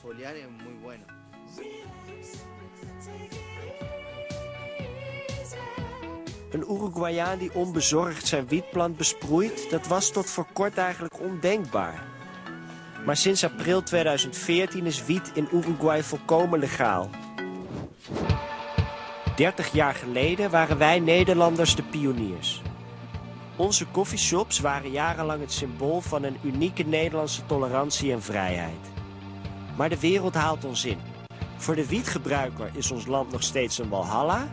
foliar es muy. Een Uruguayaan die onbezorgd zijn wietplant besproeit, dat was tot voor kort eigenlijk ondenkbaar. Maar sinds april 2014 is wiet in Uruguay volkomen legaal. 30 jaar geleden waren wij Nederlanders de pioniers. Onze coffeeshops waren jarenlang het symbool van een unieke Nederlandse tolerantie en vrijheid. Maar de wereld haalt ons in. Voor de wietgebruiker is ons land nog steeds een walhalla.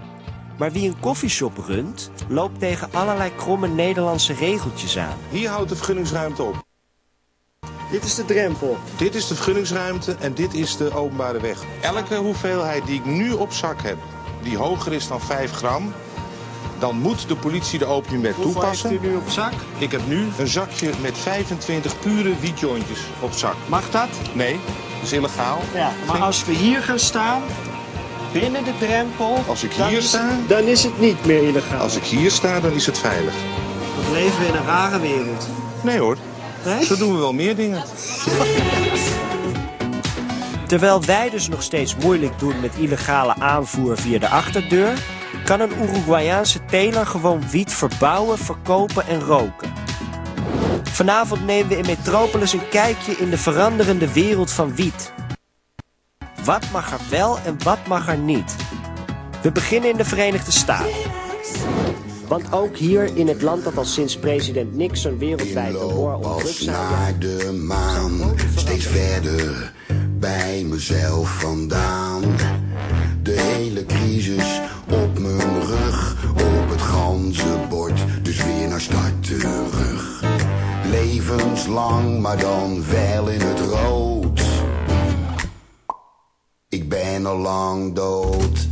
Maar wie een koffieshop runt, loopt tegen allerlei kromme Nederlandse regeltjes aan. Hier houdt de vergunningsruimte op. Dit is de drempel. Dit is de vergunningsruimte en dit is de openbare weg. Elke hoeveelheid die ik nu op zak heb, die hoger is dan 5 gram... dan moet de politie de opiumwet toepassen. heeft u nu op zak? Ik heb nu een zakje met 25 pure wietjointjes op zak. Mag dat? Nee, is illegaal. Ja, maar als we hier gaan staan, binnen de drempel... Als ik hier is sta? het- dan is het niet meer illegaal. Als ik hier sta, dan is het veilig. Dan leven we in een rare wereld. Nee hoor, Nee? zo doen we wel meer dingen. Terwijl wij dus nog steeds moeilijk doen met illegale aanvoer via de achterdeur... kan een Uruguayaanse teler gewoon wiet verbouwen, verkopen en roken. Vanavond nemen we in Metropolis een kijkje in de veranderende wereld van wiet. Wat mag er wel en wat mag er niet? We beginnen in de Verenigde Staten. Want ook hier in het land dat al sinds president Nixon wereldwijd een war on drugs naar de maan, steeds verder bij mezelf vandaan. De hele crisis op mijn rug, op het ganzenbord, dus weer naar start terug. Levenslang, maar dan wel in het rood. Ik ben al lang dood.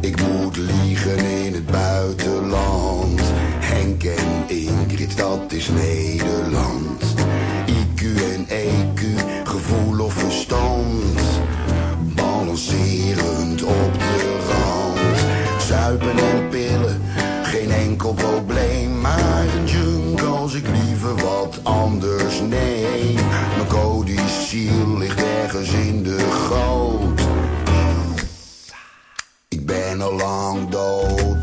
Ik moet liegen in het buitenland. Henk en Ingrid, dat is Nederland. IQ en EQ, gevoel of verstand. Balancerend op de rand. Zuipen en pillen, geen enkel probleem. Wat anders neem. Mijn codiciel ligt ergens in de goot. Ik ben al lang dood.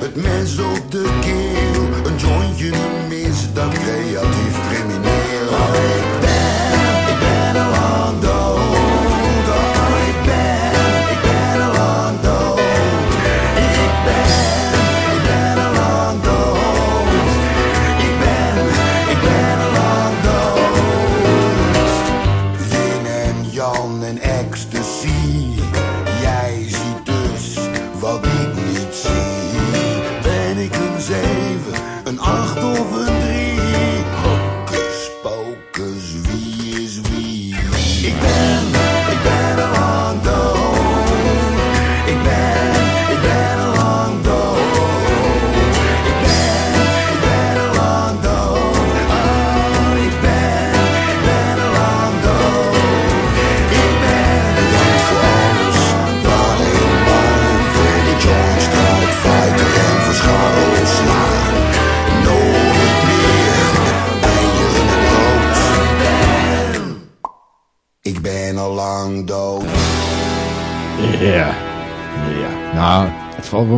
Het mes op de keel. Een jointje een misdaad, creatief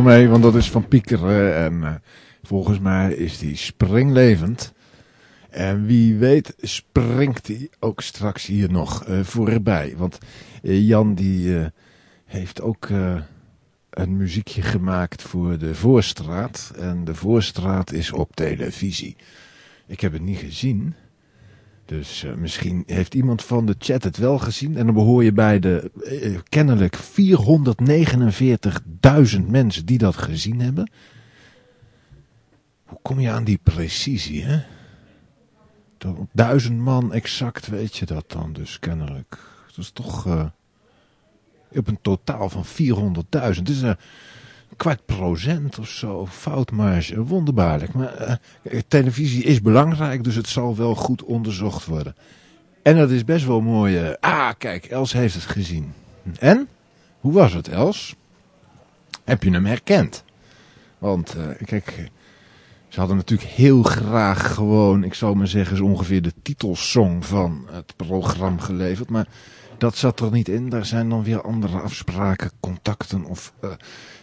mee, want dat is van Piekeren. En eh, volgens mij is die springlevend. En wie weet springt hij ook straks hier nog eh, voorbij. Want eh, Jan die heeft ook een muziekje gemaakt voor de Voorstraat. En de Voorstraat is op televisie. Ik heb het niet gezien. Dus uh, misschien heeft iemand van de chat het wel gezien. En dan behoor je bij de uh, kennelijk 449.000 mensen die dat gezien hebben. Hoe kom je aan die precisie, hè? Duizend man exact weet je dat dan dus kennelijk. Dat is toch uh, op een totaal van 400.000. Het is een kwart procent of zo, foutmarge, wonderbaarlijk. Maar uh, televisie is belangrijk, dus het zal wel goed onderzocht worden. En dat is best wel mooi. Uh, ah, kijk, Els heeft het gezien. En? Hoe was het, Els? Heb je hem herkend? Want, uh, kijk, ze hadden natuurlijk heel graag gewoon, ik zou maar zeggen, zo ongeveer de titelsong van het programma geleverd. Maar dat zat er niet in. Daar zijn dan weer andere afspraken, contacten of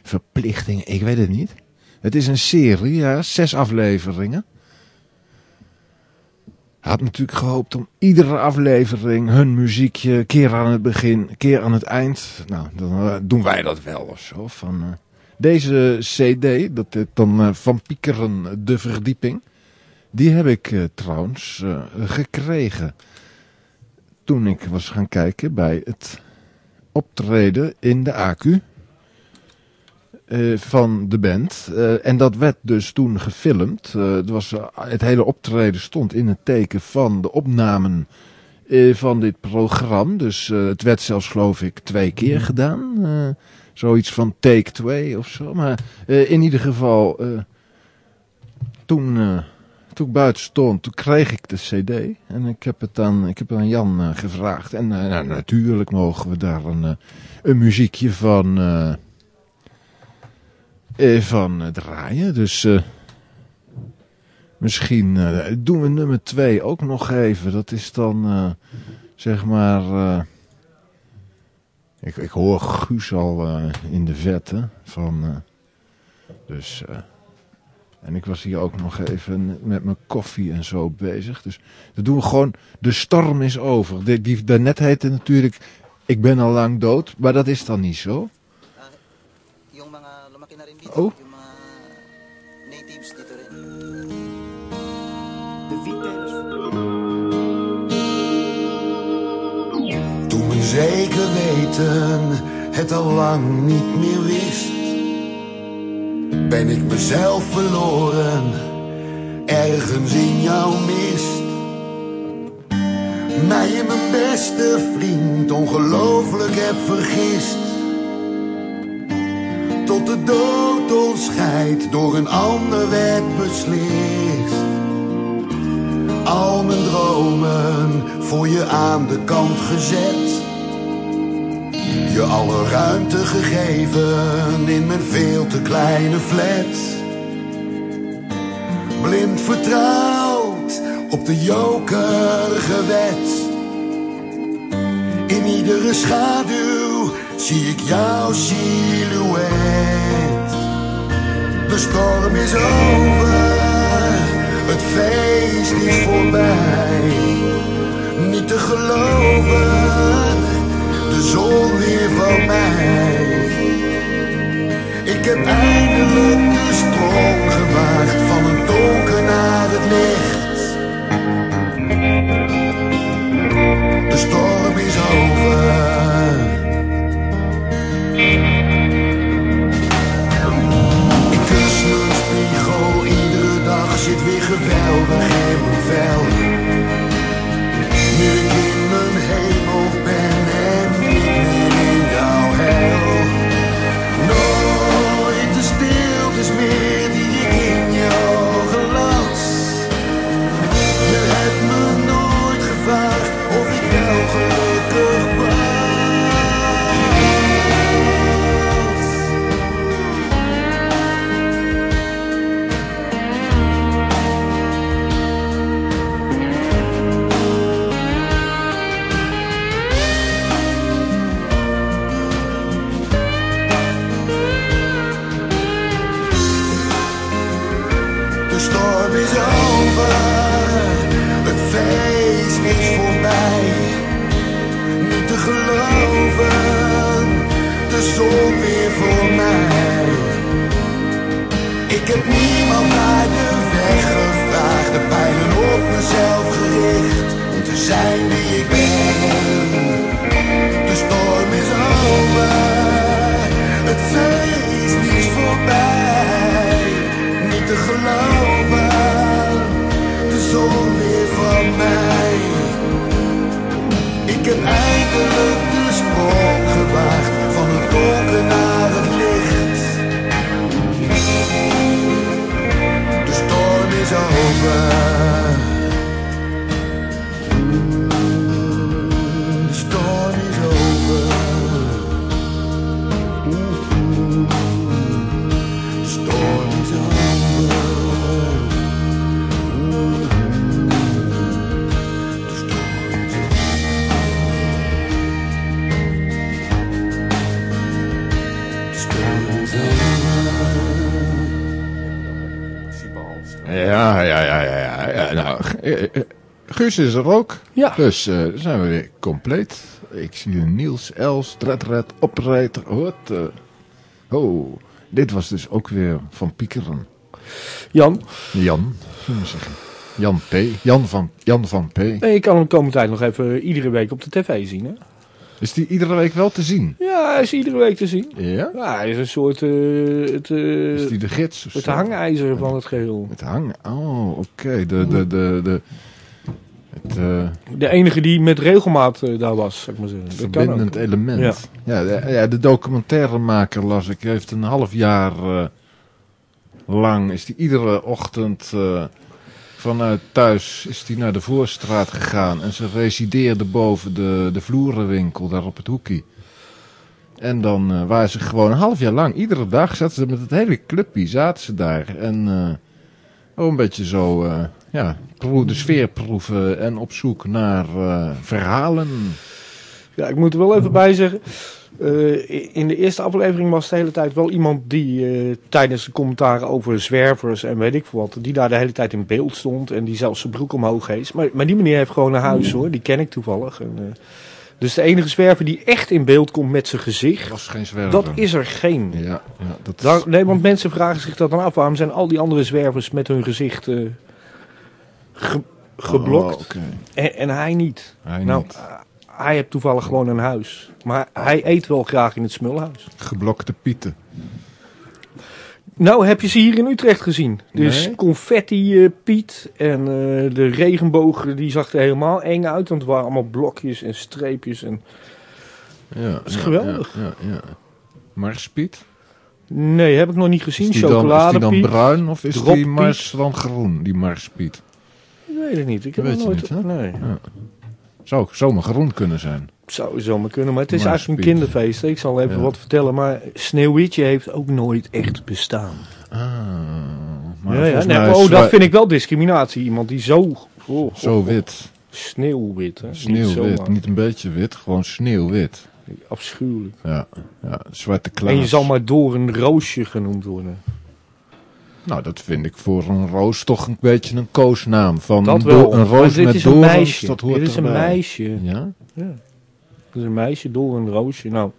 verplichtingen. Ik weet het niet. Het is een serie, ja, zes afleveringen. Had natuurlijk gehoopt om iedere aflevering hun muziekje, keer aan het begin, keer aan het eind. Nou, dan uh, doen wij dat wel of zo. Van, uh, deze cd, dat dan uh, van Piekeren, de verdieping. Die heb ik trouwens gekregen toen ik was gaan kijken bij het optreden in de ACU uh, van de band. Uh, en dat werd dus toen gefilmd. Uh, het, was, het hele optreden stond in het teken van de opnamen van dit programma. Dus het werd zelfs geloof ik twee keer gedaan. zoiets van take 2 of zo. Maar in ieder geval toen toen ik buiten stond, toen kreeg ik de cd. En ik heb het aan, ik heb aan Jan gevraagd. En nou, natuurlijk mogen we daar een, een muziekje van, van draaien. Dus misschien doen we nummer 2 ook nog even. Dat is dan, zeg maar... ik, ik hoor Guus al in de vette. Van, dus... En ik was hier ook nog even met mijn koffie en zo bezig. Dus dat doen we gewoon. De storm is over. Die, die, daarnet heette natuurlijk. Ik ben al lang dood. Maar dat is dan niet zo. Oh. natives dito rin. Toen men zeker weten het al lang niet meer wist ben ik mezelf verloren, ergens in jouw mist. Mij en mijn beste vriend ongelooflijk heb vergist. Tot de dood ons scheidt, door een ander werd beslist. Al mijn dromen voor je aan de kant gezet je alle ruimte gegeven in mijn veel te kleine flat. Blind vertrouwd op de joker gewet. In iedere schaduw zie ik jouw silhouet. De storm is over, het feest is voorbij. Niet te geloven de zon weer van mij. Ik heb eindelijk de sprong gemaakt van het donker naar het licht. De storm zit de zon weer voor mij. Ik heb niemand naar de weg gevraagd, de pijlen op mezelf gericht. Om te zijn wie ik ben. De storm is over, het feest is voorbij. Niet te geloven, de zon weer van mij. Ik heb eindelijk over. Guus is er ook. Ja. Dus eh, dan zijn we weer compleet. Ik zie Niels, Els, Dredred, Oprijder. Wat? eh. oh, dit was dus ook weer van Piekeren. Jan, Jan, zullen we zeggen. Jan P. Jan van, Jan van P. nee, ik kan hem komende tijd nog even iedere week op de tv zien. Hè? Is die iedere week wel te zien? Ja, hij is iedere week te zien. Ja? Ja, hij is een soort eh, het, eh, Is die de gids? het zo? hangijzer van het geheel. Het hangen. Oh, oké. De, de, de, de, het eh, De enige die met regelmaat daar was, zou ik maar zeggen. Kan verbindend element. Ja. Ja, de, ja, de documentairemaker las ik. Heeft een half jaar lang. Is die iedere ochtend vanuit thuis is die naar de voorstraat gegaan. En ze resideerde boven de, de vloerenwinkel daar op het hoekie. En dan eh, waren ze gewoon een half jaar lang. Iedere dag zaten ze met het hele clubje. Zaten ze daar. En oh, een beetje zo. eh, ja, de sfeer proeven. En op zoek naar verhalen. Ja, ik moet er wel even bij zeggen. Eh, in de eerste aflevering was de hele tijd wel iemand die eh, tijdens de commentaren over zwervers en weet ik veel wat, die daar de hele tijd in beeld stond en die zelfs zijn broek omhoog hees. Maar, maar die meneer heeft gewoon een huis hoor, die ken ik toevallig. En, eh, dus de enige zwerver die echt in beeld komt met zijn gezicht, was geen zwerver. dat is er geen. Ja, ja dat is- Daar- nee, want mensen vragen zich dat dan af. Waarom zijn al die andere zwervers met hun gezicht ge- geblokt Oh, en, en hij niet? Hij nou, niet. Hij heeft toevallig gewoon een huis. Maar hij eet wel graag in het smulhuis. Geblokte pieten. Nou, heb je ze hier in Utrecht gezien? Dus Nee. confetti eh, Piet en eh, de regenboog die zag er helemaal eng uit. Want het waren allemaal blokjes en streepjes. En... Ja, dat is geweldig. Ja, ja, ja. Marspiet? Nee, heb ik nog niet gezien. Is die, dan, is die dan bruin of is die mars dan groen, die marspiet? Ik weet het niet. Ik heb Weet het je nooit... niet, hè? nee. Zou zomaar groen kunnen zijn. Zou zomaar kunnen, maar het is Maar eigenlijk een kinderfeest. Ik zal even Ja. wat vertellen, maar Sneeuwwitje heeft ook nooit echt bestaan. Ah, maar ja, Nee, maar oh, dat vind ik wel discriminatie. Iemand die zo... oh, Zo oh, wit. Sneeuwwit, hè? Niet Sneeuwwit. zomaar. Niet een beetje wit, gewoon sneeuwwit. Afschuwelijk. Ja, ja zwarte klaas. En je zal maar door een roosje genoemd worden. Nou, dat vind ik voor een roos toch een beetje een koosnaam. Van Dat een, wel. een roos dit met is een dorens, meisje. dat hoort dit is een erbij. meisje. Ja? Ja. Dit is een meisje door een roosje. Nou.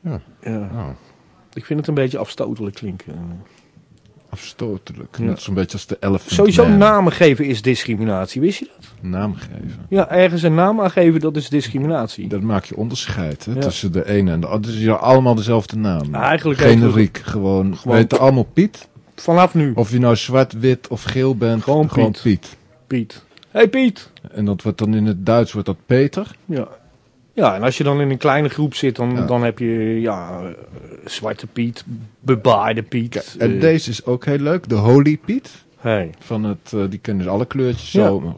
Ja. ja. Nou, Ik vind het een beetje afstotelijk klinken. Afstotelijk. Ja. Net zo'n beetje als de elephant Sowieso man. namen geven is discriminatie, wist je dat? Naam geven. Ja, ergens een naam aan geven, dat is discriminatie. Dat maak je onderscheid hè, Ja. tussen de ene en de andere. Dus je allemaal dezelfde naam. Eigenlijk Generiek. Gewoon. Gewoon- weten allemaal Piet. Vanaf nu, Of je nou zwart, wit of geel bent. Gewoon Piet. Piet. Piet. hey Piet! En dat wordt dan in het Duits wordt dat Peter. Ja. Ja, en als je dan in een kleine groep zit, dan, Ja. dan heb je ja, eh, Zwarte Piet, Bebaarde Piet. En eh, deze is ook heel leuk. De Holy Piet. hey. Van het, eh, die kennen alle kleurtjes Ja. zo.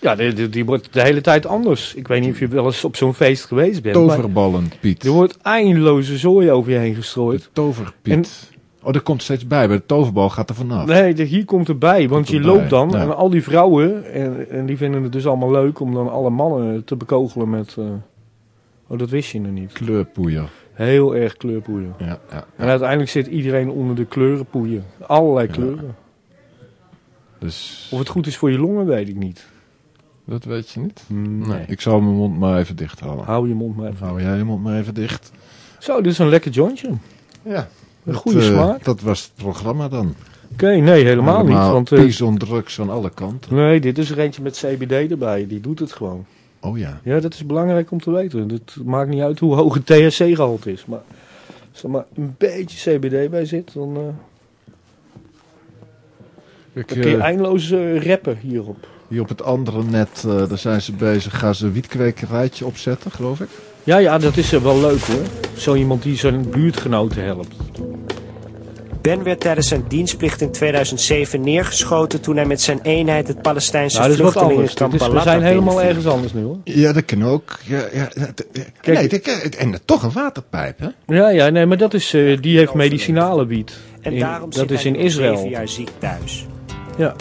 Ja, die, die, die wordt de hele tijd anders. Ik weet niet of je wel eens op zo'n feest geweest bent. maar Toverballen Piet. er wordt eindeloze zooi over je heen gestrooid. De toverpiet. Oh, er komt steeds bij. Bij de toverbal gaat er vanaf. Nee, de, hier komt erbij. Want je loopt dan ja. en al die vrouwen, en, en die vinden het dus allemaal leuk om dan alle mannen te bekogelen met... oh, dat wist je nog niet. Kleurpoeier. Heel erg kleurpoeier. Ja, ja, En uiteindelijk zit iedereen onder de kleurenpoeier. Allerlei kleuren. Dus Of het goed is voor je longen, weet ik niet. dat weet je niet. Nee. Nee, ik zal mijn mond maar even dicht houden. Hou je mond maar even. Hou jij je mond maar even dicht. Zo, dit is een lekker jointje. Ja. Een goede Dat, eh, smaak. Dat was het programma dan. Oké, nee, helemaal, niet. Want, eh, drugs aan alle kanten. nee, dit is er eentje met CBD erbij. Die doet het gewoon. Oh ja. Ja, dat is belangrijk om te weten. Het maakt niet uit hoe hoog het THC-gehalte is. Maar als er maar een beetje CBD bij zit, dan eh, Ik, dan kun je eh, eindeloos eh, rappen hierop. hier op het andere net, daar zijn ze bezig, gaan ze een wietkwekerijtje opzetten, geloof ik. Ja, ja, dat is wel leuk hoor. Zo iemand die zijn buurtgenoten helpt. Ben werd tijdens zijn dienstplicht in 2007 neergeschoten toen hij met zijn eenheid het Palestijnse Nou, vluchtelingenkamp is, we zijn helemaal ergens anders nu hoor. Ja, dat kan ook. Ja, ja, dat- ja. Kijk- nee, dat, en toch een waterpijp, hè? Ja, ja, nee, maar dat is, eh, die heeft medicinale wiet. En In- daarom dat zit is hij in Israël. zeven jaar ziek thuis. Ja.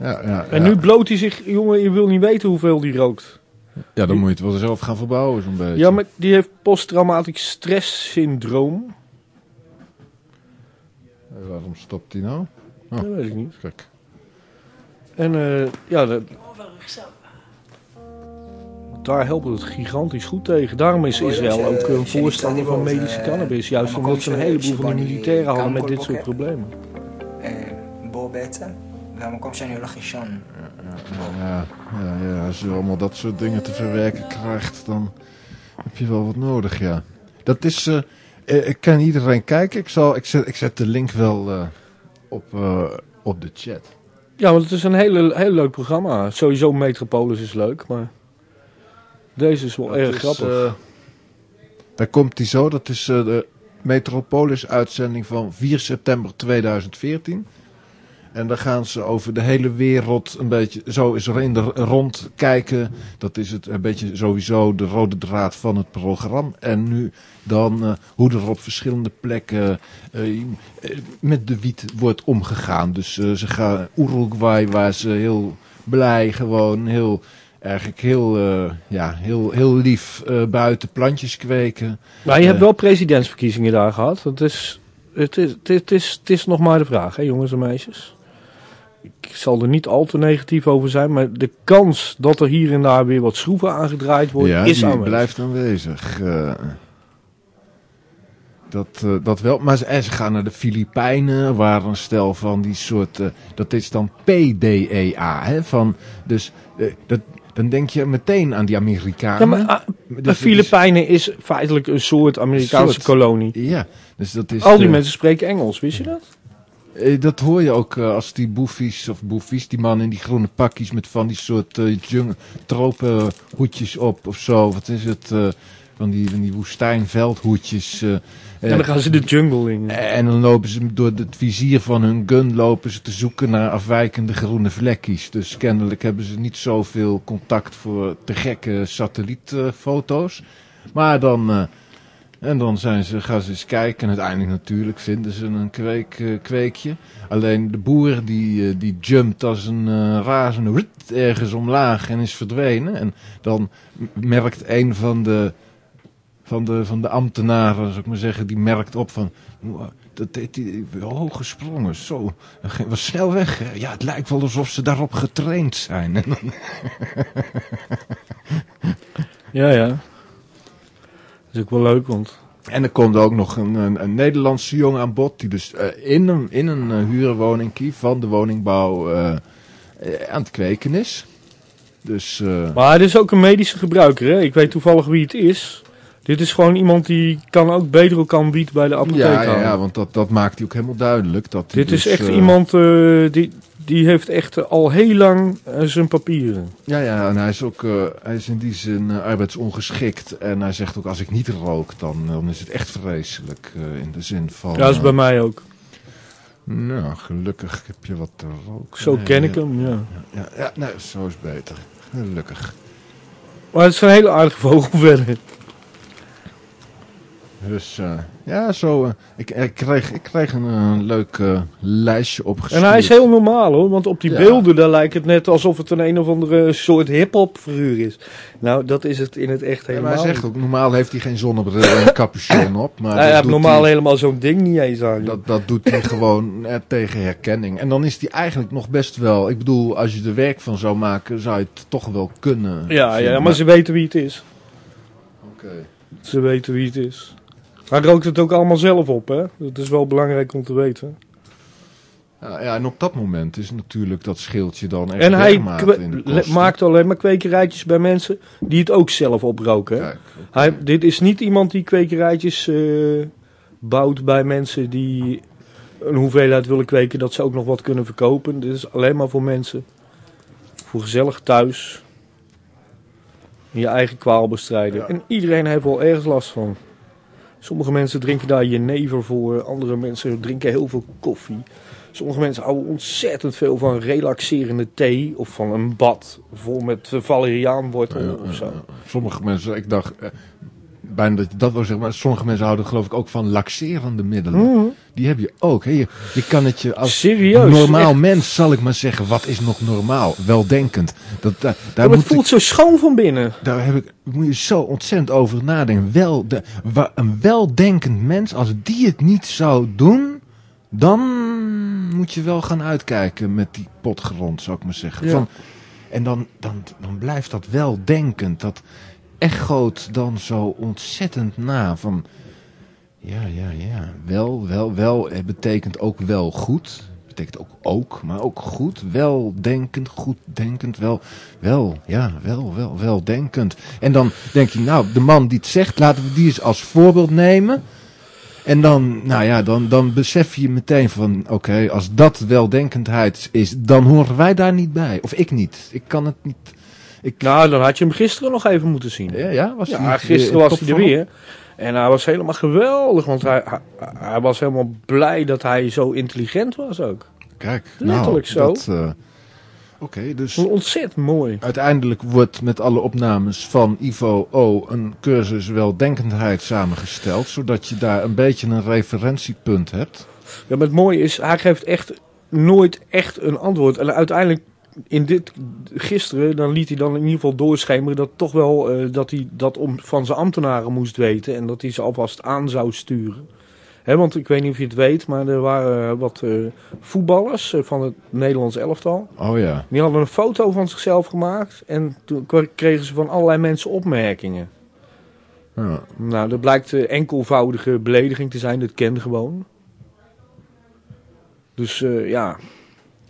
Ja, ja, En ja. nu bloot hij zich, jongen, je wil niet weten hoeveel die rookt. ja, dan moet je het wel zelf gaan verbouwen, zo'n beetje. Ja, maar die heeft posttraumatisch stresssyndroom. Waarom stopt hij nou? Ah, dat weet ik niet. Kijk. En uh, ja, dat... daar helpt het gigantisch goed tegen. Daarom is Israël ook een voorstander van medische cannabis. Juist omdat ze een heleboel van de militairen hadden met dit soort problemen. Ja, ja, ja, als je allemaal dat soort dingen te verwerken krijgt, dan heb je wel wat nodig, ja. Dat is... Eh, ik kan iedereen kijken. Ik, zal, ik, zet, ik zet de link wel eh, op, eh, op de chat. Ja, want het is een hele, heel leuk programma. Sowieso Metropolis is leuk, maar deze is wel Dat erg is, grappig. eh, daar komt hij zo. Dat is eh, de Metropolis-uitzending van 4 september 2014. En daar gaan ze over de hele wereld een beetje zo is er in de rond kijken. Dat is het een beetje sowieso de rode draad van het programma. En nu dan eh, hoe er op verschillende plekken eh, eh, met de wiet wordt omgegaan. Dus ze gaan Uruguay waar ze heel blij gewoon heel eigenlijk heel, ja, heel, heel lief buiten plantjes kweken. maar je hebt wel presidentsverkiezingen daar gehad. Het is, het is, het is, het is nog maar de vraag, hè, jongens en meisjes. Ik zal er niet al te negatief over zijn, maar de kans dat er hier en daar weer wat schroeven aangedraaid wordt, ja, is die aanwezig. blijft aanwezig. eh. dat, eh, dat wel. Maar ze, en ze gaan naar de Filipijnen, waar een stel van die soort. eh, dat is dan PDEA. Hè, van, dus eh, dat, dan denk je meteen aan die Amerikanen. Ja, maar ah, Dus de is- Filipijnen is feitelijk een soort Amerikaanse soort. kolonie. Ja, dus dat is. Al die eh, mensen spreken Engels, wist je dat? Eh, Dat hoor je ook eh, als die boefies of boefies, die man in die groene pakjes met van die soort uh, tropenhoedjes op of zo. Wat is het? van die, van die woestijnveldhoedjes. eh, en dan gaan ze de jungle in. en dan lopen ze door het vizier van hun gun lopen ze te zoeken naar afwijkende groene vlekjes. Dus kennelijk hebben ze niet zoveel contact voor te gekke satellietfoto's. maar dan, en dan zijn ze, gaan ze eens kijken. En uiteindelijk natuurlijk vinden ze een kweek, eh, kweekje. Alleen de boer die, eh, die jumpt als een eh razende ergens omlaag en is verdwenen. En dan merkt een van de van de, van de ambtenaren, zou ik maar zeggen, die merkt op van... "Wow, Dat deed hij hoog gesprongen, zo. Hij was snel weg. Ja, het lijkt wel alsof ze daarop getraind zijn. Ja, ja. Dat is ook wel leuk, want... En er komt ook nog een, een, een Nederlandse jongen aan bod... die dus eh, in een, in een uh, huurwoning van de woningbouw eh, aan het kweken is. Dus... Maar het is ook een medische gebruiker, hè? Ik weet toevallig wie het is. Dit is gewoon iemand die kan ook beter kan wiet bij de apotheek ja, ja, ja, want dat, dat maakt hij ook helemaal duidelijk. Dat Dit is dus, echt iemand die, die heeft echt eh, al heel lang eh, zijn papieren. Ja, ja, en hij is ook uh, hij is in die zin uh, arbeidsongeschikt. En hij zegt ook, als ik niet rook, dan, dan is het echt vreselijk. Uh, in de zin van... Ja, dat is bij mij ook. Nou, gelukkig heb je wat te roken. Zo ken ik hem, ja. Ja, ja nou, zo is beter. Gelukkig. Maar het is een hele aardige vogel verder. Dus uh, ja, zo. Uh, ik, ik, kreeg, ik kreeg een uh, leuk lijstje opgestuurd. En hij is heel normaal hoor, want op die ja. beelden daar lijkt het net alsof het een een of andere soort hip-hop figuur is. Nou, dat is het in het echt helemaal. Ja, maar hij zegt ook, normaal heeft hij geen zonnebril en een capuchon op. Maar hij heeft normaal hij, helemaal zo'n ding niet eens aan. Dat, dat doet hij gewoon eh, tegen herkenning. En dan is hij eigenlijk nog best wel. Ik bedoel, als je er werk van zou maken, zou je het toch wel kunnen. Ja, ja maar ze weten wie het is. Oké. Okay. Ze weten wie het is. Hij rookt het ook allemaal zelf op, hè? Dat is wel belangrijk om te weten. Ja, ja, en op dat moment is natuurlijk dat schildje dan echt En hij maakt alleen maar kwekerijtjes bij mensen die het ook zelf oproken. Hij, dit is niet iemand die kwekerijtjes eh, bouwt bij mensen die een hoeveelheid willen kweken dat ze ook nog wat kunnen verkopen. Dit is alleen maar voor mensen. Voor gezellig thuis. Je eigen kwaal bestrijden. Ja. En iedereen heeft wel ergens last van. Sommige mensen drinken daar jenever voor. Andere mensen drinken heel veel koffie. Sommige mensen houden ontzettend veel van relaxerende thee. Of van een bad vol met eh, valeriaanwortel Ja, of zo. Sommige mensen, ik dacht eh, bijna dat dat wil zeggen, maar sommige mensen houden geloof ik ook van laxerende middelen. Mhm. Die heb je ook. Hè? Je, je kan het je als Serieus. normaal echt. mens, zal ik maar zeggen, wat is nog normaal? Weldenkend. Dat, daar daar, het voelt ik, zo schoon van binnen. daar heb ik, moet je zo ontzettend over nadenken. Wel, de, wa- een weldenkend mens, als die het niet zou doen, dan moet je wel gaan uitkijken met die potgrond, zou ik maar zeggen. Ja. Van, en dan, dan, dan blijft dat weldenkend. Dat echoot dan zo ontzettend na. Van, ja, ja, ja. Wel, wel, wel eh, betekent ook wel goed. Betekent ook ook, maar ook goed. Weldenkend, goeddenkend, wel, wel, ja, wel, wel, weldenkend. En dan denk je, nou, de man die het zegt, laten we die eens als voorbeeld nemen. En dan, nou ja, dan, dan besef je meteen van, oké, als dat weldenkendheid is, dan horen wij daar niet bij. Of ik niet. Ik kan het niet. Ik, Nou, dan had je hem gisteren nog even moeten zien. ja, ja, was Ja, die, gisteren eh, was hij er weer. En hij was helemaal geweldig, want hij, hij, hij was helemaal blij dat hij zo intelligent was ook. Kijk, Letterlijk nou, zo. dat, eh, Oké, dus Ontzettend mooi. uiteindelijk wordt met alle opnames van Ivo O een cursus weldenkendheid samengesteld, zodat je daar een beetje een referentiepunt hebt. Ja, maar het mooie is, hij geeft echt nooit echt een antwoord. En uiteindelijk, in dit, gisteren, dan liet hij dan in ieder geval doorschemeren dat toch wel, eh, dat hij dat om, van zijn ambtenaren moest weten. En dat hij ze alvast aan zou sturen. Want ik weet niet of je het weet, maar er waren wat eh, voetballers eh, van het Nederlands elftal. Oh ja, Die hadden een foto van zichzelf gemaakt en toen kregen ze van allerlei mensen opmerkingen. ja. Nou, dat blijkt enkelvoudige belediging te zijn, dat kende gewoon. Dus ja,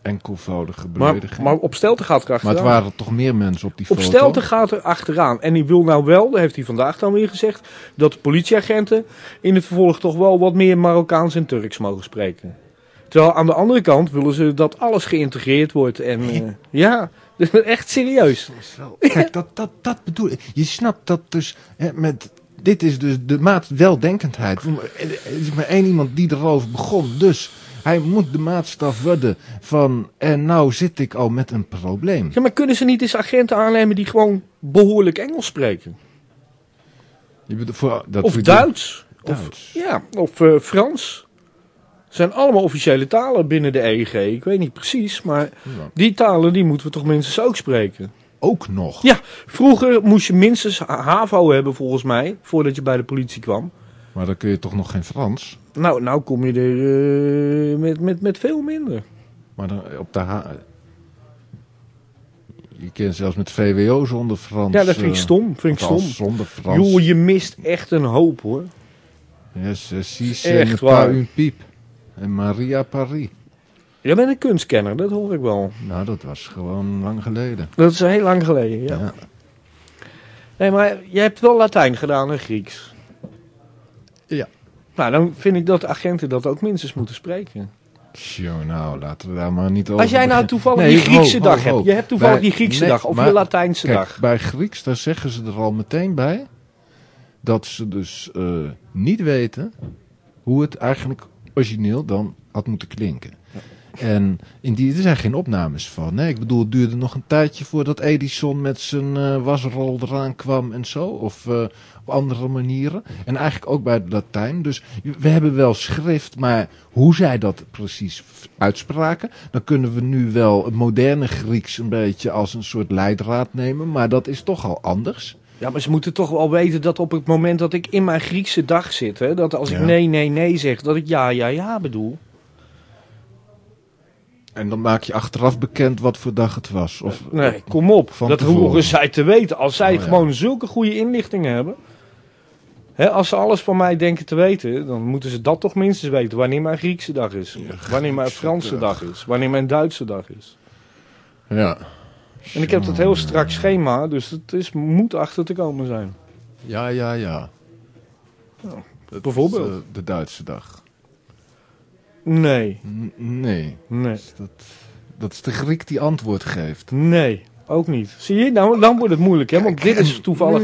enkelvoudige maar, belediging. maar op Stelten gaat er Maar achteraan. het waren toch meer mensen op die Op foto? Stelten gaat er achteraan. En die wil nou wel, dat heeft hij vandaag dan weer gezegd, dat de politieagenten in het vervolg toch wel wat meer Marokkaans en Turks mogen spreken. Terwijl aan de andere kant willen ze dat alles geïntegreerd wordt. En eh, ja, echt serieus. Kijk, dat, dat, dat bedoel ik. Je snapt dat dus hè, met. Dit is dus de maat weldenkendheid. Er is maar één iemand die erover begon. Dus hij moet de maatstaf worden van. En nou zit ik al met een probleem. Ja, maar kunnen ze niet eens agenten aannemen die gewoon behoorlijk Engels spreken? Je bedoelt voor, dat Of Duits? Of, ja, of eh, Frans. Het zijn allemaal officiële talen binnen de EEG. Ik weet niet precies, maar die talen die moeten we toch minstens ook spreken. Ook nog. Ja, vroeger moest je minstens HAVO hebben volgens mij, voordat je bij de politie kwam. Maar dan kun je toch nog geen Frans. Nou, nou kom je er eh, met, met, met veel minder. Maar dan op de H. Je kent zelfs met VWO zonder Frans. Ja, dat vind ik eh, stom. Vind ik stom. Zonder Frans. Joh, je mist echt een hoop hoor. Yes, yes, si, Echt ce n'est waar. une pipe. En Maria Paris. Jij bent een kunstkenner, dat hoor ik wel. Nou, dat was gewoon lang geleden. Dat is heel lang geleden, ja. Ja. Nee, maar jij hebt wel Latijn gedaan en Grieks. Ja. Nou, dan vind ik dat de agenten dat ook minstens moeten spreken. Tjo, nou, laten we daar maar niet over Als jij nou toevallig Nee, die ho, Griekse ho, dag ho. hebt. Je hebt toevallig Bij- die Griekse nee, dag of maar- je Latijnse Kijk, dag. bij Grieks, daar zeggen ze er al meteen bij... dat ze dus eh, niet weten hoe het eigenlijk origineel dan had moeten klinken. En in die, er zijn geen opnames van. Hè? Ik bedoel, het duurde nog een tijdje voordat Edison met zijn eh, wasrol eraan kwam en zo. Of eh, op andere manieren. En eigenlijk ook bij het Latijn. Dus we hebben wel schrift, maar hoe zij dat precies uitspraken. Dan kunnen we nu wel het moderne Grieks een beetje als een soort leidraad nemen. Maar dat is toch al anders. Ja, maar ze moeten toch wel weten dat op het moment dat ik in mijn Griekse dag zit, hè, dat als ik nee, nee, nee zeg, dat ik ja, ja, ja bedoel. En dan maak je achteraf bekend wat voor dag het was. Of, Nee, kom op. Dat horen zij te weten. Als zij Oh, ja. gewoon zulke goede inlichtingen hebben. Als ze alles van mij denken te weten, dan moeten ze dat toch minstens weten. Wanneer mijn Griekse dag is. wanneer mijn Franse dag. is. Wanneer mijn Duitse dag is. Ja. En ik heb dat heel strak schema, dus het is, moet achter te komen zijn. Ja, ja, ja. Dat bijvoorbeeld. is, eh, de Duitse dag. Nee, N- nee. nee, Dat, dat is de Griek die antwoord geeft. nee, ook niet. Zie je, nou, dan wordt het moeilijk, hè? Want dit is toevallig...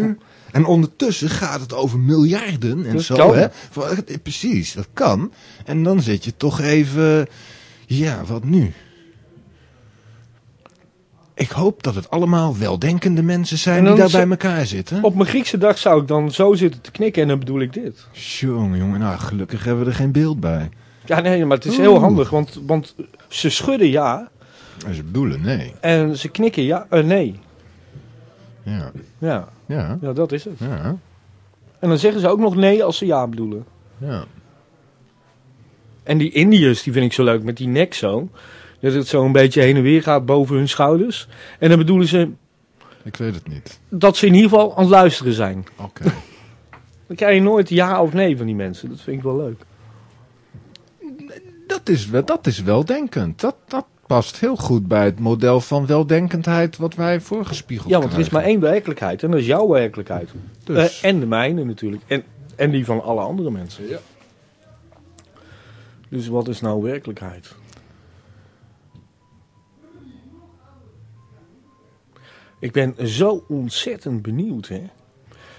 En ondertussen gaat het over miljarden en Dat zo. kan. Hè? Precies, dat kan. En dan zit je toch even. Ja, wat nu? Ik hoop dat het allemaal weldenkende mensen zijn die daar bij elkaar zitten. Op mijn Griekse dag zou ik dan zo zitten te knikken en dan bedoel ik dit. Jongen, jongen, nou gelukkig hebben we er geen beeld bij. Ja, nee, maar het is heel handig, want, want ze schudden ja En ze bedoelen nee. en ze knikken ja, eh, nee. Ja, Ja, ja, ja, dat is het. ja, En dan zeggen ze ook nog nee als ze ja bedoelen. ja. En die Indiërs, die vind ik zo leuk met die nek zo. Dat het zo een beetje heen en weer gaat boven hun schouders. En dan bedoelen ze Ik weet het niet. dat ze in ieder geval aan het luisteren zijn. Oké. Dan krijg je nooit ja of nee van die mensen. Dat vind ik wel leuk. Dat is, wel, dat is weldenkend. Dat, dat past heel goed bij het model van weldenkendheid wat wij voorgespiegeld Ja, want er is maar één werkelijkheid. En dat is jouw werkelijkheid. Dus. Eh, en de mijne natuurlijk. En, en die van alle andere mensen. Ja. Dus wat is nou werkelijkheid? Ik ben zo ontzettend benieuwd, hè.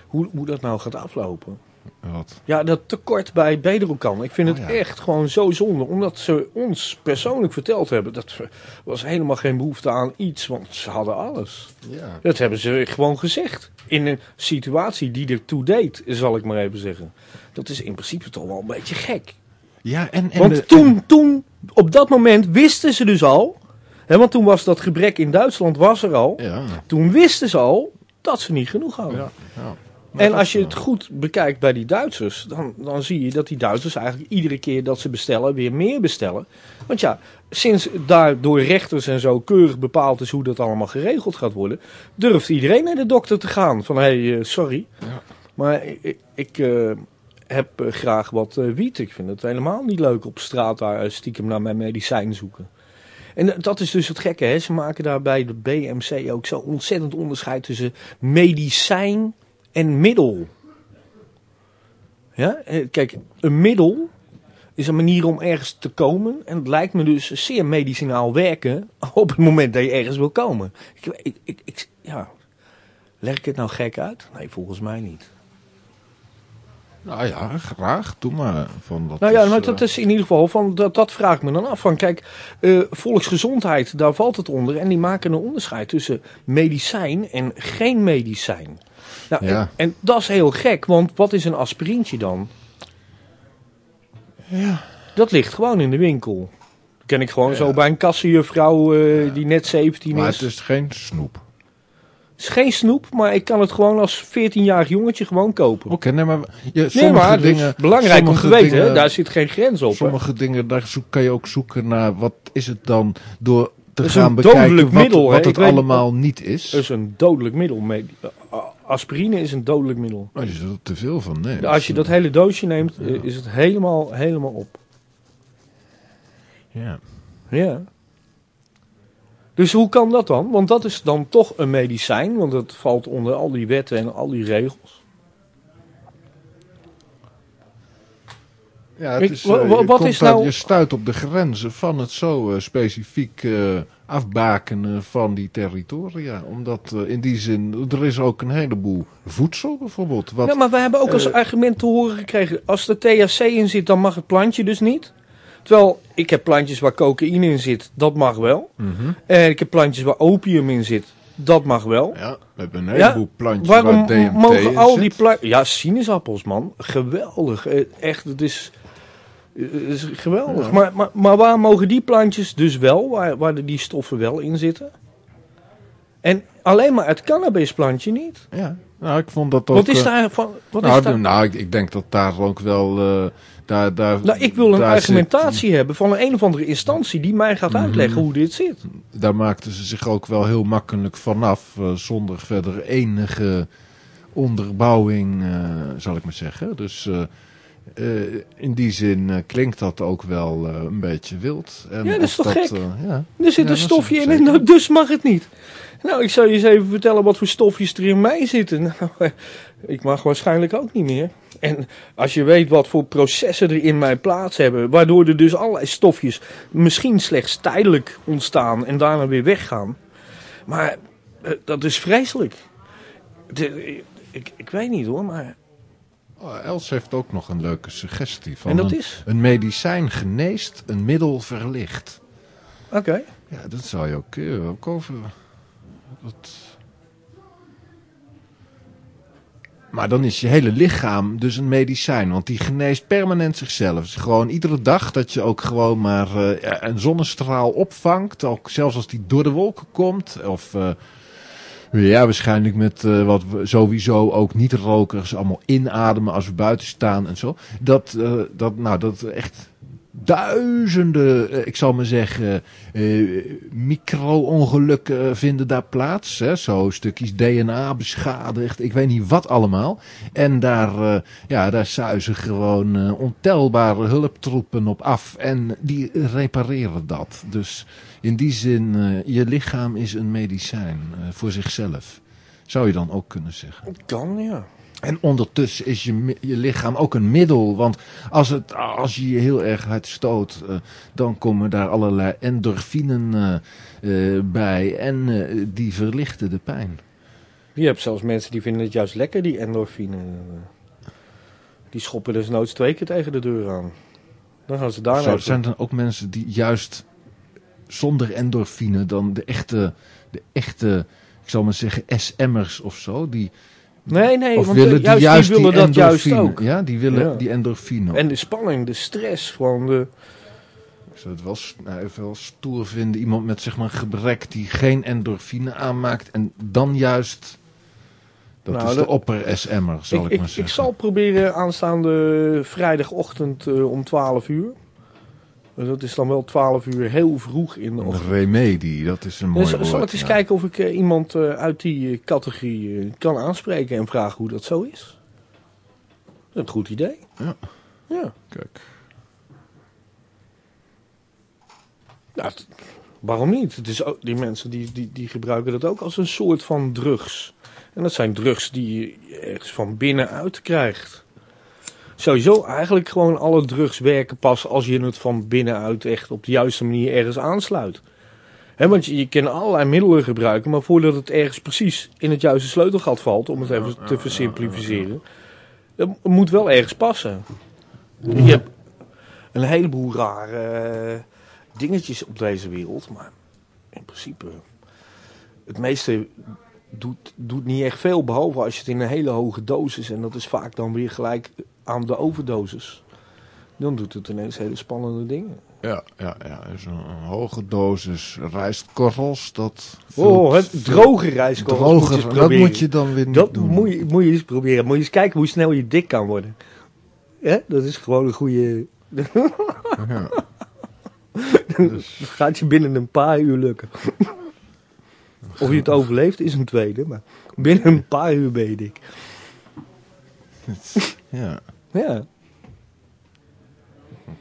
Hoe, hoe dat nou gaat aflopen. Wat? Ja, dat tekort bij Bederokan. Ik vind Oh, het ja. echt gewoon zo zonde. Omdat ze ons persoonlijk verteld hebben. Dat was helemaal geen behoefte aan iets. Want ze hadden alles. Ja. Dat hebben ze gewoon gezegd. In een situatie die ertoe deed, zal ik maar even zeggen. Dat is in principe toch wel een beetje gek. Ja, en, en Want de- toen, toen, op dat moment wisten ze dus al. Hè, want toen was dat gebrek in Duitsland was er al. Ja. Toen wisten ze al dat ze niet genoeg hadden. ja, ja. En als je het goed bekijkt bij die Duitsers, dan, dan zie je dat die Duitsers eigenlijk iedere keer dat ze bestellen weer meer bestellen. Want ja, sinds daar door rechters en zo keurig bepaald is hoe dat allemaal geregeld gaat worden, durft iedereen naar de dokter te gaan. Van hé, hey, eh, sorry, Ja. maar ik, ik eh, heb eh, graag wat eh, wiet. Ik vind het helemaal niet leuk op straat daar stiekem naar mijn medicijn zoeken. En dat is dus het gekke, hè? ze maken daar bij de BMC ook zo ontzettend onderscheid tussen medicijn en middel. Ja, eh, kijk, een middel is een manier om ergens te komen. En het lijkt me dus zeer medicinaal werken op het moment dat je ergens wil komen. Ik, ik, ik, ja. Leg ik het nou gek uit? Nee, volgens mij niet. Nou ja, graag. Doe maar. Van dat Nou ja, maar eh, dat is in ieder geval, van, dat, dat vraag ik me dan af. Van, kijk, eh, volksgezondheid, daar valt het onder. En die maken een onderscheid tussen medicijn en geen medicijn. Nou, Ja. en, en dat is heel gek, want wat is een aspirintje dan? Ja. Dat ligt gewoon in de winkel. Dat ken ik gewoon Ja. zo bij een kassenjuffrouw eh, die net 17 Maar is. het is geen snoep. Het is geen snoep, maar ik kan het gewoon als 14-jarig jongetje gewoon kopen. Oké, nee, maar nee, sommige maar het is dingen... belangrijk om te weten, dingen- daar zit geen grens op. hè. Sommige dingen, daar zoek, kan je ook zoeken naar wat is het dan door te is gaan bekijken wat, middel, het weet- allemaal niet is. Dat is een dodelijk middel. Aspirine is een dodelijk middel. Als je er te veel van neemt. Als je dat hele doosje neemt, eh, is het helemaal, helemaal op. Ja. Ja. Dus hoe kan dat dan? Want dat is dan toch een medicijn, want het valt onder al die wetten en al die regels. Ja, het is, eh, wat is nou- Je stuit op de grenzen van het zo eh, specifiek afbakenen van die territoria. Omdat eh, in die zin, er is ook een heleboel voedsel bijvoorbeeld. Wat, Ja, maar we hebben ook als eh, argument te horen gekregen, als er THC in zit, dan mag het plantje dus niet. Terwijl, ik heb plantjes waar cocaïne in zit, dat mag wel. Mhm. En ik heb plantjes waar opium in zit, dat mag wel. Ja, we hebben een heleboel plantjes Waarom waar DMT mogen in al zit. die plantjes... Ja, sinaasappels, man. Geweldig. Eh, Echt, het is, is geweldig. Ja. Maar, maar, maar waar mogen die plantjes dus wel, waar, waar de- die stoffen wel in zitten? En alleen maar het cannabisplantje niet? Ja, nou, ik vond dat ook... Wat is eh, daar van... Wat nou, is daar, nou, ik, ik denk dat daar ook wel... eh, daar, daar, nou, ik wil een daar argumentatie hebben van een, een of andere instantie die mij gaat Mhm. uitleggen hoe dit zit. Daar maakten ze zich ook wel heel makkelijk vanaf, eh, zonder verder enige onderbouwing, eh, zal ik maar zeggen. Dus eh, in die zin eh, klinkt dat ook wel eh, een beetje wild. En Ja, dat is toch gek? ja. Er zit Ja, een stofje in en nou, dus mag het niet. Nou, ik zal je eens even vertellen wat voor stofjes er in mij zitten. Nou, ik mag waarschijnlijk ook niet meer. En als je weet wat voor processen er in mij plaats hebben, waardoor er dus allerlei stofjes misschien slechts tijdelijk ontstaan en daarna weer weggaan. Maar dat is vreselijk. De- ik, ik weet niet hoor, maar. Oh, Els heeft ook nog een leuke suggestie. Van En dat een, is? een medicijn geneest, een middel verlicht. Oké. Ja, dat zou je ook, ook over... Dat... Maar dan is je hele lichaam dus een medicijn. Want die geneest permanent zichzelf. Dus gewoon iedere dag dat je ook gewoon maar eh, een zonnestraal opvangt. Ook zelfs als die door de wolken komt. Of eh, ja, waarschijnlijk met eh, wat we sowieso ook niet-rokers allemaal inademen als we buiten staan en zo. Dat, eh, dat, nou, dat echt duizenden, eh, ik zal maar zeggen, eh, micro-ongelukken vinden daar plaats. Hè? Zo stukjes DNA beschadigd, ik weet niet wat allemaal. En daar, eh, ja, daar zuizen gewoon eh, ontelbare hulptroepen op af. En die repareren dat. Dus in die zin, eh, je lichaam is een medicijn eh, voor zichzelf. Zou je dan ook kunnen zeggen. Kan ja. En ondertussen is je, je lichaam ook een middel. Want als, het, als je je heel erg hard stoot, eh, dan komen daar allerlei endorfinen eh, eh, bij. En die verlichten de pijn. Je hebt zelfs mensen die vinden het juist lekker, die endorfine. Die schoppen dus nooit twee keer tegen de deur aan. Dan gaan ze daar Zo, zijn er ook mensen die juist zonder endorfine dan de echte, de echte ik zal maar zeggen, SM'ers of zo. Die, Nee, nee, of want willen eh, die juist, juist die willen die dat juist endorfine. ook. Ja, die willen Ja. die endorfine. En de spanning, de stress, gewoon de... Ik zou het wel, nou, even wel stoer vinden. Iemand met zeg maar een gebrek die geen endorfine aanmaakt. En dan juist... Dat Nou, is dat- de opper SM'er, zal ik, ik, ik, maar ik zeggen. zal proberen aanstaande vrijdagochtend eh, om 12 uur. Dus dat is dan wel 12 uur heel vroeg in de ochtend. remedie, dat is een mooi Dus woord. zal ik eens ja. kijken of ik eh, iemand eh, uit die eh, categorie kan aanspreken en vragen hoe dat zo is. Dat is een goed idee. Ja. Ja. Kijk. Nou, waarom niet? Het is ook, die mensen die, die, die gebruiken dat ook als een soort van drugs. En dat zijn drugs die je ergens van binnenuit krijgt. Sowieso eigenlijk gewoon alle drugs werken pas als je het van binnenuit echt op de juiste manier ergens aansluit. Want je, je kan allerlei middelen gebruiken, maar voordat het ergens precies in het juiste sleutelgat valt, om het even te versimplificeren, het moet wel ergens passen. Je hebt een heleboel rare eh, dingetjes op deze wereld, maar in principe het meeste doet, doet niet echt veel, behalve als je het in een hele hoge dosis, en dat is vaak dan weer gelijk aan de overdosis. Dan doet het ineens hele spannende dingen. Ja, ja, ja. Dus een, een hoge dosis rijstkorrels, dat... Oh, het droge rijstkorrels moet je eens Droger, dat proberen. moet je dan weer niet Dat doen. moet je, moet je eens proberen. Moet je eens kijken hoe snel je dik kan worden. Ja, dat is gewoon een goede... Ja. Dat gaat je binnen een paar uur lukken. Of je het overleeft is een tweede, maar binnen een paar uur ben je dik. ja, Ja,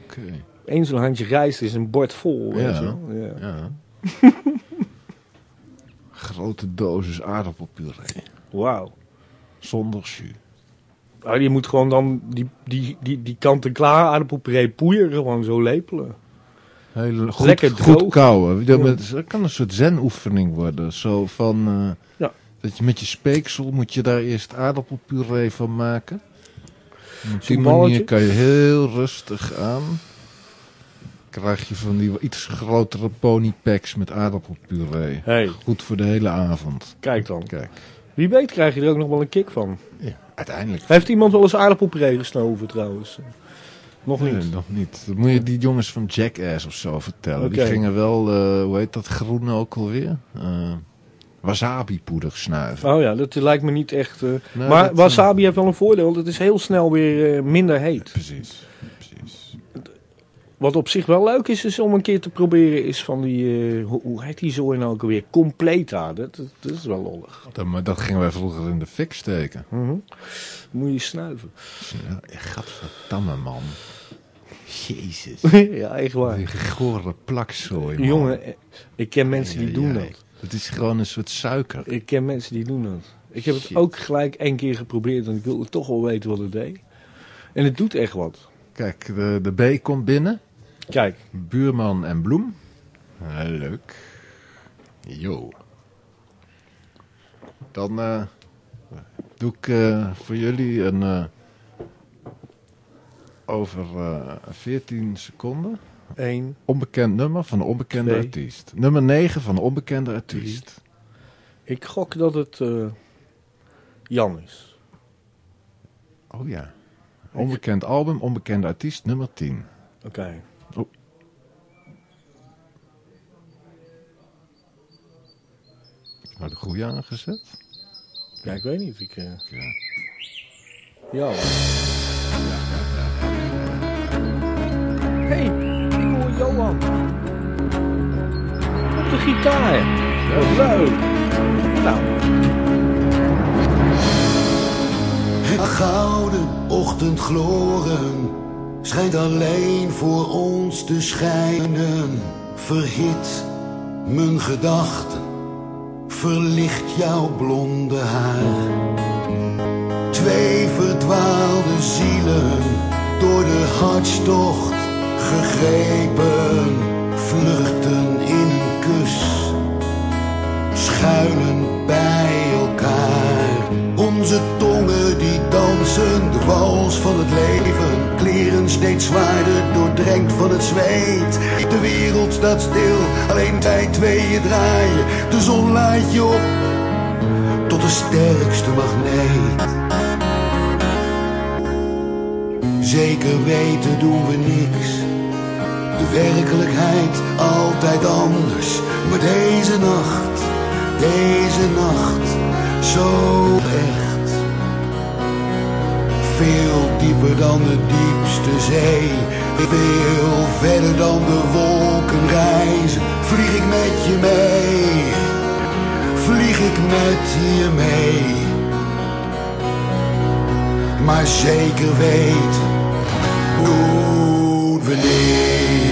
oké. één zo'n handje rijst is een bord vol. Ja. wel. Ja. Ja. Grote dosis aardappelpuree. Wauw. Zonder jus. Ah, je moet gewoon dan die, die, die, die kant-en-klaar aardappelpuree poeieren, gewoon zo lepelen. Hele goed, Lekker goed kouwen. Dat, met- dat kan een soort zen-oefening worden. Zo van... eh, Ja. Dat je met je speeksel moet je daar eerst aardappelpuree van maken. Op die manier kan je heel rustig aan. Krijg je van die iets grotere ponypacks met aardappelpuree. hey, Goed voor de hele avond. kijk dan. Kijk. Wie weet krijg je er ook nog wel een kick van. Ja, uiteindelijk. Heeft iemand wel eens aardappelpuree gesnoven trouwens? Nog niet. Nee, nog niet. Dat moet je die jongens van Jackass of zo vertellen. Die gingen wel, eh, hoe heet dat groene ook alweer? Eh wasabi-poeder snuiven. Oh ja, dat lijkt me niet echt... eh, maar dat, eh, wasabi heeft wel een voordeel, het is heel snel weer eh, minder heet. Precies, precies. wat op zich wel leuk is, is om een keer te proberen, is van die, hoe, hoe heet die zo nou ook alweer? Completa. Dat, dat, dat is wel lollig. Dat, maar dat gingen wij vroeger in de fik steken. Mhm. Moet je snuiven. Ja, gadverdamme man. Jezus. ja, echt waar. Die plakzooi, man. Jongen, ik ken mensen die doen dat. Het is gewoon een soort suiker. Ik ken mensen die doen dat. Ik heb het ook gelijk één keer geprobeerd en ik wilde toch wel weten wat het deed. En het doet echt wat. Kijk, de, de B komt binnen. Kijk, Buurman en Bloem. Eh, leuk. Jo. Dan eh, doe ik eh, voor jullie een... over eh 14 seconden. Één. Onbekend nummer van een onbekende Twee. artiest. Nummer 9 van een onbekende artiest. Ik gok dat het eh, Jan is. Oh ja. Onbekend album, onbekende artiest, nummer 10. Oké. Nou, de goede aangezet. Ja, ik weet niet. Ik, eh, Ja. ja. hey, Op de gitaar. Wat leuk. Nou, Het gouden ochtendgloren schijnt alleen voor ons te schijnen. Verhit mijn gedachten, verlicht jouw blonde haar. Twee verdwaalde zielen, door de hartstocht gegrepen, vluchten in een kus schuilen bij elkaar. Onze tongen die dansen, de wals van het leven. Kleren steeds zwaarder, doordrenkt van het zweet. De wereld staat stil, alleen wij tweeën draaien. De zon laat je op, tot de sterkste magneet. Zeker weten doen we niks. De werkelijkheid altijd anders. Maar deze nacht, deze nacht, zo echt. Veel dieper dan de diepste zee. Veel verder dan de wolken reizen. Vlieg ik met je mee. Vlieg ik met je mee. Maar zeker weten doen we niks.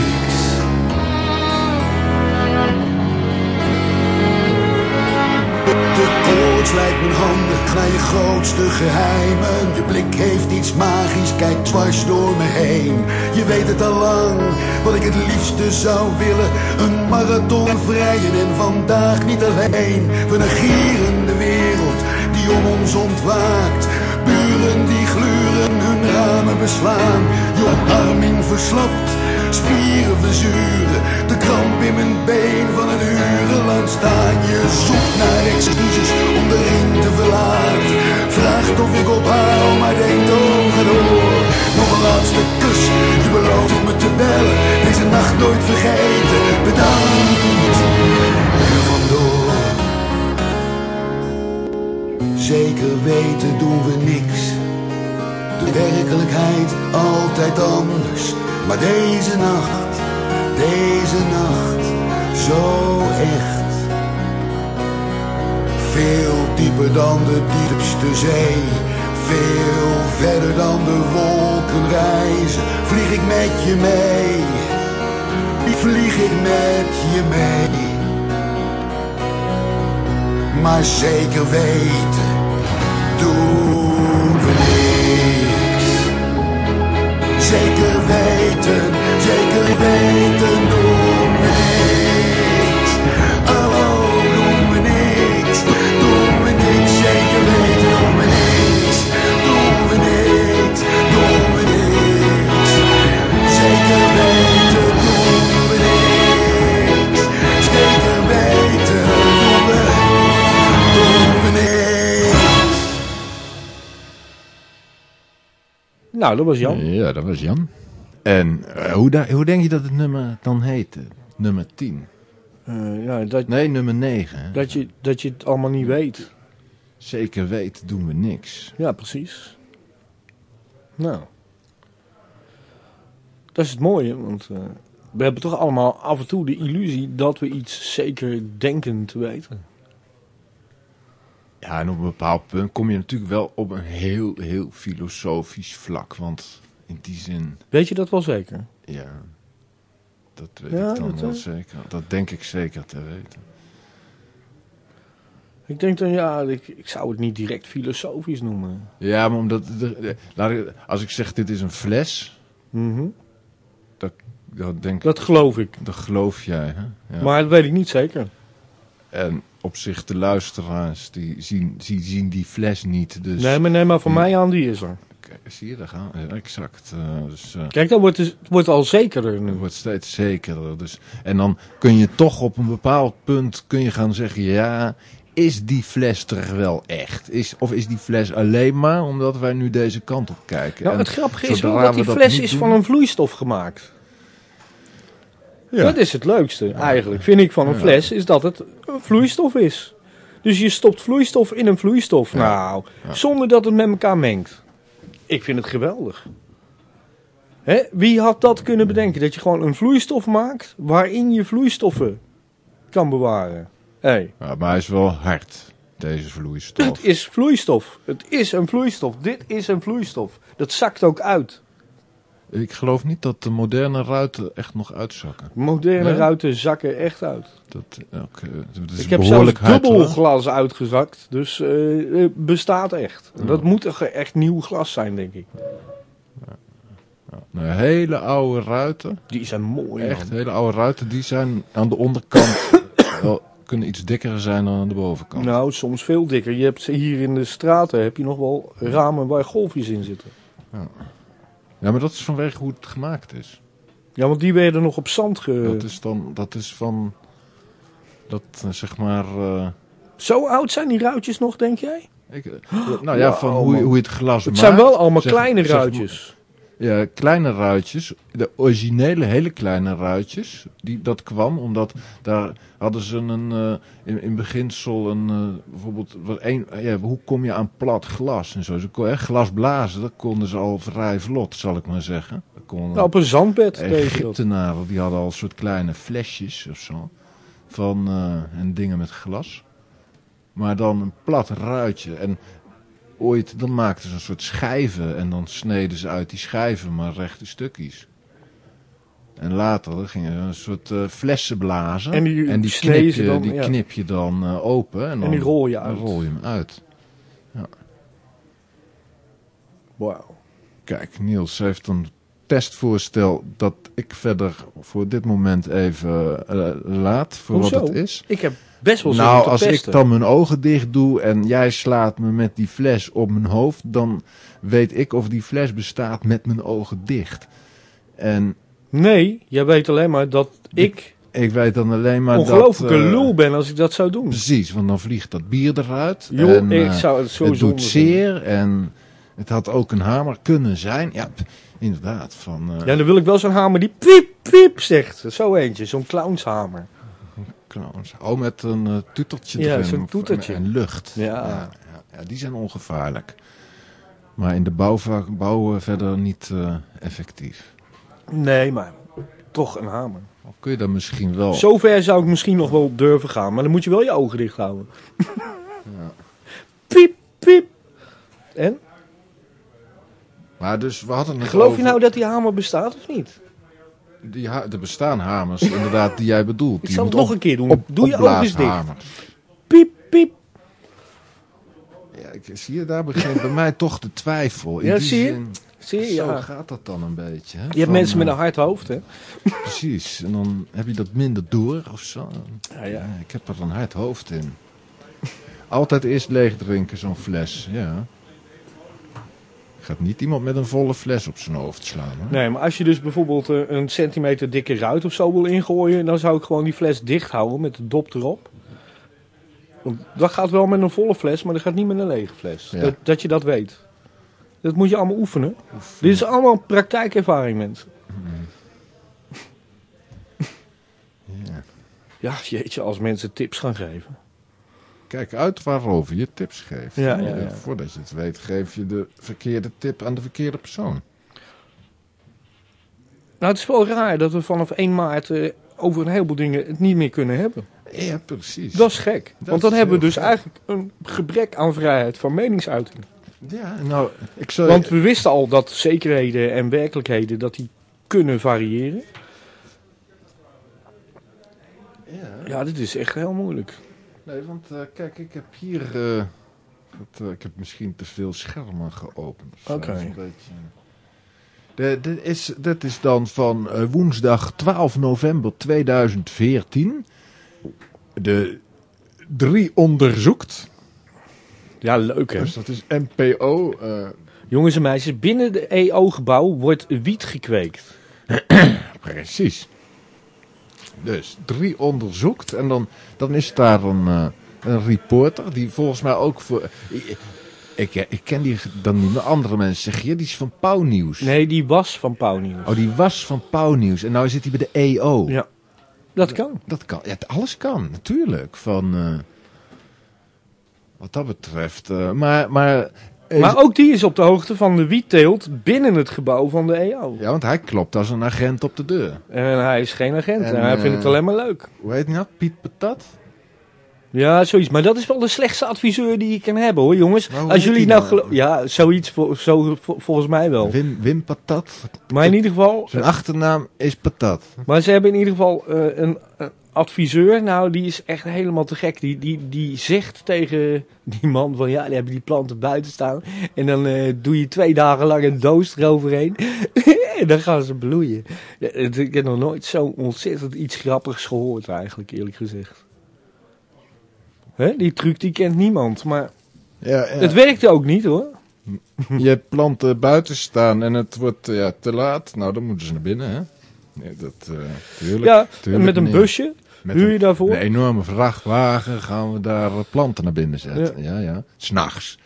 Lijkt mijn handen naar je grootste geheimen. Je blik heeft iets magisch, kijkt dwars door me heen. Je weet het al lang, wat ik het liefste zou willen. Een marathon vrijen en vandaag niet alleen. We negeren de wereld die om ons ontwaakt. Buren die gluren, hun ramen beslaan. Je omarming verslapt, spieren verzuren. De kramp in mijn been van het urenlang staan. Je zoekt naar excuses om de ring te verlaten. Vraagt of ik ophaal, maar denkt ga door. Nog een laatste kus, je belooft me te bellen. Deze nacht nooit vergeten, bedankt. En vandoor. Zeker weten doen we niks. De werkelijkheid altijd anders. Maar deze nacht, deze nacht, zo echt. Veel dieper dan de diepste zee. Veel verder dan de wolken reizen. Vlieg ik met je mee. Vlieg ik met je mee. Maar zeker weten doen we niks. Zeker weten, nou, dat was Jan. Ja, dat was Jan. En eh, hoe, da- hoe denk je dat het nummer dan heette? Nummer 10. Eh, ja, dat, Nee, nummer 9. hè? dat, je, dat je het allemaal niet weet. Zeker weet doen we niks. Ja, precies. Nou. Dat is het mooie, want eh, we hebben toch allemaal af en toe de illusie dat we iets zeker denken te weten. Ja, en op een bepaald punt kom je natuurlijk wel op een heel, heel filosofisch vlak. Want in die zin, Weet je dat wel zeker? ja, dat weet Ja, ik dan dat, wel zeker. Dat denk ik zeker te weten. Ik denk dan, ja, ik, ik zou het niet direct filosofisch noemen. Ja, maar omdat, de- de- als ik zeg dit is een fles, Mhm. dan denk ik, Dat geloof ik. dat geloof jij. Hè? Ja. Maar dat weet ik niet zeker. En op zich de luisteraars, die zien, die zien die fles niet. Dus nee, maar neem maar van mij aan, die is er. Kijk, zie je, daar gaan. Ja, exact. eh, dus, eh, Kijk, dat wordt, dus, het wordt al zekerder nu. Het wordt steeds zekerder. Dus, en dan kun je toch op een bepaald punt kun je gaan zeggen: ja, is die fles er wel echt? Is, of is die fles alleen maar omdat wij nu deze kant op kijken? Nou, En het grappige is wel dat die fles is doen- van een vloeistof gemaakt. Ja. Dat is het leukste eigenlijk, vind ik van een fles, is dat het vloeistof is. Dus je stopt vloeistof in een vloeistof. Nou, zonder dat het met elkaar mengt. Ik vind het geweldig. Hè? Wie had dat kunnen bedenken? Dat je gewoon een vloeistof maakt waarin je vloeistoffen kan bewaren. Hey, Ja, maar hij is wel hard, deze vloeistof. het is vloeistof. Het is een vloeistof. Dit is een vloeistof. Dat zakt ook uit. Ik geloof niet dat de moderne ruiten echt nog uitzakken. Moderne Ja? ruiten zakken echt uit. Dat, eh, dat is ik heb zelfs hard, dubbel glas uitgezakt. Dus eh, eh, bestaat echt. Dat moet echt nieuw glas zijn, denk ik. Nou, hele oude ruiten, Die zijn mooi. echt man. hele oude ruiten, die zijn aan de onderkant wel, kunnen iets dikker zijn dan aan de bovenkant. Nou, soms veel dikker. Je hebt hier in de straten heb je nog wel ramen waar golfjes in zitten. Ja, maar dat is vanwege hoe het gemaakt is. Ja, want die werden nog op zand ge... Dat is dan, dat is van, dat eh, zeg maar, eh, Zo oud zijn die ruitjes nog, denk jij? ik, eh, nou ja, van Wauw, hoe, hoe je het glas Het maakt. zijn wel allemaal zeg- kleine ruitjes. Ja, kleine ruitjes. De originele hele kleine ruitjes. Die, dat kwam omdat daar hadden ze een, eh, in, in beginsel een, eh, bijvoorbeeld, wat een, ja, hoe kom je aan plat glas en zo. Ze kon, hè, glas blazen, dat konden ze al vrij vlot, zal ik maar zeggen. Dat konden, Nou, op een zandbed. Egyptenaren, die hadden al een soort kleine flesjes of zo. Van, eh, en dingen met glas. Maar dan een plat ruitje. En ooit, dan maakten ze een soort schijven. En dan sneden ze uit die schijven maar rechte stukjes. En later gingen ze een soort eh, flessen blazen. En die knip sneden ze je, dan, die ja. knip je dan eh, open. En, dan, die rol je uit. rol je hem uit. Wauw. Kijk, Niels heeft een testvoorstel dat ik verder voor dit moment even eh, laat voor Hoezo? wat het is. Ik heb best wel Nou, te als ik dan mijn ogen dicht doe en jij slaat me met die fles op mijn hoofd, dan weet ik of die fles bestaat met mijn ogen dicht. En Nee, jij weet alleen maar dat ik ik weet dan alleen maar ongelooflijk dat... een eh, lul ben als ik dat zou doen. Precies, want dan vliegt dat bier eruit. Joh, en, ik eh, zou het zo het doet zeer en het had ook een hamer kunnen zijn. Ja, inderdaad. Van, eh, Ja, dan wil ik wel zo'n hamer die piep, piep zegt. Zo eentje, zo'n clownshamer. Oh, met een eh, toetertje Ja, erin. zo'n toetertje. En lucht. Ja. Ja, ja, die zijn ongevaarlijk. Maar in de bouwvak bouwen verder niet eh, effectief. Nee, maar toch een hamer. Of kun je dan misschien wel... Zover zou ik misschien nog wel durven gaan, maar dan moet je wel je ogen dicht houden. Piep, piep. En? Maar dus we hadden het Geloof je nou dat die hamer bestaat of niet? Die er bestaan hamers, inderdaad, die jij bedoelt. Ik Die zal het nog een keer doen. op- Doe je ogen dicht. Piep, piep. Ja, ik, zie je, daar begint bij mij toch de twijfel. In Ja, die zie je? zin, Zie je, Zo ja. gaat dat dan een beetje. Hè? Je hebt Van, mensen met eh, een hard hoofd, hè? Precies, en dan heb je dat minder door of zo. Ja, ja. ik heb er een hard hoofd in. Altijd eerst leeg drinken, zo'n fles. Ja. Gaat niet iemand met een volle fles op zijn hoofd slaan. Hoor. Nee, maar als je dus bijvoorbeeld eh, een centimeter dikke ruit of zo wil ingooien, dan zou ik gewoon die fles dicht houden met de dop erop. Want dat gaat wel met een volle fles, maar dat gaat niet met een lege fles. Ja. Dat, dat je dat weet. Dat moet je allemaal oefenen. Dit is allemaal praktijkervaring, mensen. Ja. Ja, jeetje, als mensen tips gaan geven. Kijk uit waarover je tips geeft. Ja, hè. ja, ja. Voordat je het weet, geef je de verkeerde tip aan de verkeerde persoon. Nou, het is wel raar dat we vanaf 1 maart eh, over een heleboel dingen het niet meer kunnen hebben. Ja, precies. Dat is gek. Want dan hebben we dus gek. eigenlijk een gebrek aan vrijheid van meningsuiting. Ja, nou, ik zou... Want we wisten al dat zekerheden en werkelijkheden dat die kunnen variëren. Ja. Ja, dit is echt heel moeilijk. Nee, want eh, kijk, ik heb hier... eh, dat, eh, ik heb misschien te veel schermen geopend. Oké. Dat. De, dit, is, dit is dan van woensdag 12 november 2014. De drie onderzoekt. Ja, leuk hè. Dus dat is NPO. Jongens en meisjes, binnen de EO-gebouw wordt wiet gekweekt. Precies. Dus drie onderzoekt en dan, dan is daar een, eh, een reporter die volgens mij ook voor. Ik, ik, ken die dan niet, maar andere mensen zeggen je, die is van Pauw Nieuws. Nee, die was van Pauw Nieuws. Oh, die was van Pauw Nieuws en nu zit hij bij de EO. Ja, dat kan. Dat kan. Ja, alles kan, natuurlijk. Van, eh, wat dat betreft. eh, maar, maar, Maar ook die is op de hoogte van de wietteelt binnen het gebouw van de EO. ja, want hij klopt als een agent op de deur. En hij is geen agent. En, En, hij vindt eh, het alleen maar leuk. Hoe heet hij nou? Piet Patat? Ja, zoiets. Maar dat is wel de slechtste adviseur die je kan hebben hoor, jongens. Als jullie nou... nou? gelo- Ja, zoiets vol- zo, vol- volgens mij wel. Wim, Wim Patat? Maar in ieder geval... Zijn achternaam is Patat. Maar ze hebben in ieder geval eh, een, een adviseur. Nou, die is echt helemaal te gek. Die, die, die zegt tegen die man van... Ja, die hebben die planten buiten staan. En dan eh, doe je twee dagen lang een doos eroverheen. en dan gaan ze bloeien. Ik heb nog nooit zo ontzettend iets grappigs gehoord eigenlijk, eerlijk gezegd. Hè? Die truc die kent niemand. Maar Ja, het werkte ook niet hoor. Je hebt planten buiten staan en het wordt ja, te laat. Nou, dan moeten ze naar binnen, hè? Nee, dat, tuurlijk. Ja, tuurlijk met een busje. Met huur je een, daarvoor? een enorme vrachtwagen gaan we daar planten naar binnen zetten. Ja, ja. S'nachts.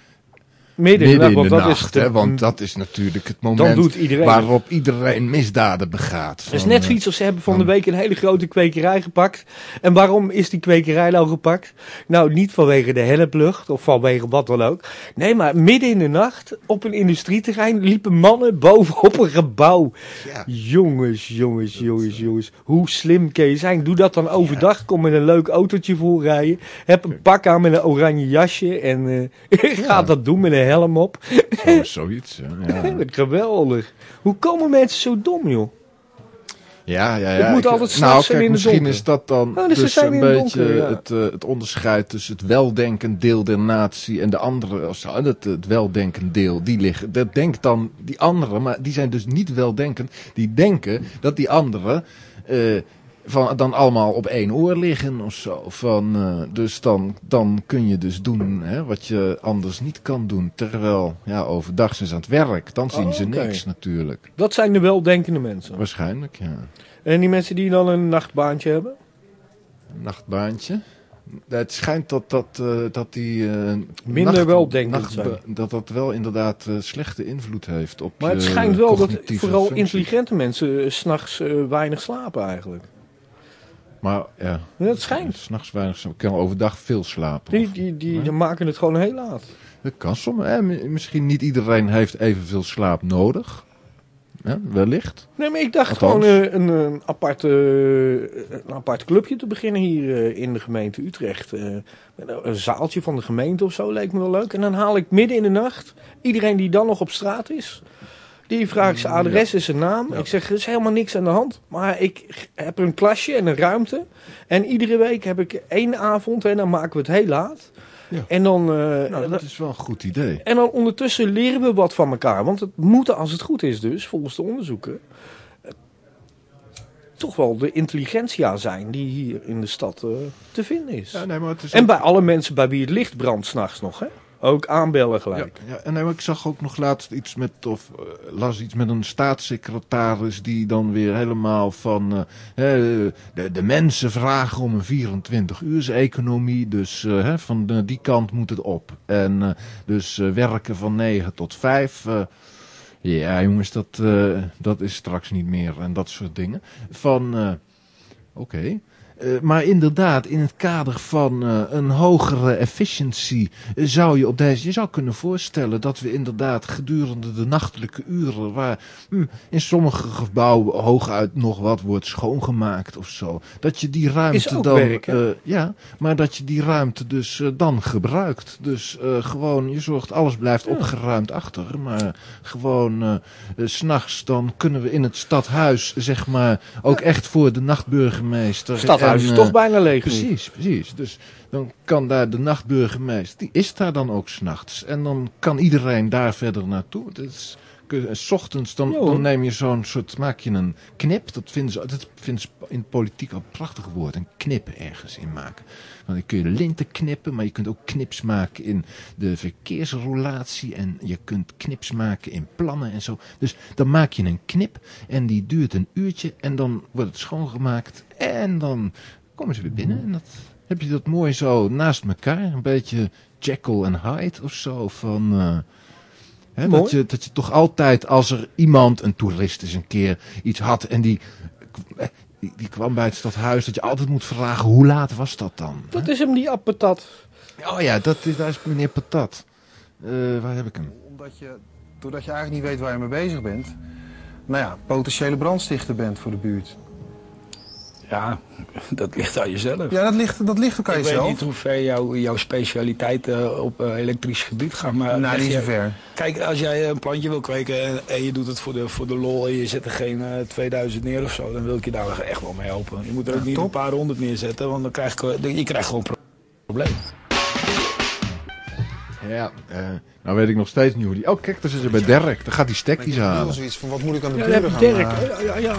Midden in de nacht. in de Want dat nacht, is hè? Want dat is natuurlijk het moment iedereen. waarop iedereen misdaden begaat. Het is net eh, zoiets als ze hebben van de week een hele grote kwekerij gepakt. En waarom is die kwekerij nou gepakt? Nou, niet vanwege de helplucht of vanwege wat dan ook. Nee, maar midden in de nacht op een industrieterrein liepen mannen bovenop een gebouw. Ja. Jongens, jongens, jongens, jongens. Hoe slim kun je zijn? Doe dat dan overdag. Kom met een leuk autootje voorrijden. Heb een pak aan met een oranje jasje. En eh ga dat doen met een helm op. Zo, zoiets. hè, Ja. Geweldig. Hoe komen mensen zo dom, joh? Ja, ja, ja. Het moet Ik- altijd nou, zijn in de misschien donker. is dat dan Oh, dus dus een beetje donker, ja. het, eh, het onderscheid tussen het weldenkend deel der natie en de andere. Het, het weldenkend deel, die liggen. Dat denkt dan die anderen, maar die zijn dus niet weldenkend. Die denken dat die anderen eh, van, dan allemaal op één oor liggen of zo. Van, eh, dus dan, dan kun je dus doen hè, wat je anders niet kan doen. Terwijl, ja, overdag zijn ze aan het werk. Dan zien Oh, ze niks natuurlijk. Dat zijn de weldenkende mensen. Waarschijnlijk, ja. En die mensen die dan een nachtbaantje hebben? nachtbaantje. Het schijnt dat, dat, eh, dat die... eh, Minder nacht- weldenkend zijn. Dat dat wel inderdaad slechte invloed heeft op Maar het schijnt wel dat vooral functie. intelligente mensen 's s'nachts weinig slapen eigenlijk. Maar ja, Dat schijnt. s'nachts weinig. Ik kan overdag veel slapen. Die, die, die maken het gewoon heel laat. Dat kan soms. Hè? Mi- Misschien niet iedereen heeft evenveel slaap nodig. Ja, wellicht. Nee, maar ik dacht Althans. gewoon eh, een, een, apart, eh, een apart clubje te beginnen hier eh, in de gemeente Utrecht. Een zaaltje van de gemeente of zo leek me wel leuk. En dan haal ik midden in de nacht iedereen die dan nog op straat is. Die vraag ik zijn adres en zijn naam. Ja. Ik zeg, er is helemaal niks aan de hand. Maar ik heb een klasje en een ruimte. En iedere week heb ik één avond en dan maken we het heel laat. Ja. En dan, eh, Nou, dat is wel een goed idee. en dan ondertussen leren we wat van elkaar. Want het moet, als het goed is dus, volgens de onderzoeken... eh, toch wel de intelligentia zijn die hier in de stad eh, te vinden is. Ja, nee, maar het is En ook- bij alle mensen bij wie het licht brandt s'nachts nog, hè? Ook aanbellen gelijk. ja, en maar ik zag ook nog laatst iets met, of eh, las iets met een staatssecretaris die dan weer helemaal van, eh, de, de mensen vragen om een 24-uurs-economie, dus van de- die kant moet het op. En dus werken van 9 tot 5. eh, ja, jongens, dat, dat is straks niet meer en dat soort dingen. Van, oké. Eh, maar inderdaad, in het kader van eh, een hogere efficiency eh, zou je op deze. Je zou kunnen voorstellen dat we inderdaad gedurende de nachtelijke uren, waar hm, in sommige gebouwen hooguit nog wat wordt schoongemaakt of zo, dat je die ruimte Is ook dan. werk, hè? eh, ja, maar dat je die ruimte dus dan gebruikt. Dus eh, gewoon, je zorgt, alles blijft opgeruimd achter, maar gewoon s s'nachts dan kunnen we in het stadhuis, zeg maar, ook echt voor de nachtburgemeester. Stadhuis en, is eh, toch bijna leeg nu. Precies, precies. Dus dan kan daar de nachtburgemeester, die is daar dan ook s'nachts. En dan kan iedereen daar verder naartoe. Het is, s ochtends dan, dan neem je zo'n soort, maak je een knip. Dat vinden ze, dat vinden ze in politiek al een prachtig woord. Een knip ergens in maken. Want dan kun je linten knippen, maar je kunt ook knips maken in de verkeersrelatie. En je kunt knips maken in plannen en zo. Dus dan maak je een knip en die duurt een uurtje. En dan wordt het schoongemaakt. En dan komen ze weer binnen. En dat, heb je dat mooi zo naast elkaar. Een beetje Jekyll en Hyde of zo. Van, eh, dat, je, dat je toch altijd als er iemand, een toerist eens een keer iets had. En die, eh, die, die kwam bij het stadhuis. Dat je altijd moet vragen hoe laat was dat dan? Dat is hem, die appatat. Oh ja, dat is, daar is meneer Patat. Eh, waar heb ik hem? Omdat je, doordat je eigenlijk niet weet waar je mee bezig bent, nou ja, potentiële brandstichter bent voor de buurt. Ja, dat ligt aan jezelf. Ja, dat ligt, dat ligt ook aan ik weet jezelf. niet hoe ver jouw, jouw specialiteit eh, op eh, elektrisch gebied gaat. Maar nou, niet zo ver. Kijk, als jij een plantje wil kweken en, en je doet het voor de, voor de lol en je zet er geen eh, 2000 neer of zo, dan wil ik je daar echt wel mee helpen. Je moet er ook niet top. een paar honderd neerzetten, want dan krijg je, je krijgt gewoon pro- probleem. Ja, eh, nou weet ik nog steeds niet hoe die... Oh, kijk, daar zit ze bij Dirk. Dan gaat die stekjes Ik heb halen. wel zoiets van, wat moet ik aan de Ja, gaan, eh, Ja, ja, ja.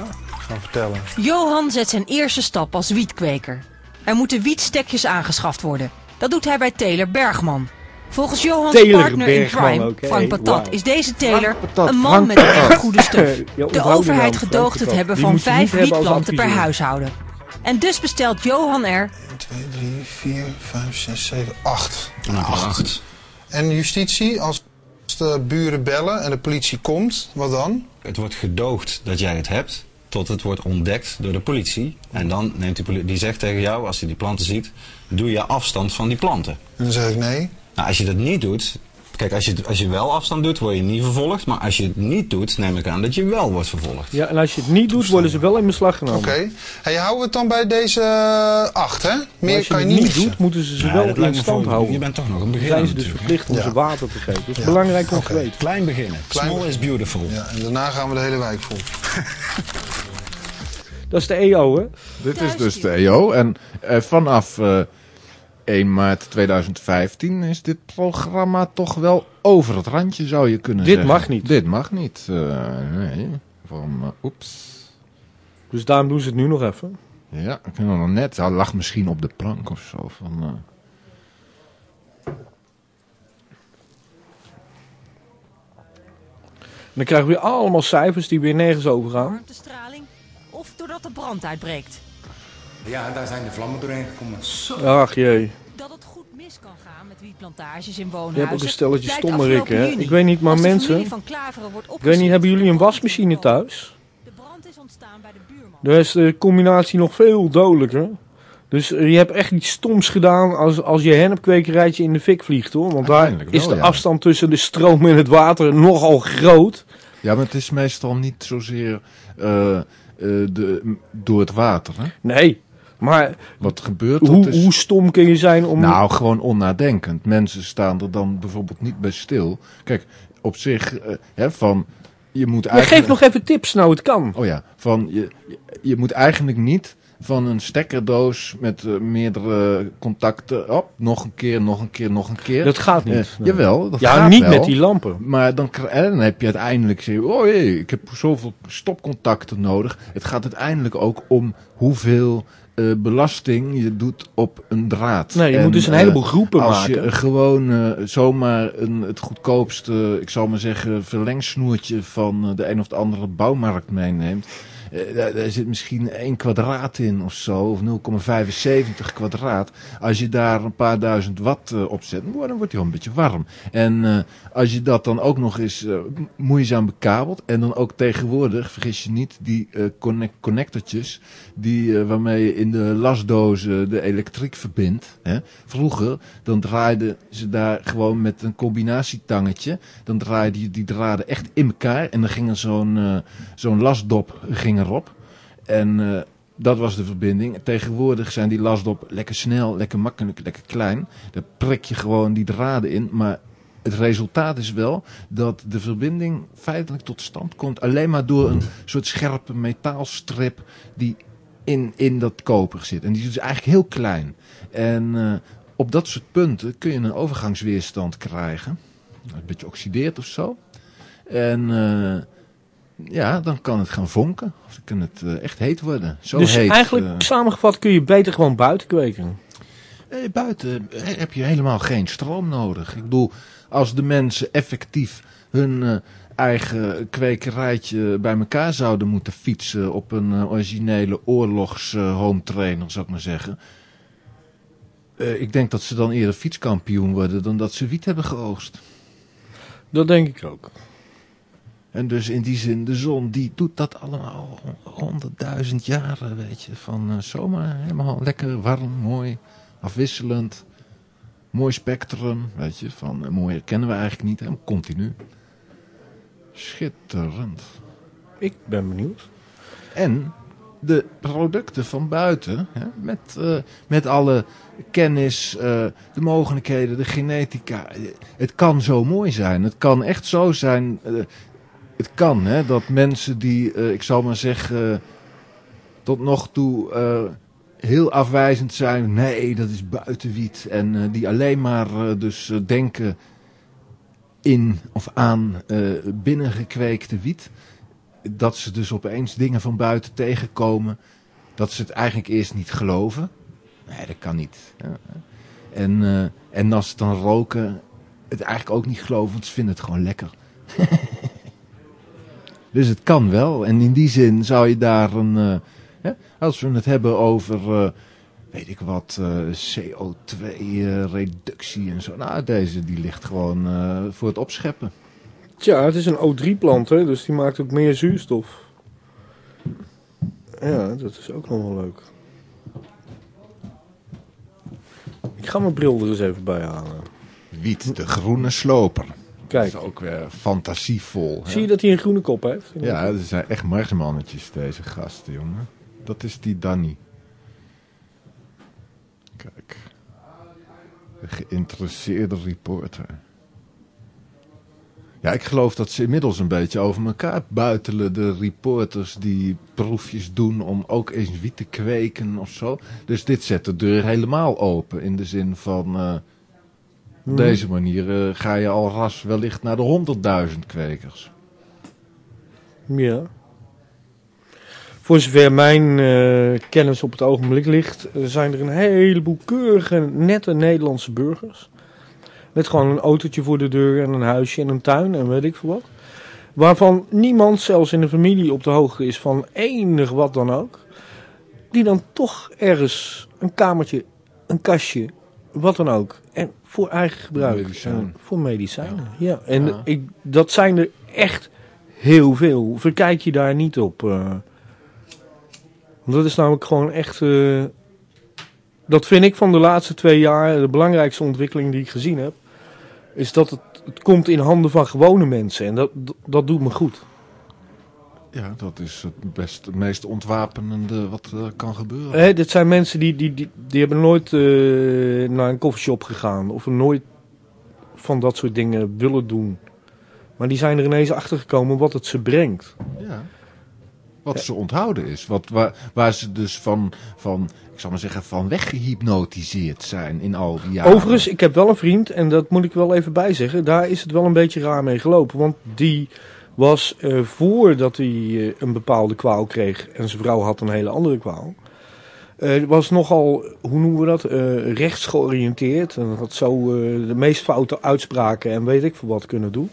Gaan vertellen? Johan zet zijn eerste stap als wietkweker. Er moeten wietstekjes aangeschaft worden. Dat doet hij bij Taylor Bergman. Volgens Johans Taylor partner in crime? Frank Patat, is deze Taylor Patat, een man Frank met echt goede stuf. Ja, De die overheid gedoogt het hebben Die van vijf wietplanten per huishouden. En dus bestelt Johan er 2, 3, 4, 5, 6, 7, 8. 8. En justitie, als de buren bellen en de politie komt, wat dan? Het wordt gedoogd dat jij het hebt, tot het wordt ontdekt door de politie. En dan neemt die politie, die zegt tegen jou, als je die planten ziet, doe je afstand van die planten. En dan zeg ik nee. Nou, als je dat niet doet, kijk, als je, als je wel afstand doet, word je niet vervolgd. Maar als je het niet doet, neem ik aan dat je wel wordt vervolgd. Ja, en als je het niet doet, worden ze wel in beslag genomen. Oké. Hey, houden we het dan bij deze 8, hè? Maar Meer als je kan je het niet doet, moeten ze ze Ja, wel in stand voor- houden. Je bent toch nog een Dan beginner zijn ze dus verplicht om Ja. ze water te geven. Dat is Ja. belangrijk om te weten. Klein beginnen. Klein Small is beautiful. Ja, en daarna gaan we de hele wijk vol. Dat is de EO, hè? Dit is dus de EO. En eh, vanaf eh 1 maart 2015 is dit programma toch wel over het randje, zou je kunnen Dit zeggen. mag niet. Dit mag niet. eh, nee. Van, oeps. Dus daarom doen ze het nu nog even. Ja, ik vind het nog net. Hij lag misschien op de plank of zo. Van, eh. En dan krijgen we weer allemaal cijfers die weer nergens over gaan. Doordat de brand uitbreekt. Ja, daar zijn de vlammen doorheen gekomen. Ach jee. Dat het goed mis kan gaan met wietplantages in Je woonhuizen. hebt ook een stelletje stommerikken, afgelopen hè? Ik weet niet, maar mensen... Ik weet niet, hebben jullie een wasmachine thuis? De brand is ontstaan bij de buurman. Daar is de combinatie nog veel dodelijker. Dus eh, je hebt echt iets stoms gedaan als, als je hennepkwekerijtje in de fik vliegt, hoor. Want daar is wel, de ja. afstand tussen de stroom en het water nogal groot. Ja, maar het is meestal niet zozeer eh, de, m- door het water. Hè? Nee, maar Wat gebeurt hoe, is... hoe stom kun je zijn om... Nou, gewoon onnadenkend. Mensen staan er dan bijvoorbeeld niet bij stil. Kijk, op zich, eh, hè, van... Je moet eigenlijk... geeft nog even tips nou het kan. Oh ja, van je, je moet eigenlijk niet van een stekkerdoos met eh, meerdere contacten... Op, nog een keer, nog een keer, nog een keer. Dat gaat niet. Eh. Jawel, dat ja, gaat niet wel. met die lampen. Maar dan, dan heb je uiteindelijk, zeg je, oh jee, ik heb zoveel stopcontacten nodig. Het gaat uiteindelijk ook om hoeveel eh, belasting je doet op een draad. Nee, je En, moet dus een heleboel groepen als maken. je gewoon zomaar een, het goedkoopste, ik zal maar zeggen, verlengsnoertje van de een of de andere bouwmarkt meeneemt. Eh, daar, zit misschien 1 kwadraat in of zo, of 0,75 kwadraat. Als je daar een paar duizend watt eh, op zet, dan wordt hij wel een beetje warm. En eh, als je dat dan ook nog eens moeizaam bekabelt, en dan ook tegenwoordig, vergis je niet, die connect connectortjes die, eh, waarmee je in de lasdozen de elektriek verbindt. Hè. Vroeger, dan draaiden ze daar gewoon met een combinatietangetje, dan draaide je die draden echt in elkaar en dan ging er zo'n eh, zo'n lasdop ging erop. En eh, dat was de verbinding. Tegenwoordig zijn die lasdop lekker snel, lekker makkelijk, lekker klein. Daar prik je gewoon die draden in, maar het resultaat is wel dat de verbinding feitelijk tot stand komt alleen maar door een soort scherpe metaalstrip die in, in dat koper zit. En die is eigenlijk heel klein. En eh, op dat soort punten kun je een overgangsweerstand krijgen. Een beetje oxideert of zo. En eh, ja, dan kan het gaan vonken. Of dan kan het eh, echt heet worden. Zo dus heet, eigenlijk, samengevat, kun je beter gewoon buiten kweken. Eh, buiten heb je helemaal geen stroom nodig. Ik bedoel, als de mensen effectief hun eigen kwekerijtje bij elkaar zouden moeten fietsen op een eh, originele oorlogs eh, home trainer, zou ik maar zeggen. Eh, ik denk dat ze dan eerder fietskampioen worden dan dat ze wiet hebben geoogst. Dat denk ik ook. En dus in die zin, de zon die doet dat allemaal honderdduizend jaren, weet je. Van zomaar helemaal lekker warm, mooi, afwisselend. Mooi spectrum, weet je. Van uh, mooier kennen we eigenlijk niet, helemaal continu. Schitterend. Ik ben benieuwd. En de producten van buiten, hè, met, eh, met alle kennis, eh, de mogelijkheden, de genetica. Het kan zo mooi zijn. Het kan echt zo zijn. eh, het kan hè, dat mensen die, ik zal maar zeggen, tot nog toe heel afwijzend zijn. Nee, dat is buitenwiet. En die alleen maar dus denken in of aan eh, binnengekweekte wiet dat ze dus opeens dingen van buiten tegenkomen. Dat ze het eigenlijk eerst niet geloven. Nee, dat kan niet. En, eh, en als ze dan roken, het eigenlijk ook niet geloven, want ze vinden het gewoon lekker. dus het kan wel. En in die zin zou je daar een. eh, hè, als we het hebben over. Eh, weet ik wat, eh, CO2-reductie en zo. Nou, deze die ligt gewoon eh, voor het opscheppen. Tja, het is een O3-plant, hè, dus die maakt ook meer zuurstof. Ja, dat is ook nog wel leuk. Ik ga mijn bril er eens even bij halen. Wiet, de groene sloper. Kijk. Dat is ook weer fantasievol. hè? Zie je dat hij een groene kop heeft? Ja, dat zijn echt marsmannetjes, deze gasten, jongen. Dat is die Danny. Kijk. De geïnteresseerde reporter. Ja, ik geloof dat ze inmiddels een beetje over elkaar buitelen. De reporters die proefjes doen om ook eens wiet te kweken of zo. Dus dit zet de deur helemaal open. In de zin van... eh, op Mhm. deze manier eh, ga je al ras wellicht naar de honderdduizend kwekers. Ja. Voor zover mijn eh, kennis op het ogenblik ligt, zijn er een heleboel keurige, nette Nederlandse burgers. Met gewoon een autootje voor de deur en een huisje en een tuin en weet ik veel wat. Waarvan niemand, zelfs in de familie, op de hoogte is van enig wat dan ook. Die dan toch ergens een kamertje, een kastje, wat dan ook. En voor eigen gebruik. Medicijn. Voor medicijnen. Ja. En Ja. Ik, dat zijn er echt heel veel. Verkijk je daar niet op. eh. Want dat is namelijk gewoon echt... eh, dat vind ik van de laatste twee jaar de belangrijkste ontwikkeling die ik gezien heb. Is dat het, het komt in handen van gewone mensen. En dat, dat, dat doet me goed. Ja, dat is het, best, het meest ontwapenende wat eh, kan gebeuren. Dit zijn mensen die, die, die, die hebben nooit eh, naar een koffieshop gegaan. Of nooit van dat soort dingen willen doen. Maar die zijn er ineens achter gekomen wat het ze brengt. Ja. Wat ze onthouden is. Wat, waar, waar ze dus van, van, ik zal maar zeggen, van weggehypnotiseerd zijn in al die jaren. Overigens, ik heb wel een vriend, en dat moet ik wel even bijzeggen. Daar is het wel een beetje raar mee gelopen. Want die was eh, voordat hij eh, een bepaalde kwaal kreeg. En zijn vrouw had een hele andere kwaal. eh, was nogal, hoe noemen we dat, eh, rechts georiënteerd. En had zo de meest foute uitspraken en weet ik veel wat kunnen doen.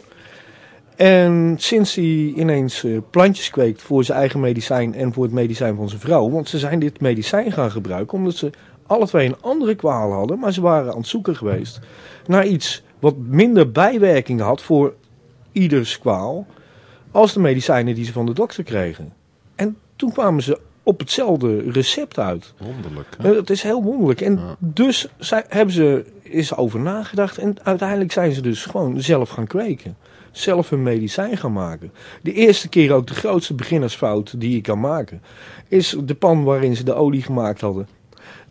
En sinds hij ineens eh, plantjes kweekt voor zijn eigen medicijn en voor het medicijn van zijn vrouw. Want ze zijn dit medicijn gaan gebruiken omdat ze alle twee een andere kwaal hadden. Maar ze waren aan het zoeken geweest naar iets wat minder bijwerking had voor ieders kwaal. Als de medicijnen die ze van de dokter kregen. En toen kwamen ze op hetzelfde recept uit. Wonderlijk. Ja, dat is heel wonderlijk. En dus zij, hebben ze is over nagedacht. En uiteindelijk zijn ze dus gewoon zelf gaan kweken. Zelf hun medicijn gaan maken. De eerste keer ook de grootste beginnersfout die je kan maken. Is de pan waarin ze de olie gemaakt hadden.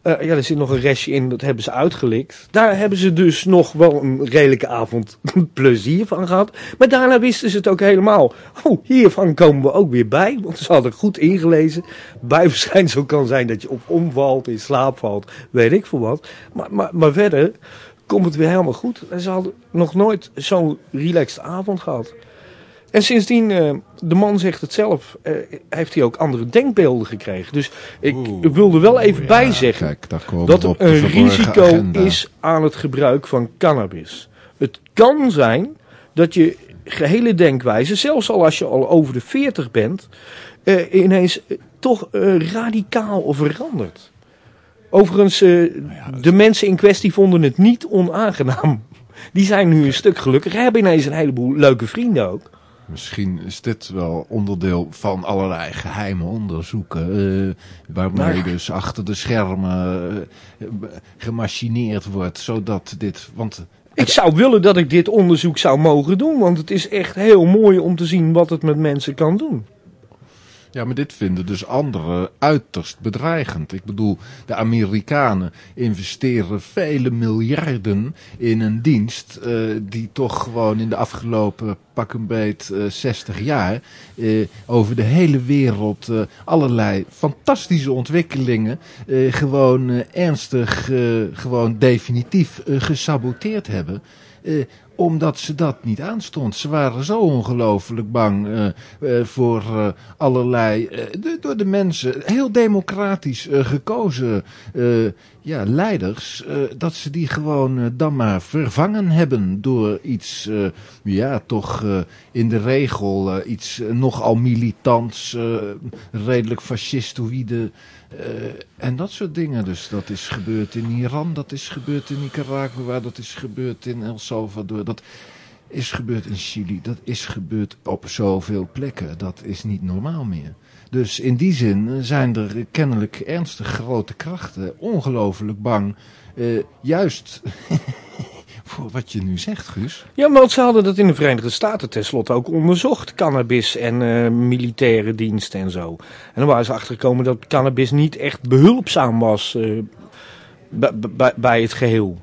Uh, ja, er zit nog een restje in, dat hebben ze uitgelikt. Daar hebben ze dus nog wel een redelijke avond plezier van gehad. Maar daarna wisten ze het ook helemaal. Oh, hiervan komen we ook weer bij. Want ze hadden goed ingelezen. Bijverschijnsel kan zijn dat je op omvalt, in slaap valt, weet ik veel wat. Maar, maar, maar verder komt het weer helemaal goed. En ze hadden nog nooit zo'n relaxed avond gehad. En sindsdien, uh, de man zegt het zelf, uh, heeft hij ook andere denkbeelden gekregen. Dus ik Oeh, wilde wel even ja, bijzeggen kijk, dat er een risico agenda. is aan het gebruik van cannabis. Het kan zijn dat je gehele denkwijze, zelfs al als je al over de 40 bent, uh, ineens toch radicaal verandert. Overigens, de mensen in kwestie vonden het niet onaangenaam. Die zijn nu een stuk gelukkiger. Hebben ineens een heleboel leuke vrienden ook. Misschien is dit wel onderdeel van allerlei geheime onderzoeken. Uh, waarmee Nou. dus achter de schermen uh, gemachineerd wordt. Zodat dit. Want Ik zou willen dat ik dit onderzoek zou mogen doen. Want het is echt heel mooi om te zien wat het met mensen kan doen. Ja, maar dit vinden dus anderen uiterst bedreigend. Ik bedoel, de Amerikanen investeren vele miljarden in een dienst uh, die toch gewoon in de afgelopen pak een beet uh, 60 jaar uh, over de hele wereld allerlei fantastische ontwikkelingen gewoon ernstig, gewoon definitief gesaboteerd hebben omdat ze dat niet aanstond. Ze waren zo ongelooflijk bang uh, uh, voor uh, allerlei, door de mensen, heel democratisch gekozen ja, leiders, dat ze die gewoon dan maar vervangen hebben door iets, ja, toch in de regel iets nogal militants, redelijk fascistoïde. En dat soort dingen. Dus dat is gebeurd in Iran, dat is gebeurd in Nicaragua, dat is gebeurd in El Salvador, dat is gebeurd in Chili, dat is gebeurd op zoveel plekken. Dat is niet normaal meer. Dus in die zin zijn er kennelijk ernstig grote krachten ongelooflijk bang, uh, juist voor wat je nu zegt, Guus. Ja, maar ze hadden dat in de Verenigde Staten tenslotte ook onderzocht. Cannabis en uh, militaire diensten en zo. En dan waren ze achtergekomen dat cannabis niet echt behulpzaam was bij het geheel.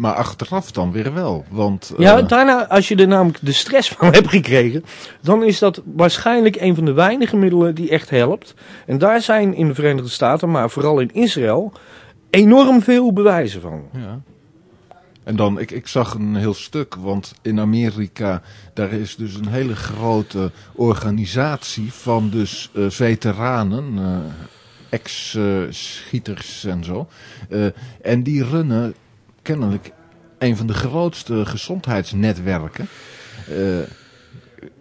Maar achteraf dan weer wel, want... Uh... Ja, daarna, als je er namelijk de stress van hebt gekregen... dan is dat waarschijnlijk een van de weinige middelen die echt helpt. En daar zijn in de Verenigde Staten, maar vooral in Israël... enorm veel bewijzen van. Ja. En dan, ik, ik zag een heel stuk, want in Amerika, daar is dus een hele grote organisatie van dus uh, veteranen, uh, ex-schieters en zo. En die runnen kennelijk een van de grootste gezondheidsnetwerken.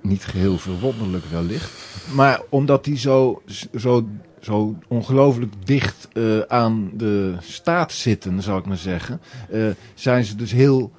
niet geheel verwonderlijk wellicht. Maar omdat die zo, zo zo ongelooflijk dicht uh, aan de staat zitten, zou ik maar zeggen, uh, zijn ze dus heel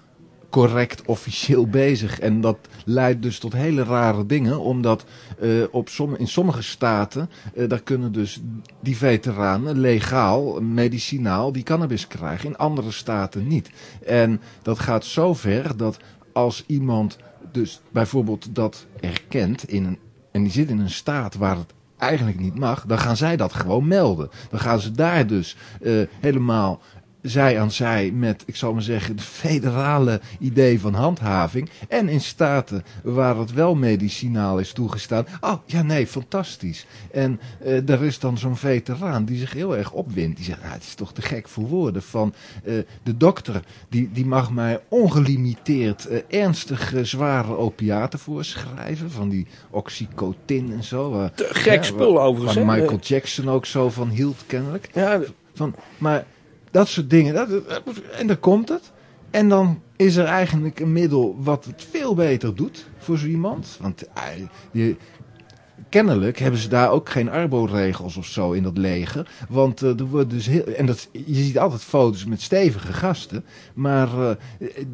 correct officieel bezig. En dat leidt dus tot hele rare dingen, omdat uh, op in sommige staten, daar kunnen dus die veteranen legaal, medicinaal, die cannabis krijgen. In andere staten niet. En dat gaat zo ver dat als iemand dus bijvoorbeeld dat erkent in een, en die zit in een staat waar het eigenlijk niet mag, dan gaan zij dat gewoon melden. Dan gaan ze daar dus uh, helemaal zij aan zij met, ik zal maar zeggen, het federale idee van handhaving. En in staten waar het wel medicinaal is toegestaan. Oh, ja nee, fantastisch. En uh, er is dan zo'n veteraan die zich heel erg opwindt. Die zegt, nou, het is toch te gek voor woorden. Van uh, de dokter, die, die mag mij ongelimiteerd uh, ernstige, zware opiaten voorschrijven. Van die oxycotin en zo. te gek ja, spul overigens. Waar Michael Jackson ook zo van hield kennelijk. Ja, van, maar dat soort dingen. Dat, en daar komt het. En dan is er eigenlijk een middel wat het veel beter doet voor zo iemand. Want eh, kennelijk hebben ze daar ook geen arbo-regels of zo in dat leger. Want eh, er wordt dus heel. En dat, je ziet altijd foto's met stevige gasten. Maar eh,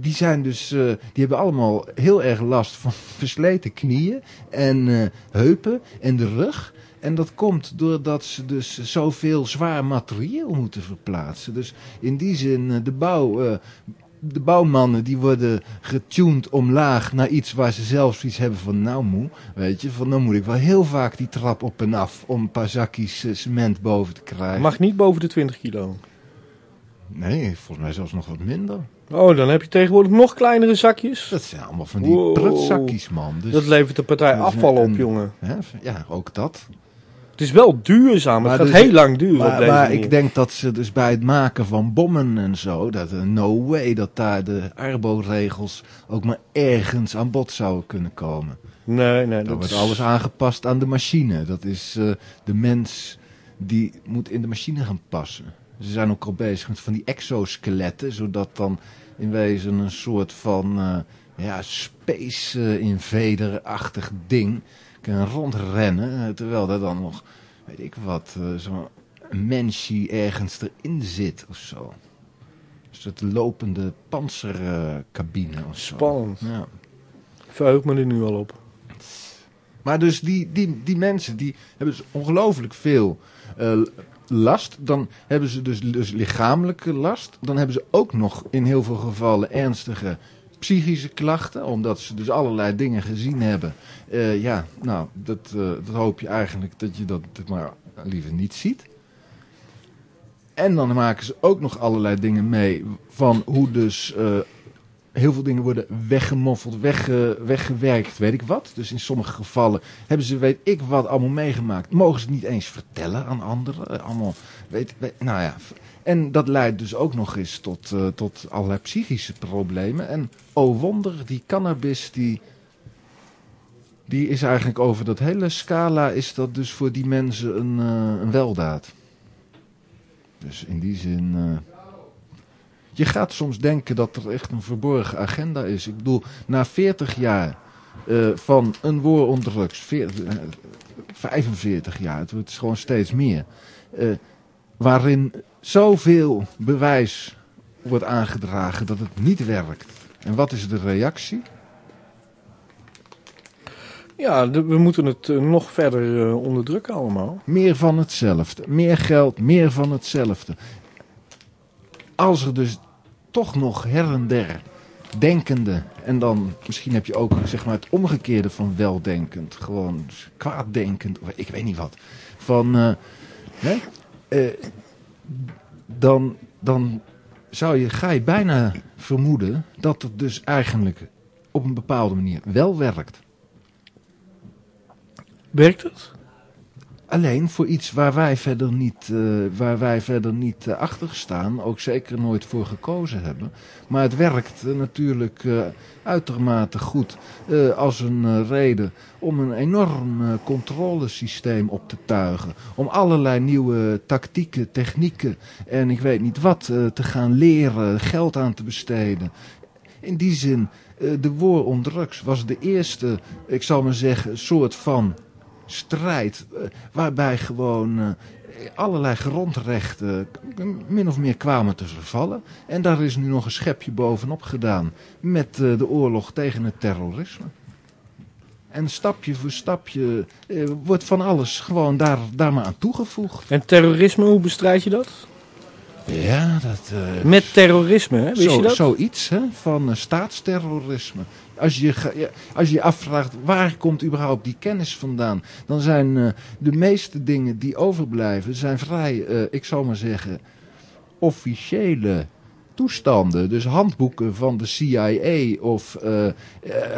die zijn dus. die hebben allemaal heel erg last van versleten knieën. En heupen en de rug. En dat komt doordat ze dus zoveel zwaar materieel moeten verplaatsen. Dus in die zin, eh, de bouw. eh, de bouwmannen die worden getuned omlaag naar iets waar ze zelf zoiets hebben van nou moe, weet je, van dan moet ik wel heel vaak die trap op en af om een paar zakjes eh, cement boven te krijgen. Mag niet boven de 20 kilo. Nee, volgens mij zelfs nog wat minder. Oh, dan heb je tegenwoordig nog kleinere zakjes. Dat zijn allemaal van die Wow. prutzakjes, man. Dus, Dat levert de partij afval op, jongen. hè, ja, ook dat. Het is wel duurzaam. Het gaat dus- heel lang duren Maar, op deze maar ik denk dat ze dus bij het maken van bommen en zo, dat er no way dat daar de arbo-regels ook maar ergens aan bod zouden kunnen komen. Nee, nee. Dan Dat wordt is- alles aangepast aan de machine. Dat is eh, de mens die moet in de machine gaan passen. Ze zijn ook al bezig met van die exoskeletten, zodat dan in wezen een soort van eh, ja, space eh, invader-achtig ding kan rondrennen. eh, terwijl er dan nog, weet ik wat, eh, zo'n mensje ergens erin zit of zo. Een soort lopende panzercabine of zo. Spannend. Ja. Verheug me er nu al op. Maar dus die, die, die mensen die hebben dus ongelooflijk veel eh, last. Dan hebben ze dus, dus lichamelijke last. Dan hebben ze ook nog in heel veel gevallen ernstige psychische klachten. Omdat ze dus allerlei dingen gezien hebben. Eh, ja, nou, dat, eh, dat hoop je eigenlijk dat je dat maar liever niet ziet. En dan maken ze ook nog allerlei dingen mee van hoe dus eh, heel veel dingen worden weggemoffeld, wegge, weggewerkt, weet ik wat. Dus in sommige gevallen hebben ze, weet ik wat, allemaal meegemaakt. Mogen ze niet eens vertellen aan anderen. Allemaal, weet, weet- nou ja. En dat leidt dus ook nog eens tot, eh, tot allerlei psychische problemen. En oh wonder, die cannabis, die, die is eigenlijk over dat hele scala, is dat dus voor die mensen een, eh, een weldaad. Dus in die zin... eh, je gaat soms denken dat er echt een verborgen agenda is. Ik bedoel, na 40 jaar van een war on drugs, veer- eh, 45 jaar, het wordt gewoon steeds meer. Waarin zoveel bewijs wordt aangedragen dat het niet werkt. En wat is de reactie? Ja, we moeten het eh, nog verder eh, onderdrukken allemaal. Meer van hetzelfde. Meer geld, meer van hetzelfde. Als er dus toch nog her en der denkende, en dan misschien heb je ook zeg maar het omgekeerde van weldenkend, gewoon kwaaddenkend, of ik weet niet wat, van, eh, hè, eh, dan, dan zou je, ga je bijna vermoeden dat het dus eigenlijk op een bepaalde manier wel werkt. Werkt het? Alleen voor iets waar wij verder niet, eh, waar wij verder niet eh, achter staan, ook zeker nooit voor gekozen hebben. Maar het werkt eh, natuurlijk uitermate goed als een reden om een enorm controlesysteem op te tuigen. Om allerlei nieuwe tactieken, technieken en ik weet niet wat te gaan leren, geld aan te besteden. In die zin, de war on drugs was de eerste, ik zal maar zeggen, soort van strijd. eh, waarbij gewoon eh, allerlei grondrechten min of meer kwamen te vervallen. En daar is nu nog een schepje bovenop gedaan met eh, de oorlog tegen het terrorisme. En stapje voor stapje eh, wordt van alles gewoon daar, daar maar aan toegevoegd. En terrorisme, hoe bestrijd je dat? Ja, dat... Met terrorisme, hè? Wist Zo- je dat? Zoiets, hè, van staatsterrorisme. Als je, als je je afvraagt waar komt überhaupt die kennis vandaan, dan zijn eh, de meeste dingen die overblijven, zijn vrij, eh, ik zal maar zeggen, officiële toestanden. Dus handboeken van de CIA of eh, eh,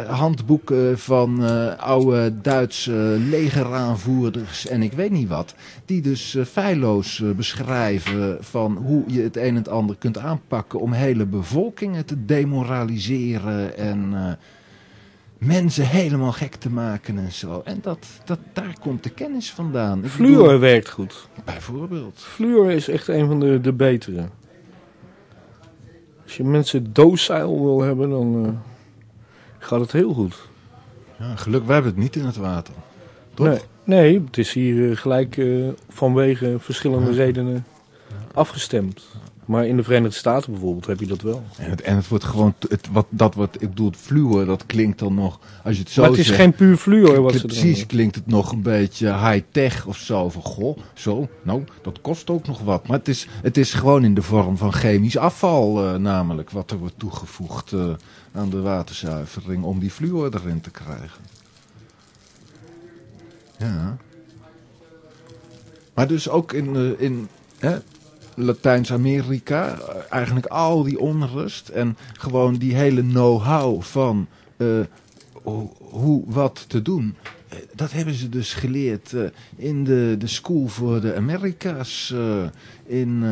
handboeken van eh, oude Duitse legeraanvoerders en ik weet niet wat. Die dus feilloos beschrijven van hoe je het een en het ander kunt aanpakken om hele bevolkingen te demoraliseren en mensen helemaal gek te maken en zo. En dat, dat, daar komt de kennis vandaan. Ik Fluor bedoel, werkt goed. Bijvoorbeeld. Fluor is echt een van de, de betere. Als je mensen dooszeil wil hebben, dan eh, gaat het heel goed. Ja, geluk, wij hebben het niet in het water. Toch? Nee, nee, het is hier eh, gelijk eh, vanwege verschillende redenen afgestemd. Maar in de Verenigde Staten bijvoorbeeld heb je dat wel. En het, en het wordt gewoon, het, wat, dat wordt, ik bedoel, het fluor, dat klinkt dan nog, als je het zo maar het is zegt, geen puur fluor wat ze Precies, klinkt het nog een beetje high-tech of zo. Van, goh, zo, nou, dat kost ook nog wat. Maar het is, het is gewoon in de vorm van chemisch afval, eh, namelijk, wat er wordt toegevoegd eh, aan de waterzuivering om die fluor erin te krijgen. Ja. Maar dus ook in, eh, in hè, Latijns-Amerika, eigenlijk al die onrust en gewoon die hele know-how van eh, ho- hoe wat te doen. eh, Dat hebben ze dus geleerd eh, in de, de School voor de Amerika's in,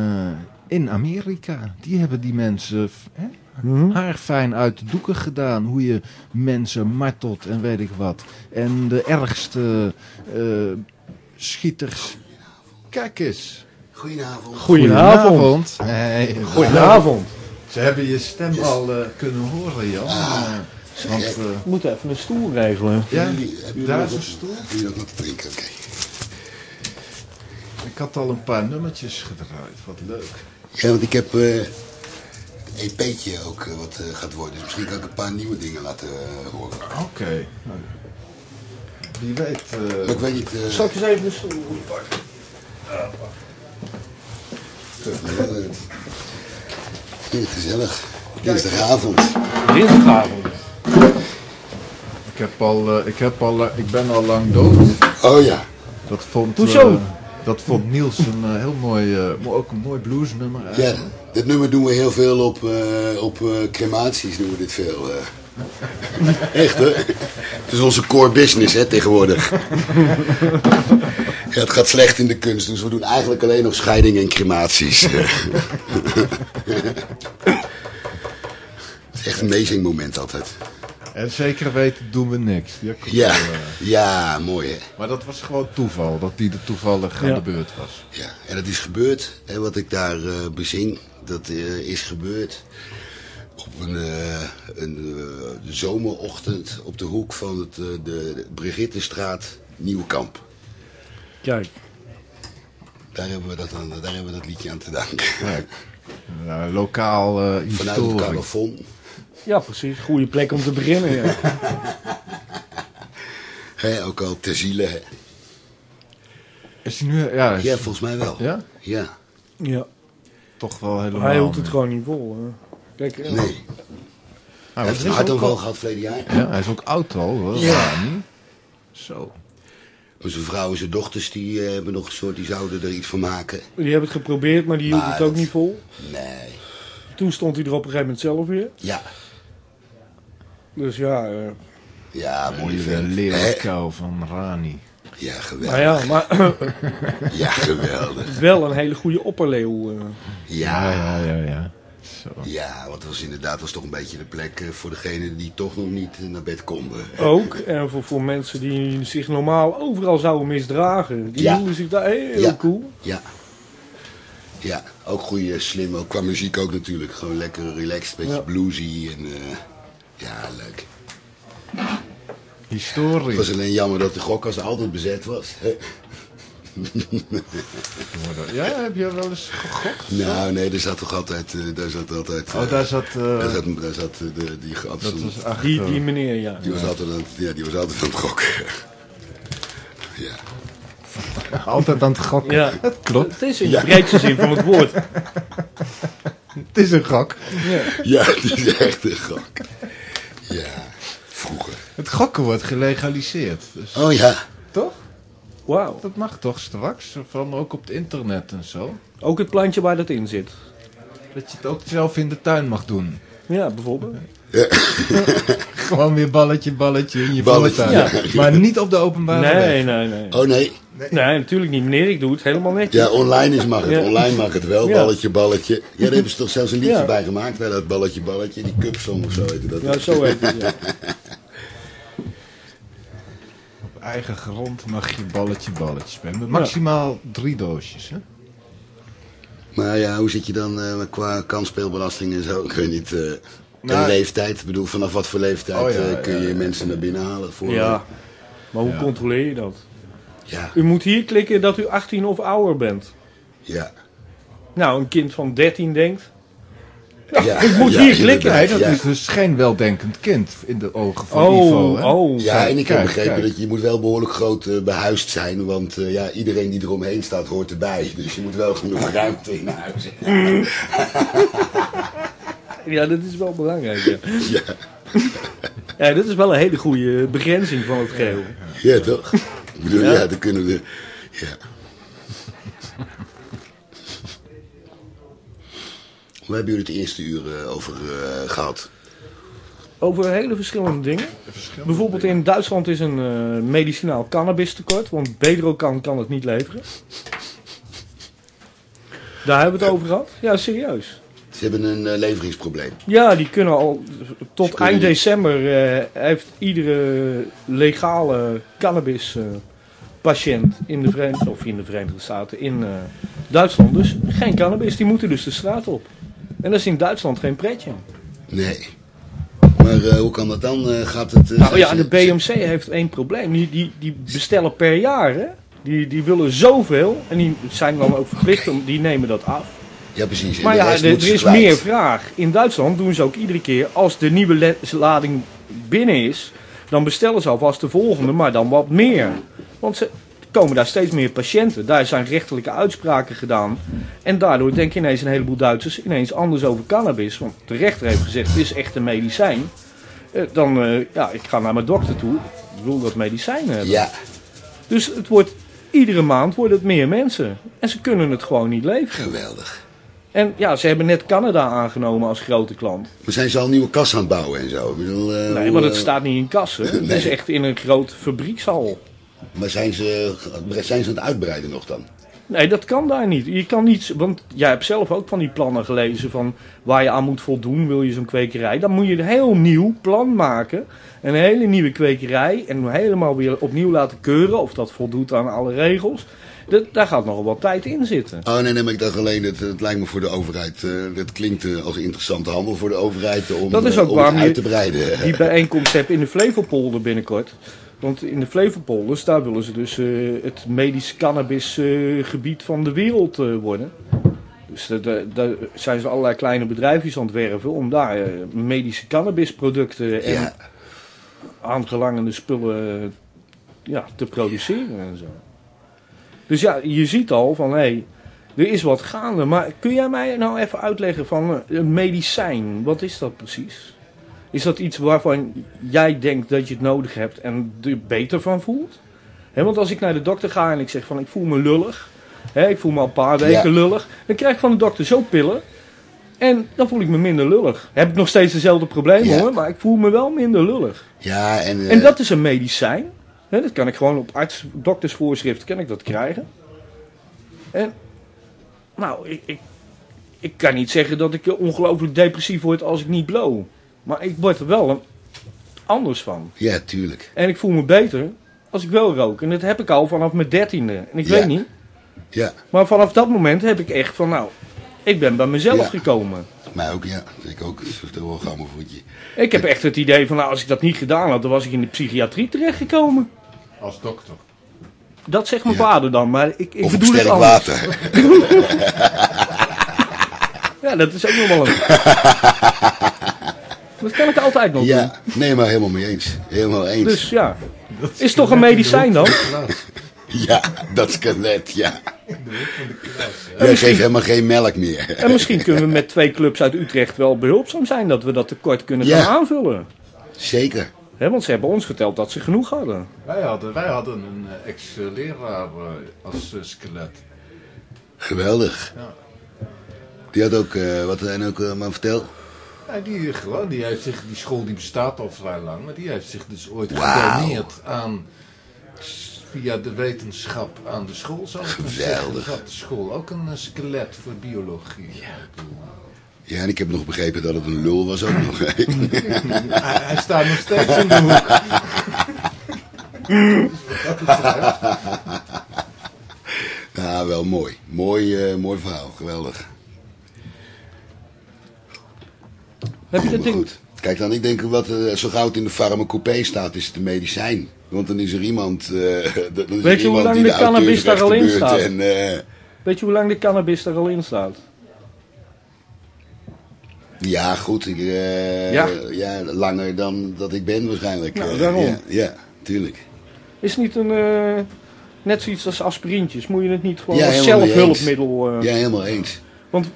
in Amerika. Die hebben die mensen hè, Mhm. haarfijn uit de doeken gedaan. Hoe je mensen martelt en weet ik wat. En de ergste schieters. Kijk eens. Goedenavond. Goedenavond. Hey, Goedenavond. Ze hebben je stem al eh, kunnen horen, Jan. Eh, want, eh, We moeten even een stoel regelen. ja, daar is een stoel. Nog wat te drinken? Oké. Ik had al een paar nummertjes gedraaid. Wat leuk. Ja, want ik heb eh, een EP'tje ook wat eh, gaat worden. Dus misschien kan ik een paar nieuwe dingen laten horen. Oké. Nou, Wie weet. eh, ik weet niet... Zal ik eens even een stoel pakken? eh, ja, gezellig. Dinsdagavond. Dinsdagavond. ik, heb al, eh, ik, heb al, eh, ik ben al lang dood. Oh ja. Dat vond, Hoezo? eh, dat vond Niels een heel mooi, eh, mo- ook een mooi bluesnummer. Ja, dit nummer doen we heel veel op, eh, op eh, crematies. Doen we dit veel. eh. Echt, hè? Het is onze core business, hè, tegenwoordig. Ja, het gaat slecht in de kunst, dus we doen eigenlijk alleen nog scheidingen en crematies. Het is echt een amazing moment altijd. En zeker weten doen we niks. Ja, ja, mooi, hè? maar dat was gewoon toeval, dat die er toevallig aan Ja. de beurt was. Ja, en dat is gebeurd. En wat ik daar eh, bezing, dat eh, is gebeurd op een, eh, een zomerochtend op de hoek van het, eh, de, de Brigittestraat, Nieuwkamp. Kijk, Daar hebben we dat, aan, daar hebben we dat liedje aan te danken. Kijk, eh, lokaal eh Vanuit het. Calafon. ja precies. Goede plek om te beginnen. Ja. Ook al ter ziele. hè. Is hij nu, ja, is Ja, volgens mij wel. ja? Ja. ja. toch wel helemaal. Hij hield het gewoon niet vol. Hè. Kijk, eh, Nee. Hij Hij heeft een hartaanval ook al- gehad verleden jaar. Ja, hij is ook oud al, hoor. Ja. Ja. Zo. Maar Zijn vrouw en zijn dochters die eh, hebben nog een soort, die zouden er iets van maken. die hebben het geprobeerd, maar die hield Maar het ook dat- niet vol. Nee. Toen stond hij er op een gegeven moment zelf weer. Ja. Dus ja, eh, Ja, mooie Die vent. Hè? leeuwenkou van Rani. Ja, nou geweldig. ja, maar Ja, geweldig. wel een hele goede opperleeuw. eh. Ja, ja, ja. ja. Zo. Ja, want het was inderdaad was toch een beetje de plek eh, voor degenen die toch nog niet eh, naar bed konden. Ook. En voor, voor mensen die zich normaal overal zouden misdragen. Die Ja. hielden zich daar heel Ja. cool. Ja. Ja, ook goede, slim, ook qua muziek ook natuurlijk. Gewoon lekker relaxed, beetje Ja. bluesy en eh, ja, leuk. Historie. Het was alleen jammer dat de gokkas altijd bezet was. Ja, heb je wel eens gegokt? nou, nee, daar zat toch altijd, eh, daar zat altijd, Oh, eh, daar zat... eh, daar zat, daar zat eh, de, die gat- dat was achter... Die, die meneer, ja. die was altijd aan, het- ja, die was altijd aan het gokken. ja. Altijd aan het gokken. Ja. Dat klopt. Het is in de breedste zin van het woord. Het is een gok. Ja. ja, het is echt een gok. Ja, vroeger. Het gokken wordt gelegaliseerd. Dus, Oh ja, Toch? Wauw. Dat mag toch straks? Van ook op het internet en zo. Ook het plantje waar dat in zit. Dat je het ook zelf in de tuin mag doen. Ja, bijvoorbeeld. Gewoon weer balletje, balletje in je Balletje, ja. Maar niet op de openbare Nee, weg. nee, nee. oh nee. Nee, natuurlijk niet. Meneer, ik doe het helemaal netjes. Ja, online is mag het. Ja. Online mag het wel. Balletje, balletje. Ja, daar hebben ze toch zelfs een liedje Ja. bij gemaakt. Bij dat balletje, balletje. Die cupsong of zo heette dat. Ja, zo heet het, eigen grond mag je balletje, balletje spelen. Maximaal drie doosjes, hè? Maar ja, hoe zit je dan eh, qua kansspelbelasting en zo? Kun je niet... Nou, en leeftijd, ik bedoel, vanaf wat voor leeftijd Oh ja, eh, kun ja, je ja. mensen naar binnen halen? Voor, Ja, maar hoe Ja. controleer je dat? Ja, U moet hier klikken dat u 18 of ouder bent. ja. Nou, een kind van 13 denkt. Ja, ik moet ja, hier klikken. Nee, dat ja. is dus geen weldenkend kind in de ogen van Oh, Ivo. Hè? oh. Ja, en ik heb begrepen kijk. dat je, je moet wel behoorlijk groot eh, behuisd zijn, want eh, ja, iedereen die eromheen staat hoort erbij. Dus je moet wel genoeg ruimte in huis hebben. Ja, dat is wel belangrijk. Ja. Ja, ja, dat is wel een hele goede begrenzing van het geheel. ja toch? Ik bedoel, Ja. ja, dan kunnen we... Ja. Waar hebben jullie het eerste uur eh, over eh, gehad? Over hele verschillende dingen. Bijvoorbeeld in Duitsland is een eh, medicinaal cannabis tekort, want Bedrocan kan het niet leveren. Daar hebben we het over gehad. Ja, serieus. Ze hebben een eh, leveringsprobleem. Ja, die kunnen al tot kunnen eind niet. december eh, heeft iedere legale cannabis eh, patiënt in de Verenigde of in de Verenigde Staten in eh, Duitsland dus geen cannabis. Die moeten dus de straat op. En dat is in Duitsland geen pretje. Nee. Maar eh, hoe kan dat dan? Eh, gaat het... eh, Nou ja, de BMC heeft één probleem. Die, die, die bestellen per jaar, hè. Die, die willen zoveel. En die zijn dan ook verplicht, om, die nemen dat af. Ja, precies. Maar ja, er, is kwijt. meer vraag. In Duitsland doen ze ook iedere keer, als de nieuwe lading binnen is, dan bestellen ze alvast de volgende, maar dan wat meer. Want ze komen daar steeds meer patiënten. Daar zijn rechtelijke uitspraken gedaan. En daardoor denken ineens een heleboel Duitsers ineens anders over cannabis. Want de rechter heeft gezegd, het is echt een medicijn. Eh, dan, eh, ja, ik ga naar mijn dokter toe. Ik wil dat medicijn hebben. Ja, Dus het wordt, iedere maand worden het meer mensen. En ze kunnen het gewoon niet leveren. geweldig. En ja, ze hebben net Canada aangenomen als grote klant. Maar zijn ze al nieuwe kas aan het bouwen en zo? Ik bedoel, eh, Nee, maar het staat niet in kassen. Het is echt in een groot fabriekshal. Maar zijn ze, zijn ze aan het uitbreiden nog dan? Nee, dat kan daar niet. Je kan niet, want jij hebt zelf ook van die plannen gelezen van waar je aan moet voldoen, wil je zo'n kwekerij. Dan moet je een heel nieuw plan maken. Een hele nieuwe kwekerij en helemaal weer opnieuw laten keuren of dat voldoet aan alle regels. Dat, daar gaat nogal wat tijd in zitten. Oh nee, nee, maar ik dacht alleen, het, het lijkt me voor de overheid, eh dat klinkt eh, als interessante handel voor de overheid om, Dat is eh, om het uit te breiden. die bijeenkomst hebt in de Flevopolder binnenkort. Want in de Flevopolders, daar willen ze dus eh, het medisch cannabisgebied van de wereld eh, worden. Dus da- da- daar zijn ze allerlei kleine bedrijfjes aan het werven om daar eh, medische cannabisproducten en Ja. aangelangende spullen eh, ja, te produceren en zo. Dus ja, je ziet al van hé, hey, er is wat gaande. Maar kun jij mij nou even uitleggen van eh, een medicijn? Wat is dat precies? Is dat iets waarvan jij denkt dat je het nodig hebt en er beter van voelt? Want als ik naar de dokter ga en ik zeg van ik voel me lullig. Ik voel me al een paar weken Ja. lullig. Dan krijg ik van de dokter zo pillen. En dan voel ik me minder lullig. Heb ik nog steeds dezelfde problemen Ja. hoor, maar ik voel me wel minder lullig. Ja, en, eh, En dat is een medicijn. Dat kan ik gewoon op arts, doktersvoorschrift kan ik dat krijgen. En nou, ik, ik, ik kan niet zeggen dat ik eh, ongelooflijk depressief word als ik niet blow. Maar ik word er wel een, anders van. ja, tuurlijk. En ik voel me beter als ik wel rook. En dat heb ik al vanaf mijn dertiende. En ik Ja. weet niet. Ja, Maar vanaf dat moment heb ik echt van nou, ik ben bij mezelf Ja. gekomen. mij ook, ja. Ik ook. Dat is wel mijn voetje. Ik heb echt het idee van nou, als ik dat niet gedaan had, dan was ik in de psychiatrie terechtgekomen. Als dokter. Dat zegt mijn Ja. vader dan, maar ik, ik Of bedoel het sterk anders. water. Ja, dat is ook nog wel een... dat kan ik altijd nog doen. Ja, nee, maar helemaal mee eens. Helemaal eens. Dus ja, is toch een medicijn dan? Ja, dat skelet, ja. Jij geeft helemaal geen melk meer. En misschien kunnen we met twee clubs uit Utrecht wel behulpzaam zijn dat we dat tekort kunnen Ja. gaan aanvullen. Zeker. Hè, want ze hebben ons verteld dat ze genoeg hadden. Wij hadden, wij hadden een eh, ex-leraar eh, als eh, skelet. Geweldig. Ja. Die had ook, eh, wat hij ook eh, maar vertel. Ja, die, gewoon, die, heeft zich, die school die bestaat al vrij lang, maar die heeft zich dus ooit gedoneerd aan, via de wetenschap aan de school. Zeggen. Geweldig. Had de school ook een eh, skelet voor biologie. Ja. Ja, en ik heb nog begrepen dat het een lul was ook nog. hij, hij staat nog steeds in de hoek. ja, wel mooi. Mooi mooi, eh, mooi verhaal. Geweldig. Heb je dat Maar ding? goed. Kijk dan, ik denk wat eh, zo gauw het in de farmacoupé staat, is het een medicijn. Want dan is er iemand, dan is er Weet je hoe lang die de cannabis daar al in staat? En, eh, Weet je hoe lang de cannabis er al in staat? ja, goed. Ik, Ja. ja. langer dan dat ik ben waarschijnlijk. Nou, daarom. Ja, ja, tuurlijk. Is niet een, net zoiets als aspirintjes? Moet je het niet gewoon Ja, als zelfhulpmiddel... Ja, helemaal eens. Want,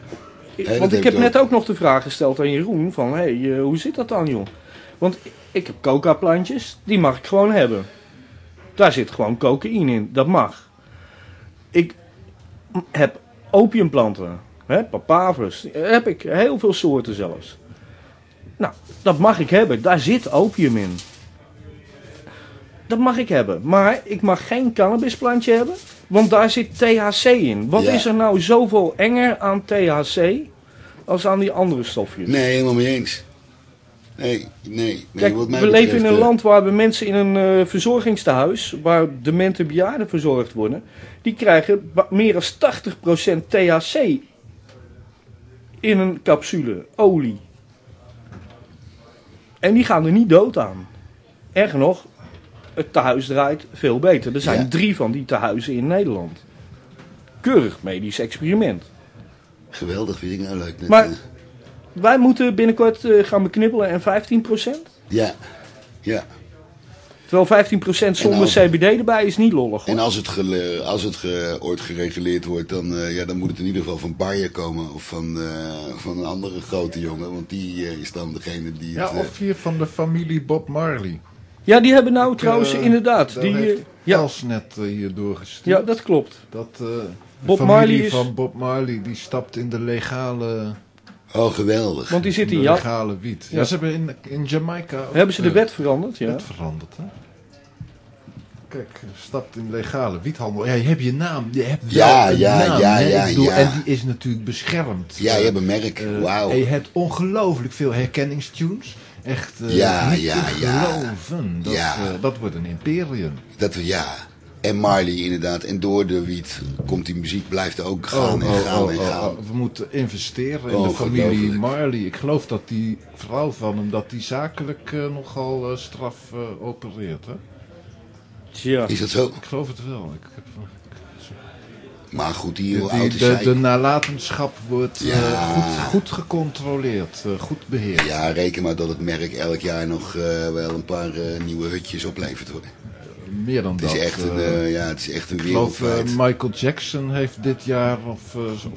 Want ik heb net ook nog de vraag gesteld aan Jeroen van, hé, hey, eh, hoe zit dat dan joh? Want ik heb coca-plantjes, die mag ik gewoon hebben. Daar zit gewoon cocaïne in, dat mag. Ik heb opiumplanten, hè, papavers, eh, heb ik heel veel soorten zelfs. Nou, dat mag ik hebben, daar zit opium in. Dat mag ik hebben, maar ik mag geen cannabisplantje hebben, want daar zit THC in. Wat Ja. is er nou zoveel enger aan THC als aan die andere stofjes? Nee, helemaal mee eens. Nee, nee. nee Kijk, wat we leven in een eh, land waar we mensen in een eh, verzorgingstehuis, waar demente bejaarden verzorgd worden, die krijgen meer dan 80% THC in een capsule, olie. En die gaan er niet dood aan. Erger nog, het tehuis draait veel beter. Er zijn Ja. drie van die tehuizen in Nederland. Keurig medisch experiment. Geweldig, vind ik nou leuk. net, Maar eh. wij moeten binnenkort eh, gaan beknibbelen en 15%? Ja, ja. Terwijl 15% zonder als- CBD erbij is niet lollig. hoor. En als het, gele- als het ge- ooit gereguleerd wordt, dan, eh, ja, dan moet het in ieder geval van Bayer komen. Of van, eh, van een andere grote jongen. Want die is dan degene die Ja, het... of hier van de familie Bob Marley. Ja, die hebben nou trouwens Eh, inderdaad. Die, heeft eh, ja, Els net eh, hier doorgestuurd. ja, dat klopt. Dat eh, de Bob familie Marley is- van Bob Marley die stapt in de legale, Oh, geweldig. Want die zit in Jap. legale wiet. Ja, Ja. ze hebben in, in Jamaica ook, Hebben ze de wet veranderd? Ja. wet veranderd. Hè? Kijk, stapt in legale wiethandel. Ja, je hebt je naam. Je hebt wel Ja, een ja, naam, ja, ja, bedoel, ja. En die is natuurlijk beschermd. Ja, je hebt een merk. Wauw. En je hebt ongelooflijk veel herkenningstunes. Echt eh, Ja, niet ja, te ja. geloven. Dat, Ja. eh, dat wordt een imperium. Dat, ja. En Marley inderdaad. En door de wiet komt die muziek, blijft ook gaan en Oh, oh, gaan oh, en oh, gaan. oh. We moeten investeren in Oh, de familie. Marley. Ik geloof dat die vrouw van hem, dat die zakelijk eh, nogal eh, straf eh, opereert. Hè? Tja. Is dat zo? Ik geloof het wel. Ik Maar goed, die, hoe oud is de, de nalatenschap wordt eh, goed, goed gecontroleerd, eh, goed beheerd. Ja, reken maar dat het merk elk jaar nog eh, wel een paar nieuwe hutjes oplevert hoor. Meer dan Het dat. is echt een, ja, het is echt een Ik geloof wereldwijd. Michael Jackson heeft dit jaar of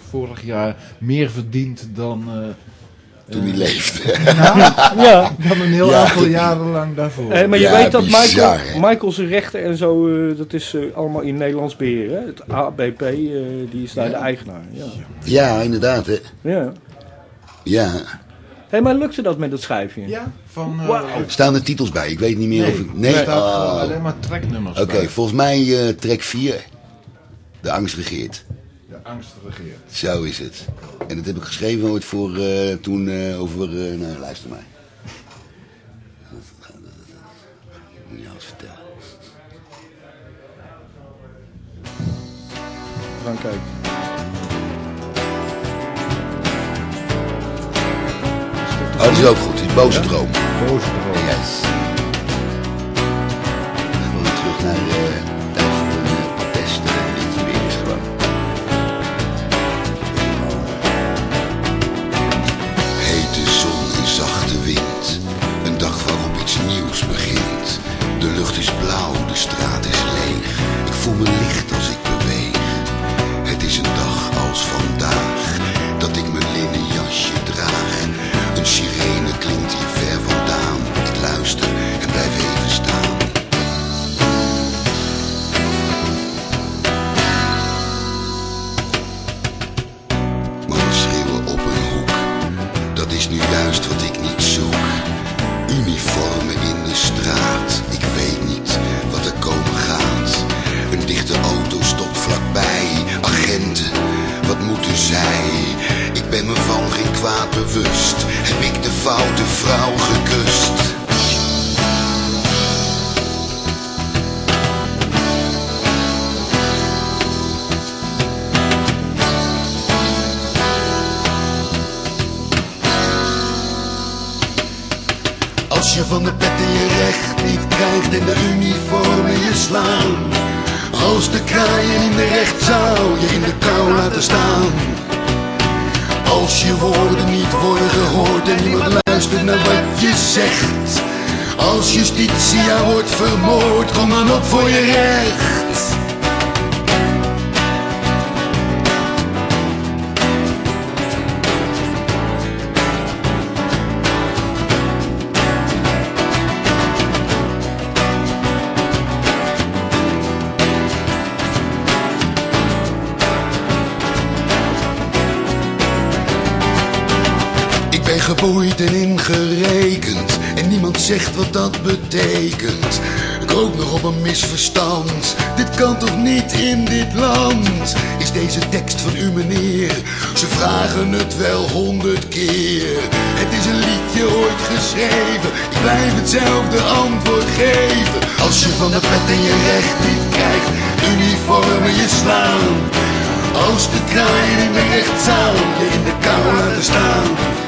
vorig jaar meer verdiend dan, Toen hij leefde. Ja. dan een heel Ja, aantal toen- jaren lang daarvoor. Eh, maar je Ja, weet dat bizar, Michael, hè? Michael zijn rechten en zo, eh, dat is eh, allemaal in Nederlands beheer. Hè? Het ABP, eh, die is daar de eigenaar. Ja. Ja, inderdaad hè. ja. Ja. Hé, maar lukte dat met het schijfje? Ja, van... eh, Wauw. Staan er titels bij? Ik weet niet meer Nee, of ik... Nee? staat Oh. gewoon alleen maar tracknummers Oké, volgens mij eh track 4. De angst regeert. Angst regeert. Zo is het. En dat heb ik geschreven ooit voor eh, toen eh, over... eh, nou, luister maar. Ik moet je alles vertellen. We gaan kijken. Oh, dat is ook goed. Die boze droom. Boze droom. Yes. Gewoon terug naar lucht is blauw, de straat is leeg. Ik voel me licht als ik vrouw gekust. Als je van de pet en je recht niet krijgt en de uniformen je slaan. Als de kraaien in de rechtszaal je in de kou laten staan. Als je woorden niet worden gehoord en niemand luistert naar wat je zegt. Als justitia wordt vermoord, kom dan op voor je recht. Geboeid en ingerekend en niemand zegt wat dat betekent. Ik hoop nog op een misverstand, dit kan toch niet in dit land? Is deze tekst van u meneer? Ze vragen het wel honderd keer. Het is een liedje ooit geschreven, ik blijf hetzelfde antwoord geven. Als je van de pet en je recht niet krijgt, uniformen je slaan. Als de kraaien in de rechtszaal je in de kou laten staan.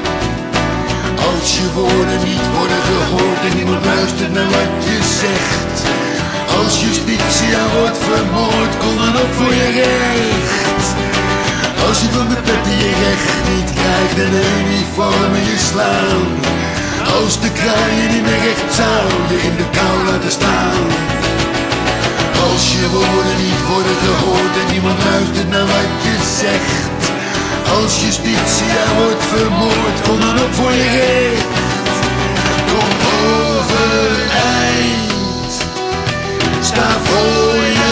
Als je woorden niet worden gehoord en niemand luistert naar wat je zegt. Als justitia wordt vermoord, kom dan op voor je recht. Als je van de pet je recht niet krijgt en de uniformen je slaan. Als de kraaien in de rechtszaal je in de kou laten staan. Als je woorden niet worden gehoord en niemand luistert naar wat je zegt. Als justitia wordt vermoord, kom dan op voor je recht. Kom overeind, sta voor je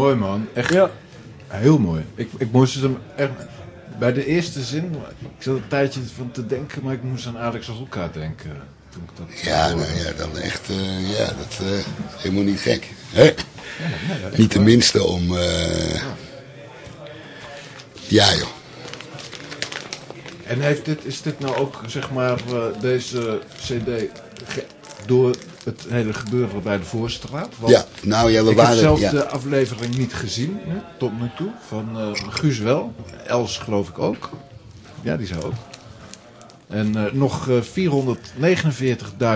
Mooi man, echt Ja. heel mooi. Ik, ik moest hem echt, bij de eerste zin, ik zat een tijdje van te denken, maar ik moest aan Alex Roelka denken. Toen ik dat Ja, nou ja, dan echt, eh, ja, dat eh helemaal niet gek. Hè? Niet de minste om, eh, ja joh. En heeft dit, is dit nou ook, zeg maar, eh, deze cd door het hele gebeuren bij de Voorstraat? Want Ja, nou ja, we ik waren- heb zelf ja. de aflevering niet gezien, hè, tot nu toe, van eh, Guus wel. Els geloof ik ook. Ja, die zou ook. En eh, nog eh,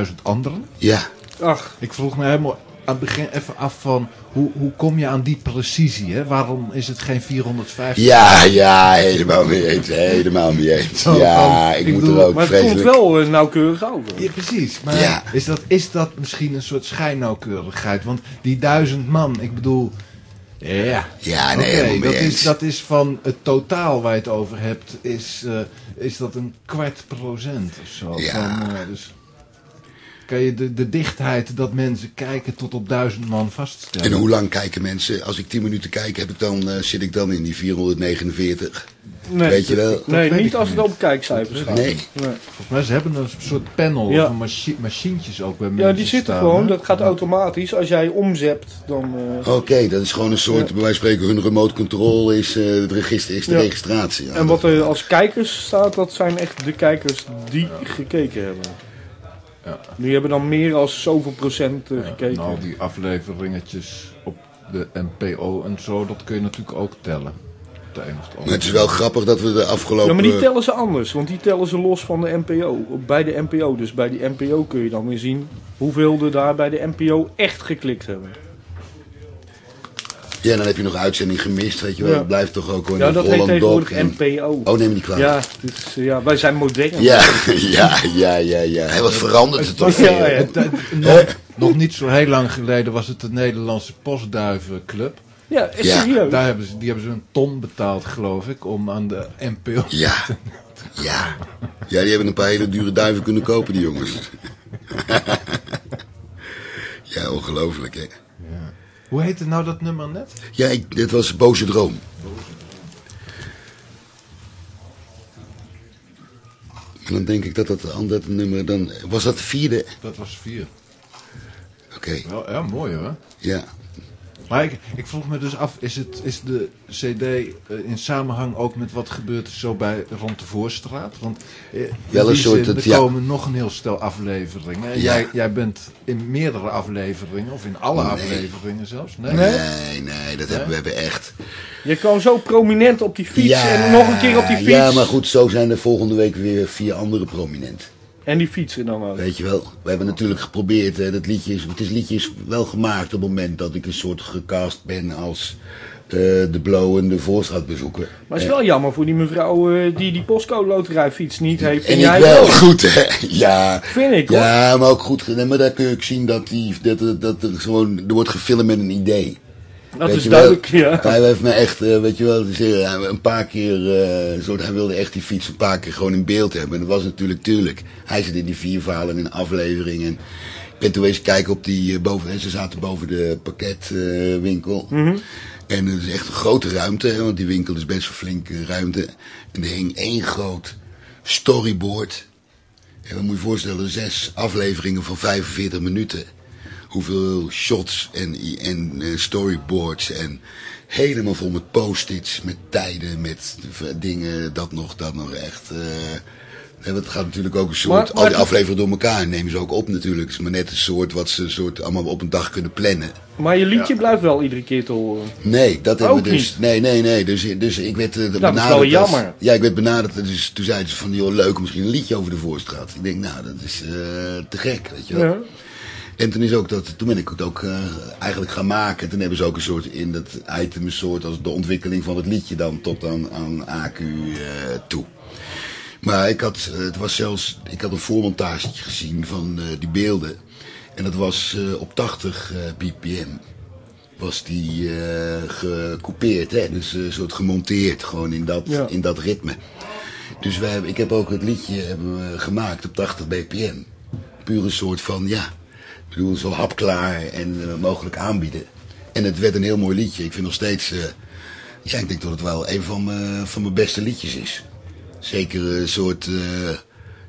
449.000 anderen. Ja. Ach. Ik vroeg me helemaal aan het begin even af van, hoe, hoe kom je aan die precisie? Hè? Waarom is het geen 450? Ja, ja, helemaal mee eens. Helemaal mee eens. Ja, van- ik, ik moet bedoel, er ook Maar het komt vreselijk... wel eh, nauwkeurig over. Ja, precies. Maar Ja. is, dat, is dat misschien een soort schijnnauwkeurigheid? Want die duizend man, ik bedoel... Ja, Ja, nee, mee dat, is, dat is van het totaal waar je het over hebt, is, eh, is dat een kwart procent of zo. Ja. Van, eh, dus kan je de, de dichtheid dat mensen kijken tot op duizend man vaststellen? En hoe lang kijken mensen? Als ik 10 minuten kijk, heb ik dan, eh, zit ik dan in die 449. Nee, Weet je wel? Nee, weet niet als het niet. op kijkcijfers gaat. Nee. Volgens mij ze hebben een soort panel Ja. van machi machientjes ook bij Ja, mensen die zitten staan, gewoon, hè? dat gaat automatisch. Als jij omzept, dan... eh, Oké, dat is gewoon een soort, bij wijze van spreken, hun remote control is, eh, het register, is de Ja. registratie. Ja, en wat er als kijkers staat, dat zijn echt de kijkers die gekeken hebben. Ja. Die hebben dan meer als zoveel procent eh, gekeken. En al die afleveringetjes op de NPO en zo, dat kun je natuurlijk ook tellen. Op de een of de Maar andere het is wel grappig dat we de afgelopen... Ja, maar die tellen ze anders, want die tellen ze los van de NPO. Bij de NPO. Dus bij die NPO kun je dan weer zien hoeveel er daar bij de NPO echt geklikt hebben. Ja, dan heb je nog uitzending gemist, weet je wel. Ja. Het blijft toch ook gewoon Ja, dat heet Holland tegenwoordig Doc en- NPO. Oh, neem me niet kwalijk. Ja, dus, ja, wij zijn modern. Ja, ja, ja, ja, ja. Wat verandert het toch Ja, weer? ja. Nog, nog niet zo heel lang geleden was het de Nederlandse Postduivenclub. Ja, is Ja. serieus. Daar hebben ze, die hebben ze een ton betaald, geloof ik, om aan de NPO. Ja, ja. Ja, die hebben een paar hele dure duiven kunnen kopen, die jongens. ja, ongelooflijk, hè. Hoe heette nou dat nummer net? Ja, ik, dit was Boze Droom. En dan denk ik dat dat andere nummer dan... Was dat de vierde? Dat was vier. Oké. Wel, ja, mooi hoor. Ja. Maar ik, ik vroeg me dus af, is, het, is de CD eh, in samenhang ook met wat gebeurt er zo bij rond de Voorstraat? Want eh, Wel een soort zin, het- er ja. komen nog een heel stel afleveringen. Ja. jij, jij bent in meerdere afleveringen, of in alle Nee. afleveringen zelfs. Nee? Nee, nee, dat hebben we hebben echt. Je kwam zo prominent op die fiets en nog een keer op die fiets. Ja, maar goed, zo zijn er volgende week weer vier andere prominenten. En die fietsen dan ook. Weet je wel, we hebben natuurlijk geprobeerd, hè, dat liedje is, het is liedje is wel gemaakt op het moment dat ik een soort gecast ben als eh, de blowende voorstraatbezoeker. Maar het is wel jammer voor die mevrouw eh, die die postcode loterijfiets niet heeft. En jij ik wel, goed hè, ja. Vind ik hoor. Ja, maar ook goed, nee, maar daar kun je ook zien dat, die, dat, dat, dat er gewoon, er wordt gefilmd met een idee. Dat Weet is wel? duidelijk, ja. Hij heeft me echt, eh, weet je wel, eh, een paar keer, soort, hij wilde echt die fiets een paar keer gewoon in beeld hebben. En dat was natuurlijk, tuurlijk, hij zit in die vier verhalen in een aflevering. En ik ben toen eens kijken op die, boven, en ze zaten boven de pakketwinkel. Mhm. En het is echt een grote ruimte, hè, want die winkel is best wel flinke ruimte. En er hing één groot storyboard. En dan moet je je voorstellen, zes afleveringen van 45 minuten. Hoeveel shots en, en eh, storyboards en helemaal vol met post-its, met tijden, met dingen, dat nog, dat nog echt. eh hè, want het gaat natuurlijk ook een soort, Maar- al die afleveringen door elkaar nemen ze ook op natuurlijk. Het is maar net een soort wat ze soort allemaal op een dag kunnen plannen. Maar je liedje blijft wel iedere keer te horen. Nee, dat hebben we dus. niet? Nee, nee, nee. Dus, dus ik werd eh, is benaderd. wel als- jammer. ja, ik werd benaderd. Dus toen zeiden ze van, joh, leuk, misschien een liedje over de Voorstraat. Ik denk, nou, dat is eh, te gek, weet je wel. Ja. En toen, is ook dat, toen ben ik het ook eh, eigenlijk gaan maken. Toen hebben ze ook een soort in dat item een soort als de ontwikkeling van het liedje dan tot aan, aan AQ eh, toe. Maar ik had, eh, het was zelfs, ik had een voormontage gezien van die beelden. En dat was op 80 eh, bpm. Was die gecoupeerd, hè? dus een soort gemonteerd gewoon in dat, Ja. in dat ritme. Dus wij, ik heb ook het liedje hebben we gemaakt op 80 bpm. Puur een soort van, ja, ik bedoel, zo hapklaar en eh, mogelijk aanbieden. En het werd een heel mooi liedje. Ik vind nog steeds, eh, ja, ik denk dat het wel een van mijn, van mijn beste liedjes is. Zeker een soort, eh,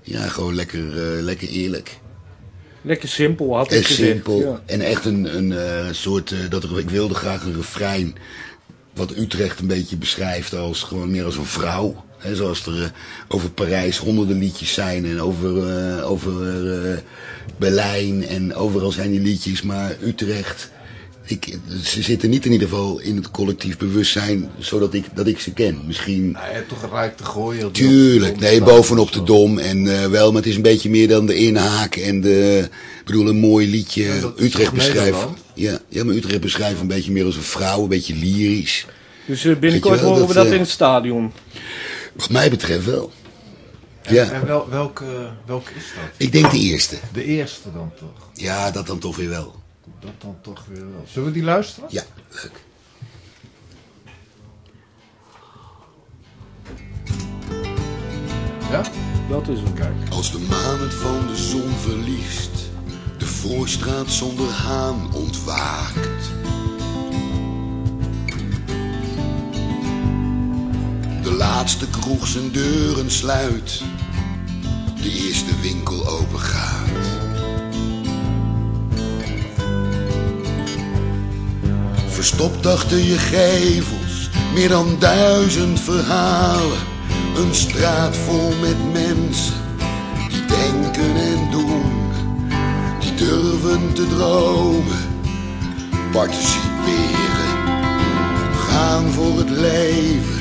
ja, gewoon lekker, lekker eerlijk. Lekker simpel had ik En gezegd. simpel. Ja. En echt een, een soort, dat er, ik wilde graag een refrein wat Utrecht een beetje beschrijft als gewoon meer als een vrouw. Zoals er eh, over Parijs honderden liedjes zijn en over, eh, over eh, Berlijn en overal zijn die liedjes. Maar Utrecht, ik, ze zitten niet in ieder geval in het collectief bewustzijn zodat ik, dat ik ze ken. Misschien... Hij heeft toch een rijk te gooien. Tuurlijk, nee, bovenop de dom. En eh, wel, maar het is een beetje meer dan de inhaak en de... Ik bedoel, een mooi liedje. Utrecht toch beschrijft... Ja, ja, maar Utrecht beschrijft een beetje meer als een vrouw, een beetje lyrisch. Dus binnenkort je horen we dat, dat in het stadion. Wat mij betreft wel. En, Ja, en wel, welke, welke is dat? ik denk de eerste. De eerste dan toch? Ja, dat dan toch weer wel. Dat dan toch weer wel. Zullen we die luisteren? Ja, leuk. Ja? Dat is hem, kijk. Als de maan het van de zon verliest, de voorstraat zonder haan ontwaakt. De laatste kroeg zijn deuren sluit, de eerste winkel open gaat. Verstopt achter je gevels, meer dan duizend verhalen. Een straat vol met mensen die denken en doen, die durven te dromen, participeren, gaan voor het leven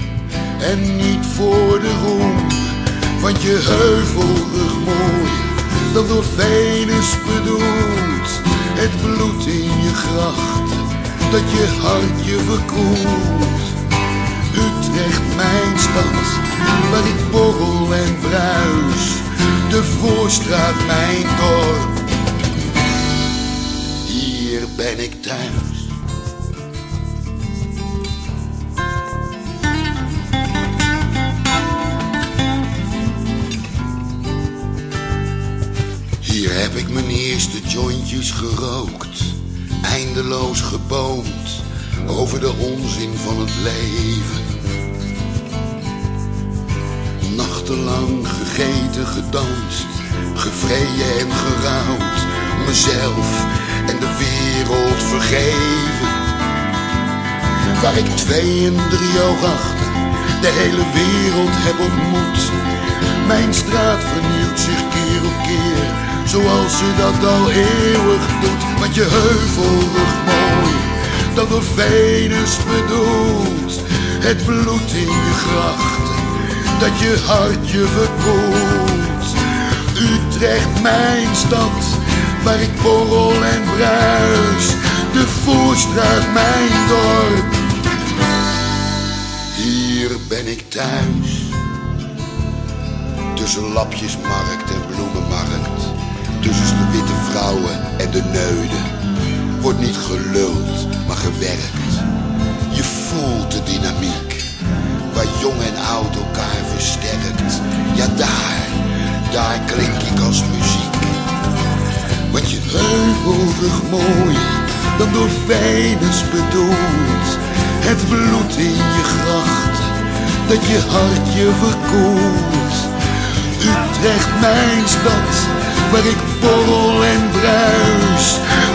en niet voor de roem. Want je heuvelrug mooi, dat door Venus bedoeld, het bloed in je gracht, dat je hartje verkoelt. Utrecht, mijn stad, waar ik borrel en bruis. De Voorstraat, mijn dorp. Hier ben ik thuis. Hier heb ik mijn eerste jointjes gerookt, eindeloos geboomd over de onzin van het leven. Nachtenlang gegeten, gedanst, gevreden en gerouwd, mezelf en de wereld vergeven. Waar ik twee en drie oog achter de hele wereld heb ontmoet. Mijn straat vernieuwt zich keer op keer, zoals ze dat al eeuwig doet. Want je heuvelrug mooi, dat door Venus bedoelt. Het bloed in je grachten, dat je hart je verkoelt. Utrecht, mijn stad, waar ik borrel en bruis. De Voorstraat, mijn dorp. Hier ben ik thuis. Tussen lapjesmarkt en bloemenmarkt. Tussen de witte vrouwen en de neuden. Wordt niet geluld, maar gewerkt. Je voelt de dynamiek. Waar jong en oud elkaar versterkt. Ja, daar, daar klink ik als muziek. Want je heuvelrug mooi, dan door Venus bedoeld. Het bloed in je grachten, dat je hart je verkoelt. Utrecht, mijn stad, waar ik borrel en bruis.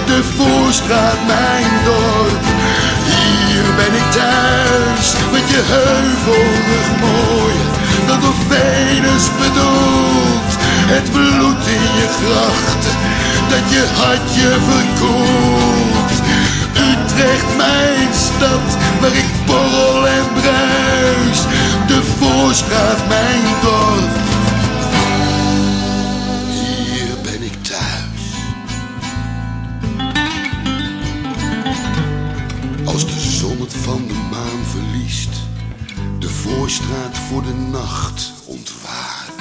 De Voorstraat, mijn dorp, hier ben ik thuis. Met je heuvelrug mooi, dat door Venus bedoelt. Het bloed in je grachten, dat je hart je verkoelt. Utrecht, mijn stad, waar ik borrel en bruis. De Voorstraat, mijn dorp. Van de maan verliest, de Voorstraat voor de nacht ontwaakt.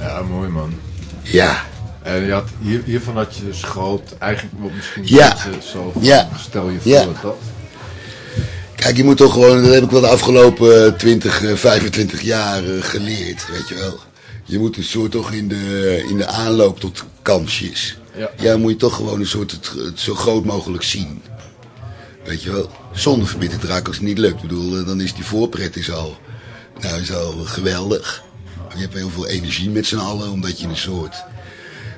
Ja, mooi man. Ja. En je had, hier, hiervan had je dus groot, eigenlijk misschien Ja. zo van, Ja. stel je voor Ja. dat. Kijk, je moet toch gewoon, dat heb ik wel de afgelopen eh, 20, eh, 25 jaar eh, geleerd, weet je wel. Je moet een soort toch in de, in de aanloop tot kansjes. Ja. Ja, moet je toch gewoon een soort het, zo groot mogelijk zien. Weet je wel, zonder verbitterd raken als het niet lukt. Ik bedoel, eh, dan is die voorpret is al, nou, is al geweldig. Je hebt heel veel energie met z'n allen, omdat je een soort...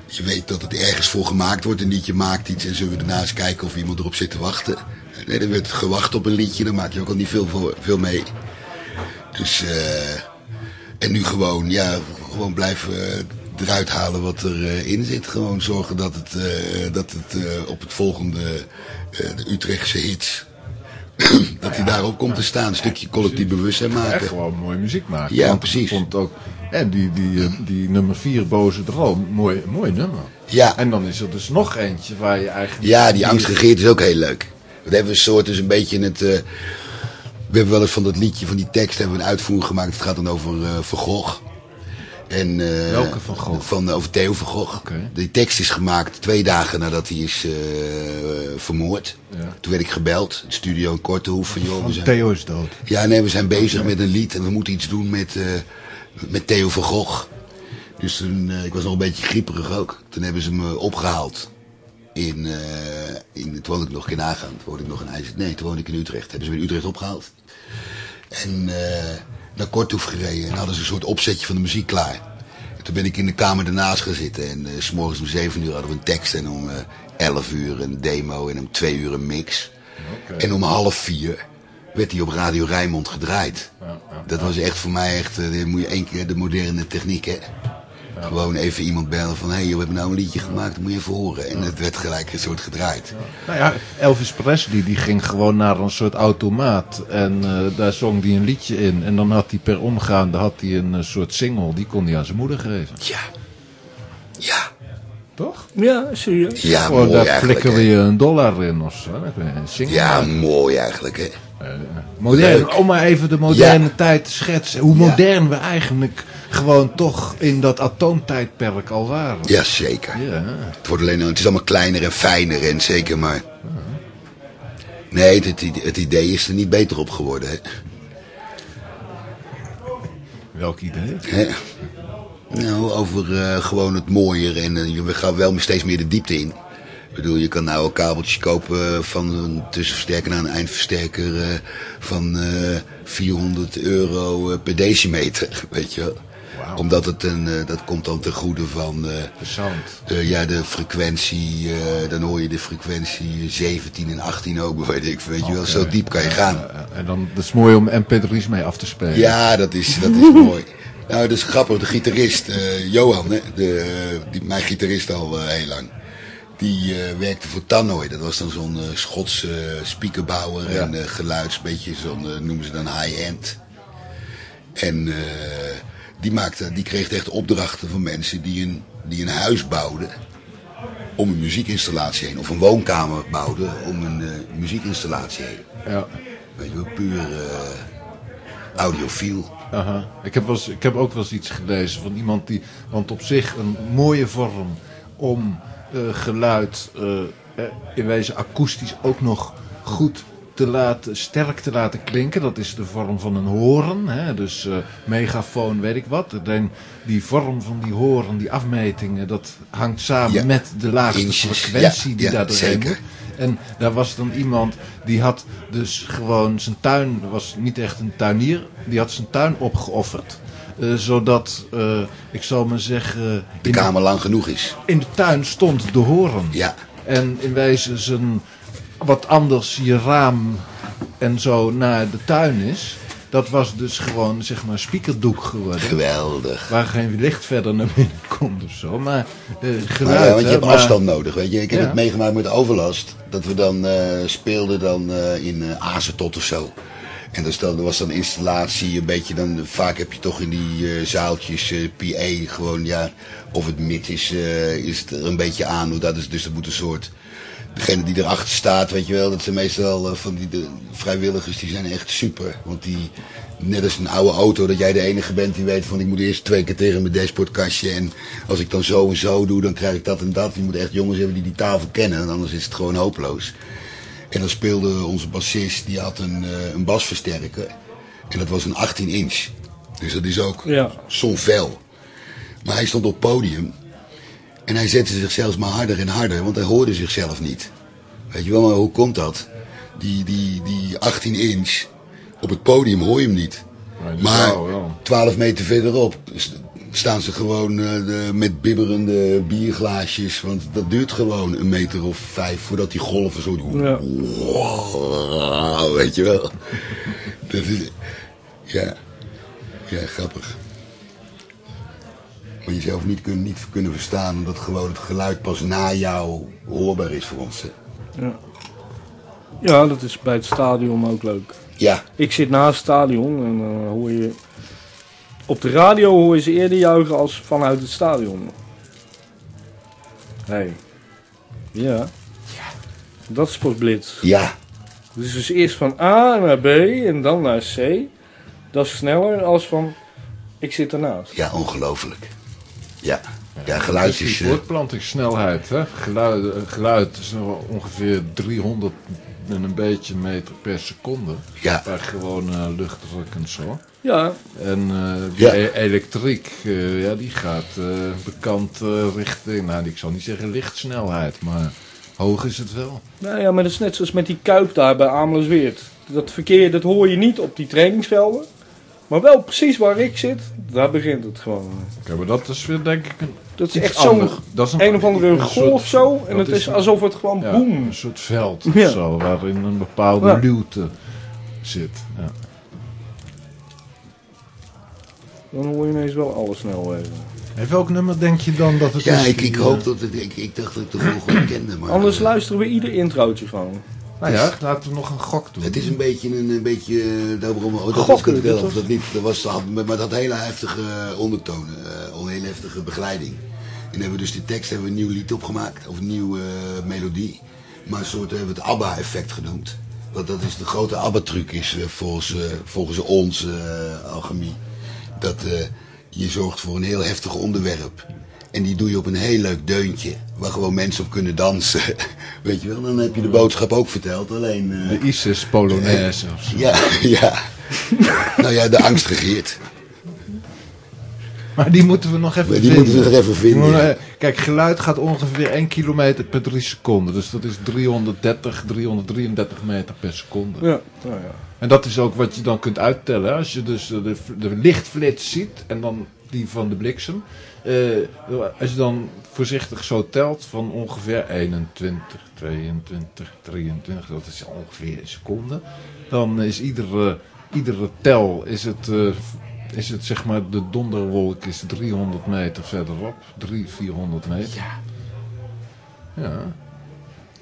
Je weet dat het ergens voor gemaakt wordt en niet je maakt iets en zullen we daarna kijken of iemand erop zit te wachten. Nee, er werd gewacht op een liedje, dan maak je ook al niet veel, veel mee. Dus, eh en nu gewoon, ja, gewoon blijven eh, eruit halen wat erin in zit. Gewoon zorgen dat het, eh, dat het eh, op het volgende, eh, de Utrechtse hits, dat hij daarop komt te staan. Een stukje collectief bewustzijn Echt maken. gewoon mooi muziek maken. Ja, precies. Vond ook, en die, die, eh, die nummer 4, Boze Droom, mooi, mooi nummer. Ja. En dan is er dus nog eentje waar je eigenlijk... Ja, die angst is ook heel leuk. We hebben een soort, dus een beetje het... eh, we hebben wel eens van dat liedje, van die tekst, hebben we een uitvoering gemaakt. Het gaat dan over eh Van Gogh. En, eh, Welke Van Gogh? Van, over Theo van Gogh. Die tekst is gemaakt twee dagen nadat hij is eh, vermoord. Ja. Toen werd ik gebeld, het studio in Kortehoef. Van, joh, zijn, Theo is dood. ja, nee, we zijn bezig met een lied en we moeten iets doen met, eh, met Theo van Gogh. Dus toen, ik was nog een beetje grieperig ook. Toen hebben ze me opgehaald. In, in, toen woonde ik nog in Hagaan. Toen woonde ik nog in IJs. Nee, toen woonde ik in Utrecht. Hebben ze me in Utrecht opgehaald. En eh, naar Korthoef gereden. En hadden ze een soort opzetje van de muziek klaar. En toen ben ik in de kamer ernaast gaan zitten. En eh, s s'morgens om 7 uur hadden we een tekst. En om eh 11 uur een demo. En om 2 uur een mix. En om half vier werd hij op Radio Rijnmond gedraaid. Dat was echt voor mij echt, dit moet je één keer de moderne techniek hè. Gewoon even iemand bellen van, hé, hey, we hebben nou een liedje gemaakt, dat moet je even horen. En het werd gelijk een soort gedraaid. Nou ja, Elvis Presley die ging gewoon naar een soort automaat en eh, daar zong hij een liedje in. En dan had hij per omgaande had hij een eh, soort single, die kon hij aan zijn moeder geven. Ja. Ja. Toch? Ja, serieus. Ja, gewoon mooi daar eigenlijk. hè. je een dollar in of zo. Een Ja, maken. mooi eigenlijk hè. Modern, leuk. om maar even de moderne Ja. tijd te schetsen. Hoe Ja. modern we eigenlijk gewoon toch in dat atoomtijdperk al waren. Ja, zeker. Ja. Het wordt alleen, het is allemaal kleiner en fijner en zeker maar. Nee, het, het, idee is er niet beter op geworden hè. Welk idee? Hè? Nou, over eh, gewoon het mooier en eh, we gaan wel steeds meer de diepte in. Ik bedoel, je kan nou een kabeltje kopen van een tussenversterker naar een eindversterker eh, van eh 400 euro eh, per decimeter, weet je wel. Omdat het een, eh, dat komt dan ten goede van eh, De ja, de frequentie. eh, dan hoor je de frequentie 17 en 18 ook, weet ik. Weet je wel, zo diep kan je gaan. En dan, dat is mooi om mp3's mee af te spelen. Ja, dat is, dat is mooi. Nou, dat is grappig. De gitarist, Johan, hè, de, die, mijn gitarist al heel lang. Die werkte voor Tannoy. Dat was dan zo'n Schotse speakerbouwer Ja. en geluids, beetje zo'n, noemen ze dan high-end. En eh, die, maakte, die kreeg echt opdrachten van mensen die een, die een huis bouwden om een muziekinstallatie heen. Of een woonkamer bouwden om een eh, muziekinstallatie heen. Ja. Weet je wel, puur eh, audiofiel. Aha. Ik, heb wel eens, ik heb ook wel eens iets gelezen van iemand die. Want op zich een mooie vorm om eh, geluid in wezen akoestisch ook nog goed te laten, sterk te laten klinken. Dat is de vorm van een horen. Hè? Dus eh, megafoon, weet ik wat. Alleen die vorm van die horen, die afmetingen, dat hangt samen Ja. met de laagste Inches. frequentie Ja, die ja, daar doorheen moet. En daar was dan iemand die had dus gewoon zijn tuin, was niet echt een tuinier, die had zijn tuin opgeofferd. Eh, zodat, eh, ik zal maar zeggen, De kamer lang genoeg is. in de tuin stond de horen. Ja. En in wijze zijn wat anders je raam en zo naar de tuin is. Dat was dus gewoon zeg maar speakerdoek geworden. Geweldig. Waar geen licht verder naar binnen komt of zo. Maar eh, geluid. Maar ja, want je hè, hebt maar- afstand nodig, weet je. Ik heb Ja. het meegemaakt met overlast. Dat we dan eh, speelden dan eh, in uh, Azentot of zo. En dus dan was dan installatie een beetje dan... Vaak heb je toch in die eh, zaaltjes eh, PA gewoon, ja... Of het mid is, eh, is het er een beetje aan. Hoe dat is, dus dat moet een soort... Degene die erachter staat, weet je wel, dat zijn meestal eh, van die de vrijwilligers, die zijn echt super. Want die, net als een oude auto, dat jij de enige bent die weet van ik moet eerst twee keer tegen mijn dashboardkastje. En als ik dan zo en zo doe, dan krijg ik dat en dat. Je moet echt jongens hebben die die tafel kennen, en anders is het gewoon hopeloos. En dan speelde onze bassist, die had een, eh, een basversterker. En dat was een 18 inch. Dus dat is ook Ja. zo'n vel. Maar hij stond op podium. En hij zette zich zelfs maar harder en harder, want hij hoorde zichzelf niet. Weet je wel, maar hoe komt dat? Die, die, die 18 inch, op het podium hoor je hem niet. Maar wel. 12 meter verderop st- staan ze gewoon eh, de- met bibberende bierglaasjes. Want dat duurt gewoon een meter of vijf voordat die golven zo... Ja. Wow, weet je wel. Dat is... Ja. Ja, grappig. Maar jezelf niet kunnen, niet kunnen verstaan omdat gewoon het geluid pas na jou hoorbaar is voor ons. Ja. ja, dat is bij het stadion ook leuk. Ja. Ik zit naast het stadion en dan hoor je... Op de radio hoor je ze eerder juichen als vanuit het stadion. Hey. Ja. Dat is pas blitz. Ja. Dus, dus eerst van A naar B en dan naar C. Dat is sneller als van ik zit ernaast. Ja, ongelooflijk. Ja. Ja, geluid is die eh, voortplantingssnelheid. Hè? Geluid, eh, geluid is ongeveer 300 en een beetje meter per seconde. Ja. Bij gewoon eh, luchtdruk en zo. Ja. En eh, die Ja. e- elektriek, eh, ja, die gaat eh, bekend eh, richting, nou ik zal niet zeggen lichtsnelheid, maar hoog is het wel. Nou ja, maar dat is net zoals met die kuip daar bij Amelisweert. Dat verkeer, dat hoor je niet op die trainingsvelden. Maar wel precies waar ik zit, daar begint het gewoon. Oké, maar dat is weer denk ik een Dat is echt zo'n is een, of andere een golf soort- zo. En het is een- alsof het gewoon ja, boem. Een soort veld Ja. of zo, waarin een bepaalde Ja. luwte zit. Ja. Dan hoor je ineens wel alle snelheden. En welk nummer denk je dan dat het Ja, is? ik, die, ik hoop dat het, ik, ik dacht dat ik de volgende kende, maar... Anders luisteren we ieder introotje gewoon. Nou ja, laten we nog een gok doen. Het is een beetje een, een beetje, eh, daarom, dat Gokken, was het wel, dat was- dat niet, dat was, maar dat had hele heftige ondertonen, eh, een hele heftige begeleiding. En hebben we dus die tekst hebben we een nieuw lied opgemaakt, of een nieuwe eh, melodie. Maar een soort hebben we het ABBA-effect genoemd. Want dat is de grote ABBA-truc is eh, volgens, eh, volgens ons eh, alchemie. Dat eh, je zorgt voor een heel heftig onderwerp. En die doe je op een heel leuk deuntje. Waar gewoon mensen op kunnen dansen. Weet je wel, dan heb je de boodschap ook verteld. Alleen... eh, De ISIS Polonaise of zo. ja, ja. nou ja, de angst regeert. Maar die moeten we nog even Maar die vinden. moeten we nog even vinden, ja. Kijk, geluid gaat ongeveer 1 kilometer per 3 seconden. Dus dat is 330, 333 meter per seconde. Ja, nou ja. En dat is ook wat je dan kunt uittellen. Als je dus de, de lichtflits ziet en dan die van de bliksem. Eh, als je dan voorzichtig zo telt van ongeveer 21, 22, 23, dat is ongeveer een seconde. Dan is iedere, iedere tel, is het, eh, is het zeg maar, de donderwolk is 300 meter verderop. 300, 400 meter. Ja. Ja.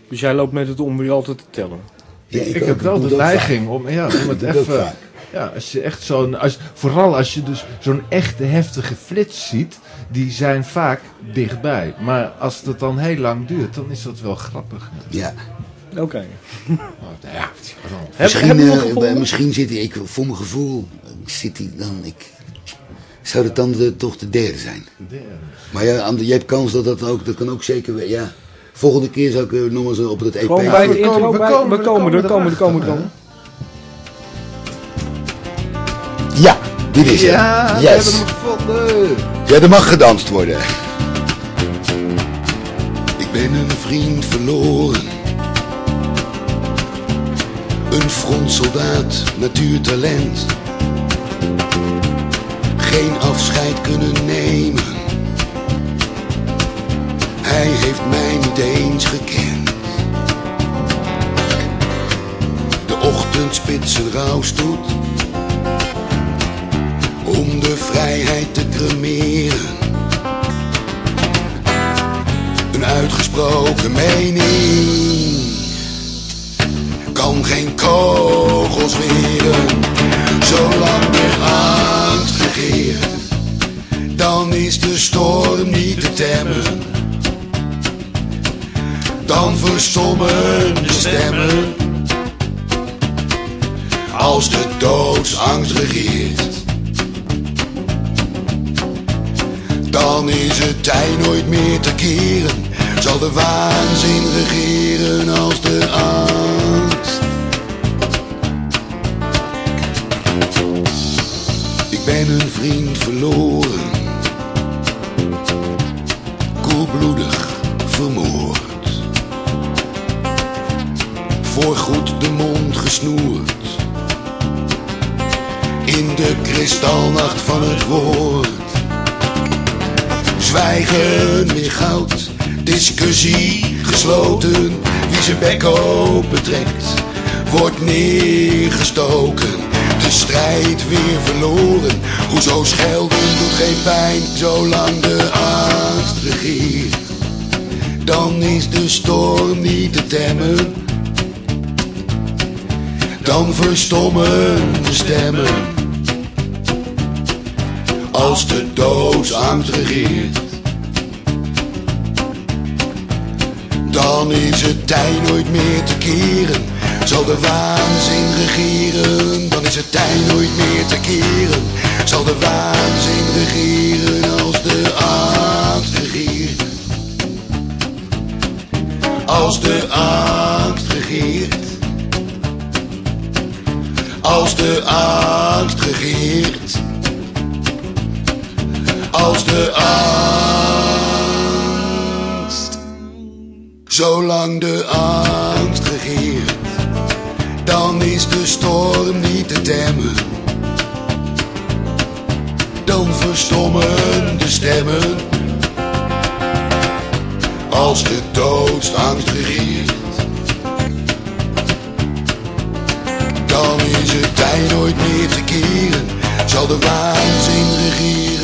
Dus jij loopt met het onweer altijd te tellen? ik, ik heb wel de neiging om, ja, om het even... Ja, als je echt zo'n, als, vooral als je dus zo'n echte heftige flits ziet, die zijn vaak dichtbij. Maar als het dan heel lang duurt, dan is dat wel grappig. Ja. Oké. Okay. Oh, ja, misschien, uh, misschien zit hij, ik, voor mijn gevoel, zit hij dan, ik, zou het dan de, toch de derde zijn? De derde. Maar ja, je hebt kans dat dat ook, dat kan ook zeker, ja. Volgende keer zou ik uh, nog eens op het EP... Gewoon bij het intro, we komen, we komen er, komen er, komen er. Ja, dit is het. Ja, yes. we hebben hem gevonden. Ja, er mag gedanst worden. Ik ben een vriend verloren. Een frontsoldaat, natuurtalent. Geen afscheid kunnen nemen. Hij heeft mij niet eens gekend. De ochtendspitse rouwstoet om de vrijheid te cremeren. Een uitgesproken mening kan geen kogels weren, zolang de angst regeert. Dan is de storm niet te temmen, dan verstommen de stemmen. Als de doodsangst regeert. Dan is het tijd nooit meer te keren. Zal de waanzin regeren als de angst. Ik ben een vriend verloren. Koelbloedig vermoord. Voorgoed de mond gesnoerd. In de kristalnacht van het woord Zwijgen weer goud, discussie gesloten. Wie zijn bek open trekt, wordt neergestoken. De strijd weer verloren. Hoezo schelden doet geen pijn, zolang de angst regeert. Dan is de storm niet te temmen. Dan verstommen de stemmen als de doodsangst regeert. Dan is het tijd nooit meer te keren. Zal de waanzin regeren, dan is het tijd nooit meer te keren. Zal de waanzin regeren als de angst regeert. Als de angst regeert. Als de angst regeert als de angst. Zolang de angst regeert, dan is de storm niet te temmen. Dan verstommen de stemmen. Als de doodsangst regeert. Dan is het tijd nooit meer te keren. Zal de waanzin regeren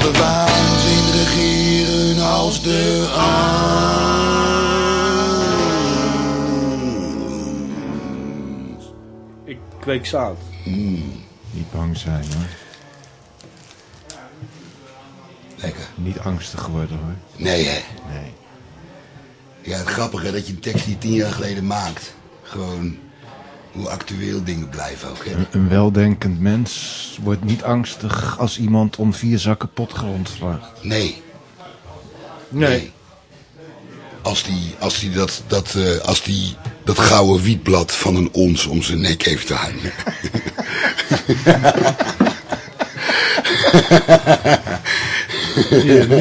zal de waanzin regeren als de angst. Ik kweek zaad. Mm. Niet bang zijn hoor. Lekker. Niet angstig geworden hoor. Nee hè? Nee. Ja, het grappige dat je een tekst die tien jaar geleden maakt. Gewoon hoe actueel dingen blijven ook. Hè? Een, een, weldenkend mens wordt niet angstig als iemand om vier zakken potgrond vraagt. Nee. Nee. nee. Als die, als die, dat, dat, uh, als die dat gouden wietblad van een ons om zijn nek heeft te hangen.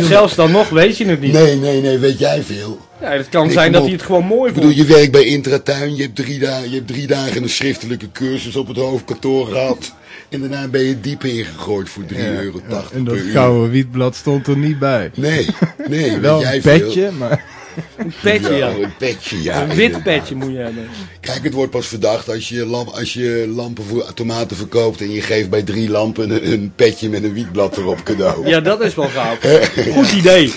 Zelfs dan nog weet je het niet. Nee, nee, nee, weet jij veel. Ja, het kan zijn dat hij het gewoon mooi vindt. Ik bedoel, je werkt bij Intratuin, je hebt drie, dagen, je hebt drie dagen een schriftelijke cursus op het hoofdkantoor gehad. En daarna ben je diep ingegooid voor 3,80 Ja, euro ja, En dat gouden wietblad stond er niet bij. Nee, nee, Wel een maar... Een petje, ja. Een petje, ja. Een wit petje moet je hebben. Kijk, het wordt pas verdacht als je, lamp, als je lampen voor tomaten verkoopt en je geeft bij drie lampen een, een petje met een wietblad erop cadeau. Ja, dat is wel gaaf. Goed idee.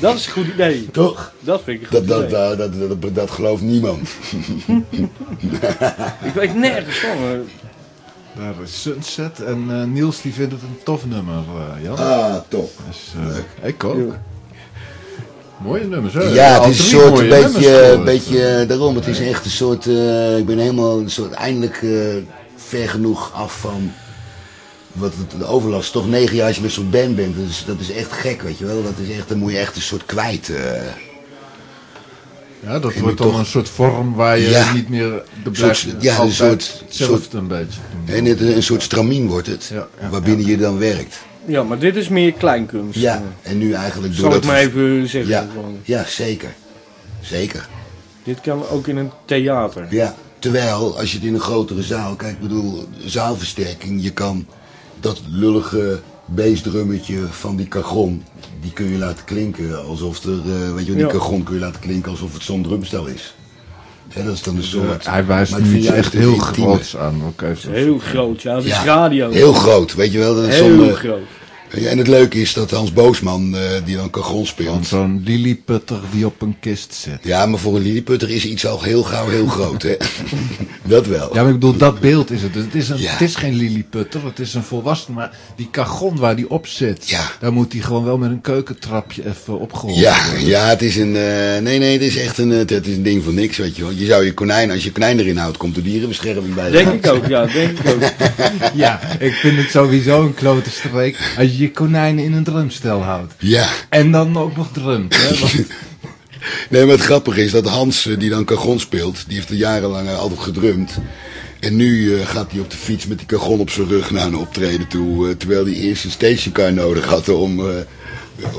Dat is een goed idee. Toch? Dat vind ik een Dat, goed dat, idee. dat, dat, dat, dat gelooft niemand. Ik weet nergens van. eh. Daar is Sunset en eh, Niels die vindt het een tof nummer, eh, Jan. Ah, top. Dus, eh, ik ook. Mooie nummers, hè? Ja, het is een soort, een beetje, een beetje, eh, daarom, het is echt een soort, eh, ik ben helemaal een soort eindelijk eh, ver genoeg af van wat het, de overlast. Toch negen jaar als je met zo'n band bent, dat is, dat is echt gek, weet je wel. Dat is echt, dan moet je echt een soort kwijt. eh. Ja, dat wordt dan toch- een soort vorm waar je Ja. niet meer... De blijft soort- ja, een soort- soort- een beetje. En het, een soort stramien wordt het, Ja, ja, waarbinnen je dan werkt. Ja, maar dit is meer kleinkunst. Ja, en nu eigenlijk Zal doordat ik maar we- even zeggen. Ja, ja, zeker. Zeker. Dit kan ook in een theater. Ja, terwijl als je het in een grotere zaal, kijk, ik bedoel, zaalversterking, je kan dat lullige bassdrummetje van die cajon, die kun je laten klinken alsof er, eh, weet je wel, die Ja. cajon kun je laten klinken alsof het zo'n drumstel is. Dat is dan een soort... hij wijst nu iets juist echt heel groots aan. Even. Heel groot, ja. Dat is Ja, radio. Heel groot, weet je wel. Dat is Heel groot. Ja, en het leuke is dat Hans Boosman, eh, die dan cajon speelt, Van zo'n lilliputter die op een kist zit. ja, maar voor een lilliputter is iets al heel gauw heel groot, hè. dat wel. Ja, maar ik bedoel, dat beeld is het. Dus het, is een, Ja. het is geen lilliputter, het is een volwassen. Maar die kagon waar die op zit, Ja. daar moet hij gewoon wel met een keukentrapje even opgeholpen Ja, worden. ja, het is een. eh, nee, nee, het is echt een. Het is een ding van niks, weet je wel. Je zou je konijn, als je konijn erin houdt, komt de dierenbescherming bij. Denk ik ook, ja. Denk ik ook. Ja, ik vind het sowieso een klote streek als je je konijnen in een drumstel houdt. Ja. En dan ook nog drumt. Hè? Want, Nee, maar het grappige is dat Hans, die dan cajon speelt, die heeft er jarenlang eh, altijd gedrumd. En nu eh, gaat hij op de fiets met die cajon op zijn rug naar een optreden toe. eh, terwijl hij eerst een stationcar nodig had om, eh,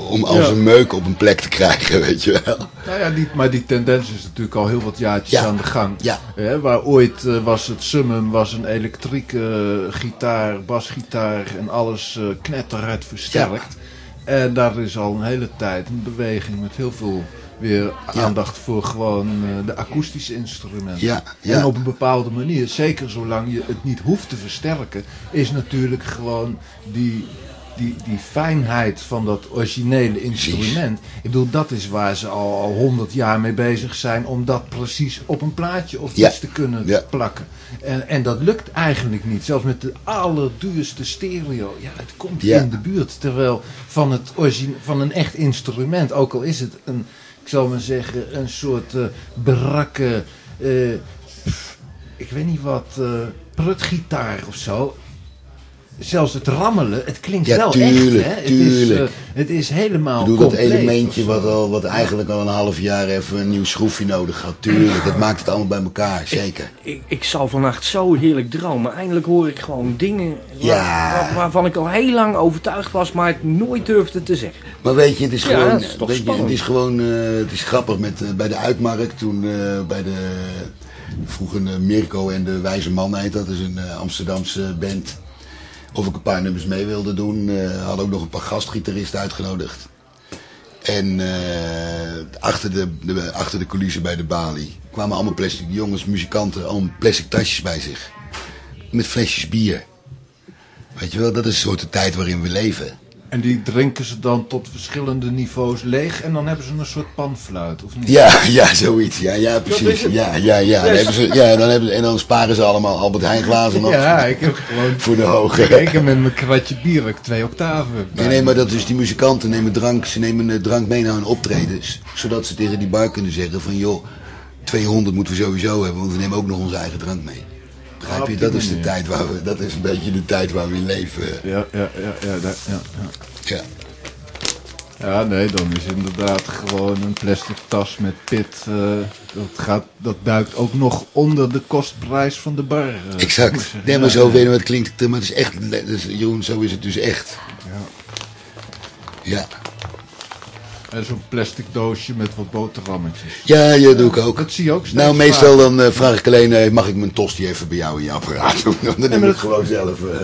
om al Ja. zijn meuk op een plek te krijgen, weet je wel. nou ja, die, maar die tendens is natuurlijk al heel wat jaartjes Ja. aan de gang. Ja. Hè, waar ooit was het summum, was een elektrieke gitaar, basgitaar en alles knetterhard versterkt. En daar is al een hele tijd een beweging met heel veel weer aandacht voor gewoon eh, de akoestische instrumenten. Ja, ja. En op een bepaalde manier, zeker zolang je het niet hoeft te versterken, is natuurlijk gewoon die, die, die fijnheid van dat originele instrument. Ik bedoel, dat is waar ze al honderd jaar mee bezig zijn om dat precies op een plaatje of iets te kunnen plakken. En, en dat lukt eigenlijk niet. Zelfs met de allerduurste stereo. Ja, het komt in de buurt. Terwijl van, het origine, van een echt instrument, ook al is het een, zal maar zeggen, een soort eh barakke, eh, ik weet niet wat, eh prutgitaar of zo. Zelfs het rammelen, het klinkt Ja, wel tuurlijk, echt. Hè? tuurlijk. Het, is, eh, het is helemaal Ik bedoel, dat elementje wat, al, wat eigenlijk al een half jaar even een nieuw schroefje nodig had. Tuurlijk, dat maakt het allemaal bij elkaar, zeker. Ik, ik zal vannacht zo heerlijk dromen. Eindelijk hoor ik gewoon dingen waar- Ja. waar- waarvan ik al heel lang overtuigd was, maar het nooit durfde te zeggen. Maar weet je, het is gewoon, dat is toch weet je, het is gewoon, eh, het is grappig met, eh, bij de uitmarkt toen eh, bij de, vroeger Mirko en de Wijze Man heet dat, is een Amsterdamse band. Of ik een paar nummers mee wilde doen, eh hadden ook nog een paar gastgitaristen uitgenodigd. En eh, achter, de, de, achter de coulissen bij de balie kwamen allemaal plastic jongens, muzikanten, allemaal plastic tasjes bij zich. Met flesjes bier. Weet je wel, dat is de soort tijd waarin we leven. En die drinken ze dan tot verschillende niveaus leeg en dan hebben ze een soort panfluit, of niet? Ja, ja, zoiets. Ja, ja, precies. Ja, ja, ja. Dan hebben ze, ja dan hebben, en dan sparen ze allemaal Albert Heijn glazen nog. Ja, ik heb gewoon... Voor de hoge. Ik heb met mijn kratje bier ook twee octaven. Nee, nee, maar dat is die muzikanten nemen drank, ze nemen eh, drank mee naar hun optredens. Zodat ze tegen die bar kunnen zeggen van joh, 200 moeten we sowieso hebben, want we nemen ook nog onze eigen drank mee. Begrijp je? Dat is de tijd waar we, dat is een beetje de tijd waar we in leven. Ja, ja, ja, ja, ja, ja. Ja. Ja, nee, dan is inderdaad gewoon een plastic tas met pit. eh, dat, gaat, dat duikt ook nog onder de kostprijs van de bar. eh, Exact. Nee, maar Ja, zo ja. weet je wat het klinkt. Maar het is echt, dus, Jeroen, zo is het dus echt. Ja. En zo'n plastic doosje met wat boterhammetjes. Ja, ja, doe ik ook. Dat zie je ook Nou, meestal dan eh, vraag ik alleen, eh, mag ik mijn tosti even bij jou in je apparaat doen? Dan neem maar ik dat- gewoon zelf, eh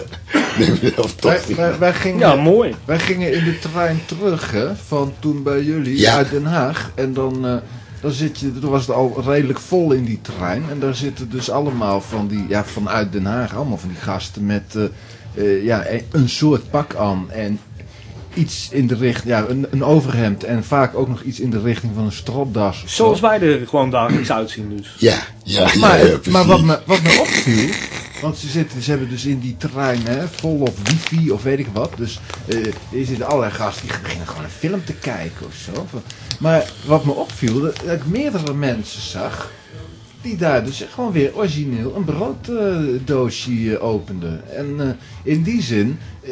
neem zelf Wij, tosti. wij, wij gingen, Ja, mooi. wij gingen in de trein terug hè, van toen bij jullie Ja. uit Den Haag. En dan, eh, dan zit je, toen was het al redelijk vol in die trein. En daar zitten dus allemaal van die, ja, vanuit Den Haag, allemaal van die gasten met eh, eh, ja, een- een soort pak aan. En iets in de richting, ja, een, een overhemd. En vaak ook nog iets in de richting van een stropdas. of zo. Zoals wij er gewoon dagelijks uitzien dus. Ja, ja, ja, Maar, ja, maar wat, me, wat me opviel, want ze, zitten, ze hebben dus in die trein hè, volop wifi of weet ik wat. Dus eh er zitten allerlei gasten die beginnen gewoon een film te kijken of zo. Maar wat me opviel, dat dat ik meerdere mensen zag die daar dus gewoon weer origineel een brooddoosje eh, openden. En eh, in die zin, eh,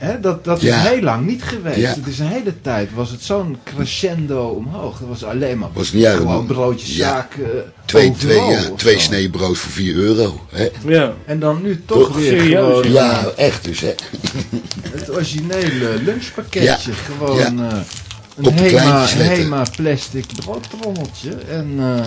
hè, dat, dat is heel lang niet geweest. Ja. Het is een hele tijd, was het zo'n crescendo omhoog. Dat was alleen maar Was niet gewoon man. broodjes Ja. zaak. eh, Twee, twee, ja, twee zo. snee brood voor 4 euro. Hè? Ja. En dan nu toch, Toch? weer Serieus, gewoon Ja, echt dus, hè. het originele lunchpakketje. Ja. Gewoon Ja. eh, een. Hema plastic broodtrommeltje. En eh,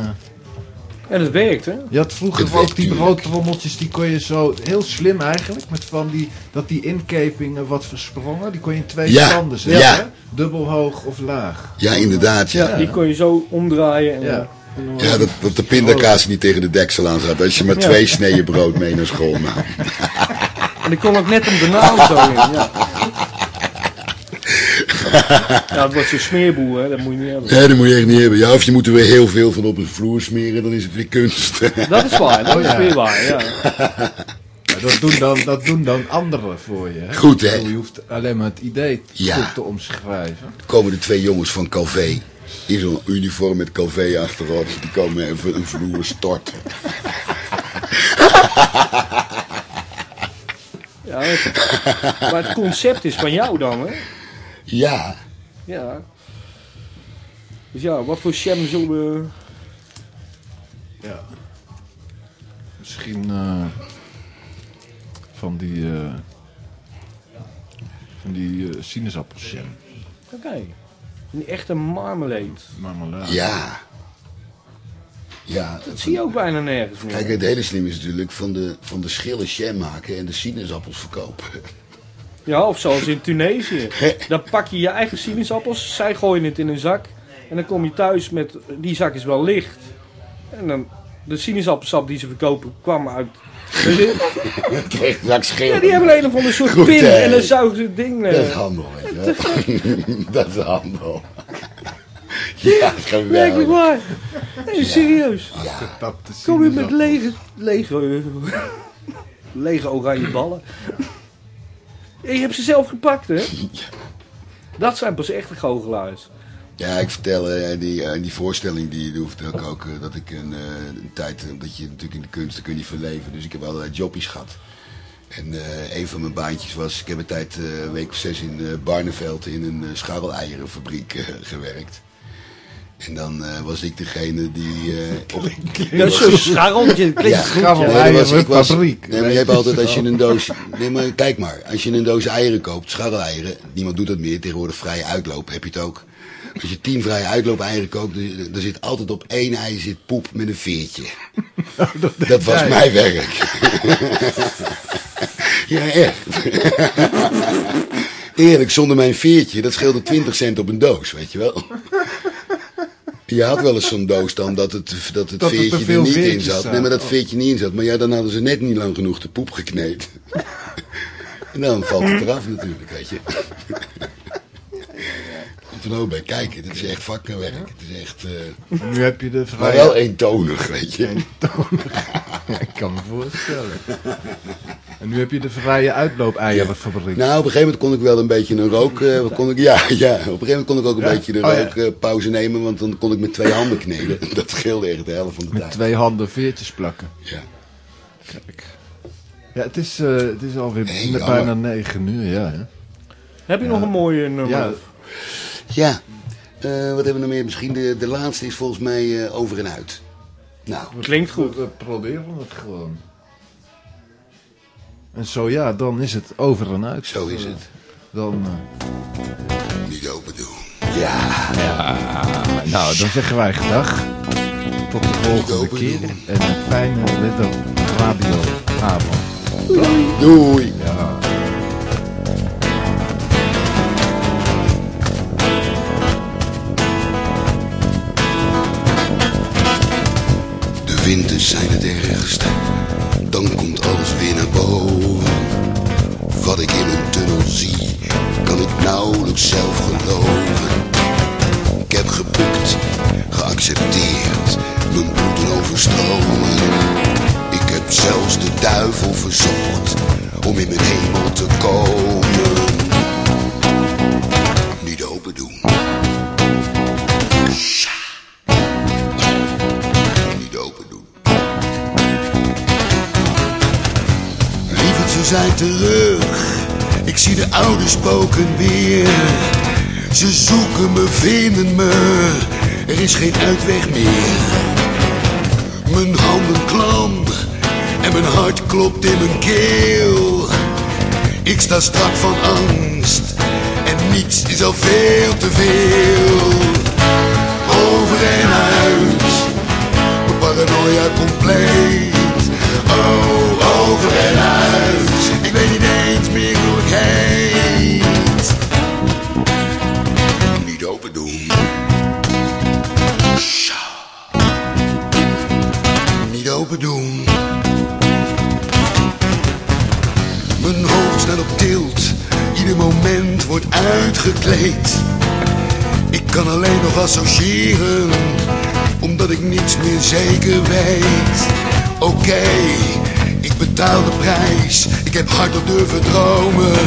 En het werkt, hè? je had vroeger Het ook die broodtrommeltjes, die kon je zo heel slim eigenlijk, met van die, dat die inkepingen wat versprongen, die kon je in twee Ja, standen zetten. ja. hè? Dubbel hoog of laag. Ja, inderdaad, ja. Die kon je zo omdraaien. En, Ja. eh, En Ja, dat, dat de pindakaas niet tegen de deksel aan gaat. Als je maar Ja. twee sneeën brood mee naar school nam. En ik kon ook net een banaan zo in. Ja. ja, het wordt zo'n smeerboel, hè? Dat moet je niet hebben. Nee, dat moet je echt niet hebben. Ja, of je moet er weer heel veel van op de vloer smeren, dan is het weer kunst. Dat is waar, dat Oh, is ja. weer waar, ja. Ja, dat, doen dan, dat doen dan anderen voor je. Hè? Goed, hè? Je hoeft alleen maar het idee Ja. goed te omschrijven. komen de twee jongens van Calvé. In zo'n uniform met Calvé achterop. Die komen even een vloer storten. ja maar het concept is van jou dan, hè? Ja. Ja. Dus ja, wat voor jam zullen we... Ja. Misschien eh, van die, eh van die eh sinaasappelsjam. Oké. Een echte marmalade. Marmelade. Ja. Ja. Dat zie je ook bijna nergens meer. Kijk, het hele slim is natuurlijk van de, van de schillen jam maken en de sinaasappels verkopen. Ja, of zoals in Tunesië. Dan pak je je eigen sinaasappels, zij gooien het in een zak. En dan kom je thuis met, die zak is wel licht. En dan, de sinaasappelsap die ze verkopen kwam uit... Straks schillen. Ja, die hebben een of ander soort Goed, pin en dan zuigen ze het ding... eh, Dat is handel, weet je. Dat is handel. Ja, geweldig. Waar. Nee, serieus. Getapte Kom je met lege, lege, lege oranje ballen. Je hebt ze zelf gepakt, hè? Dat zijn pas echte goochelaars. Ja, ik vertel eh, die, eh, die voorstelling die je doet, ik ook eh, dat ik een, een tijd, dat je natuurlijk in de kunst kun je verleven. Dus ik heb allerlei jobbies gehad. En een van mijn baantjes was, ik heb een tijd, een week of zes in Barneveld in een scharreleierenfabriek gewerkt. En dan eh, was ik degene die... eh, op, Dat is zo'n scharreltje. Nee, Ja. was, ik was, fabriek. nee, maar je hebt altijd als je een doos... Nee, maar kijk maar. Als je een doos eieren koopt, scharreleieren... Niemand doet dat meer. Tegenwoordig vrije uitloop heb je het ook. Als je tien vrije uitloop eieren koopt... dan- dan zit altijd op één ei zit poep met een veertje. Dat was jij. mijn werk. ja, echt. Eerlijk, zonder mijn veertje, dat scheelde 20 cent op een doos, weet je wel. Je had wel eens zo'n doos dan dat het, dat het Dat er veertje er niet in zat. Nee, maar dat veertje niet in zat. Maar ja, dan hadden ze net niet lang genoeg de poep gekneed. en dan valt het eraf natuurlijk, weet je. Er nou bij kijken, dit is echt vakkenwerk. Het is echt, eh, nu heb je de maar vrije... wel eentonig, weet je. Ja, ik kan me voorstellen. En nu heb je de vrije uitloop-eierenfabriek. Nou, op een gegeven moment kon ik wel een beetje een rook... eh, kon ik, ja, ja, op een gegeven moment kon ik ook een Ja? beetje de Oh, ja. rookpauze nemen. Want dan kon ik met twee handen kneden. Dat scheelde echt de helft van de Met tijd. twee handen veertjes plakken. Ja. Kijk. Ja, het is, eh, het is alweer met jammer. bijna negen uur, ja. Hè? Heb je nog een mooie nummer? Ja. Eh, wat hebben we nog meer? Misschien de, de laatste is volgens mij eh, over en uit. Nou, Klinkt goed. We, we proberen het gewoon. En zo ja, dan is het over en uit. Zo is het. Dan... eh, niet open doen. Ja. Ja, nou, dan zeggen wij gedag. Tot de volgende keer. En een fijne Little radioavond. Doei. Ja. Zijn het ergst, dan komt alles weer naar boven. Wat ik in een tunnel zie, kan ik nauwelijks zelf geloven. Ik heb gebukt, geaccepteerd, mijn bloed overstromen. Ik heb zelfs de duivel verzocht om in mijn hemel te komen. Zijn terug. Ik zie de oude spoken weer. Ze zoeken me, vinden me. Er is geen uitweg meer. Mijn handen klam en mijn hart klopt in mijn keel. Ik sta strak van angst en niets is al veel te veel. Over en uit, mijn paranoia compleet. Oh, over en uit, wordt uitgekleed. Ik kan alleen nog associëren, omdat ik niets meer zeker weet. Oké, ik betaal de prijs, ik heb hardop durven dromen.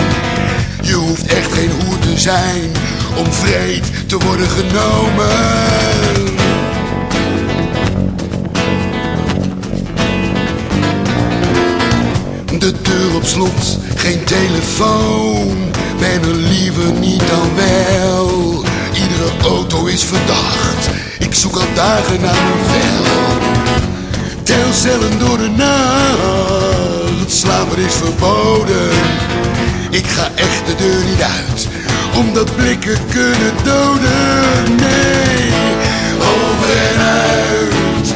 Je hoeft echt geen hoer te zijn om vreed te worden genomen. De deur op slot, geen telefoon. Ben er liever niet dan wel. Iedere auto is verdacht. Ik zoek al dagen naar mijn vel. Telcellen door de nacht. Slapen is verboden. Ik ga echt de deur niet uit. Omdat blikken kunnen doden. Nee, over en uit.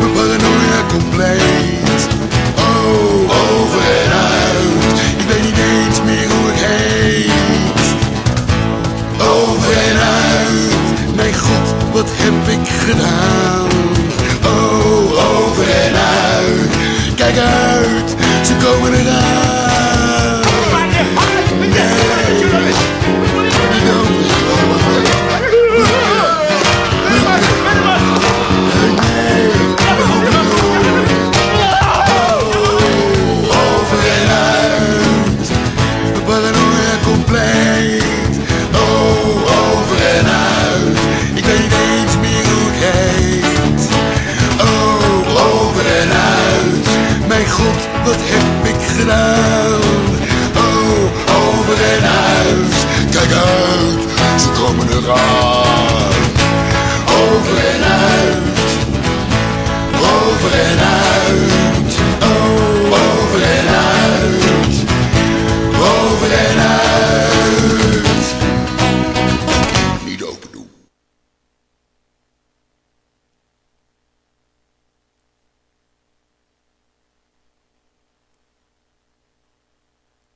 Mijn paranoia compleet. Wat heb ik gedaan? Oh, over en uit. Kijk uit, ze komen eraan. Oh,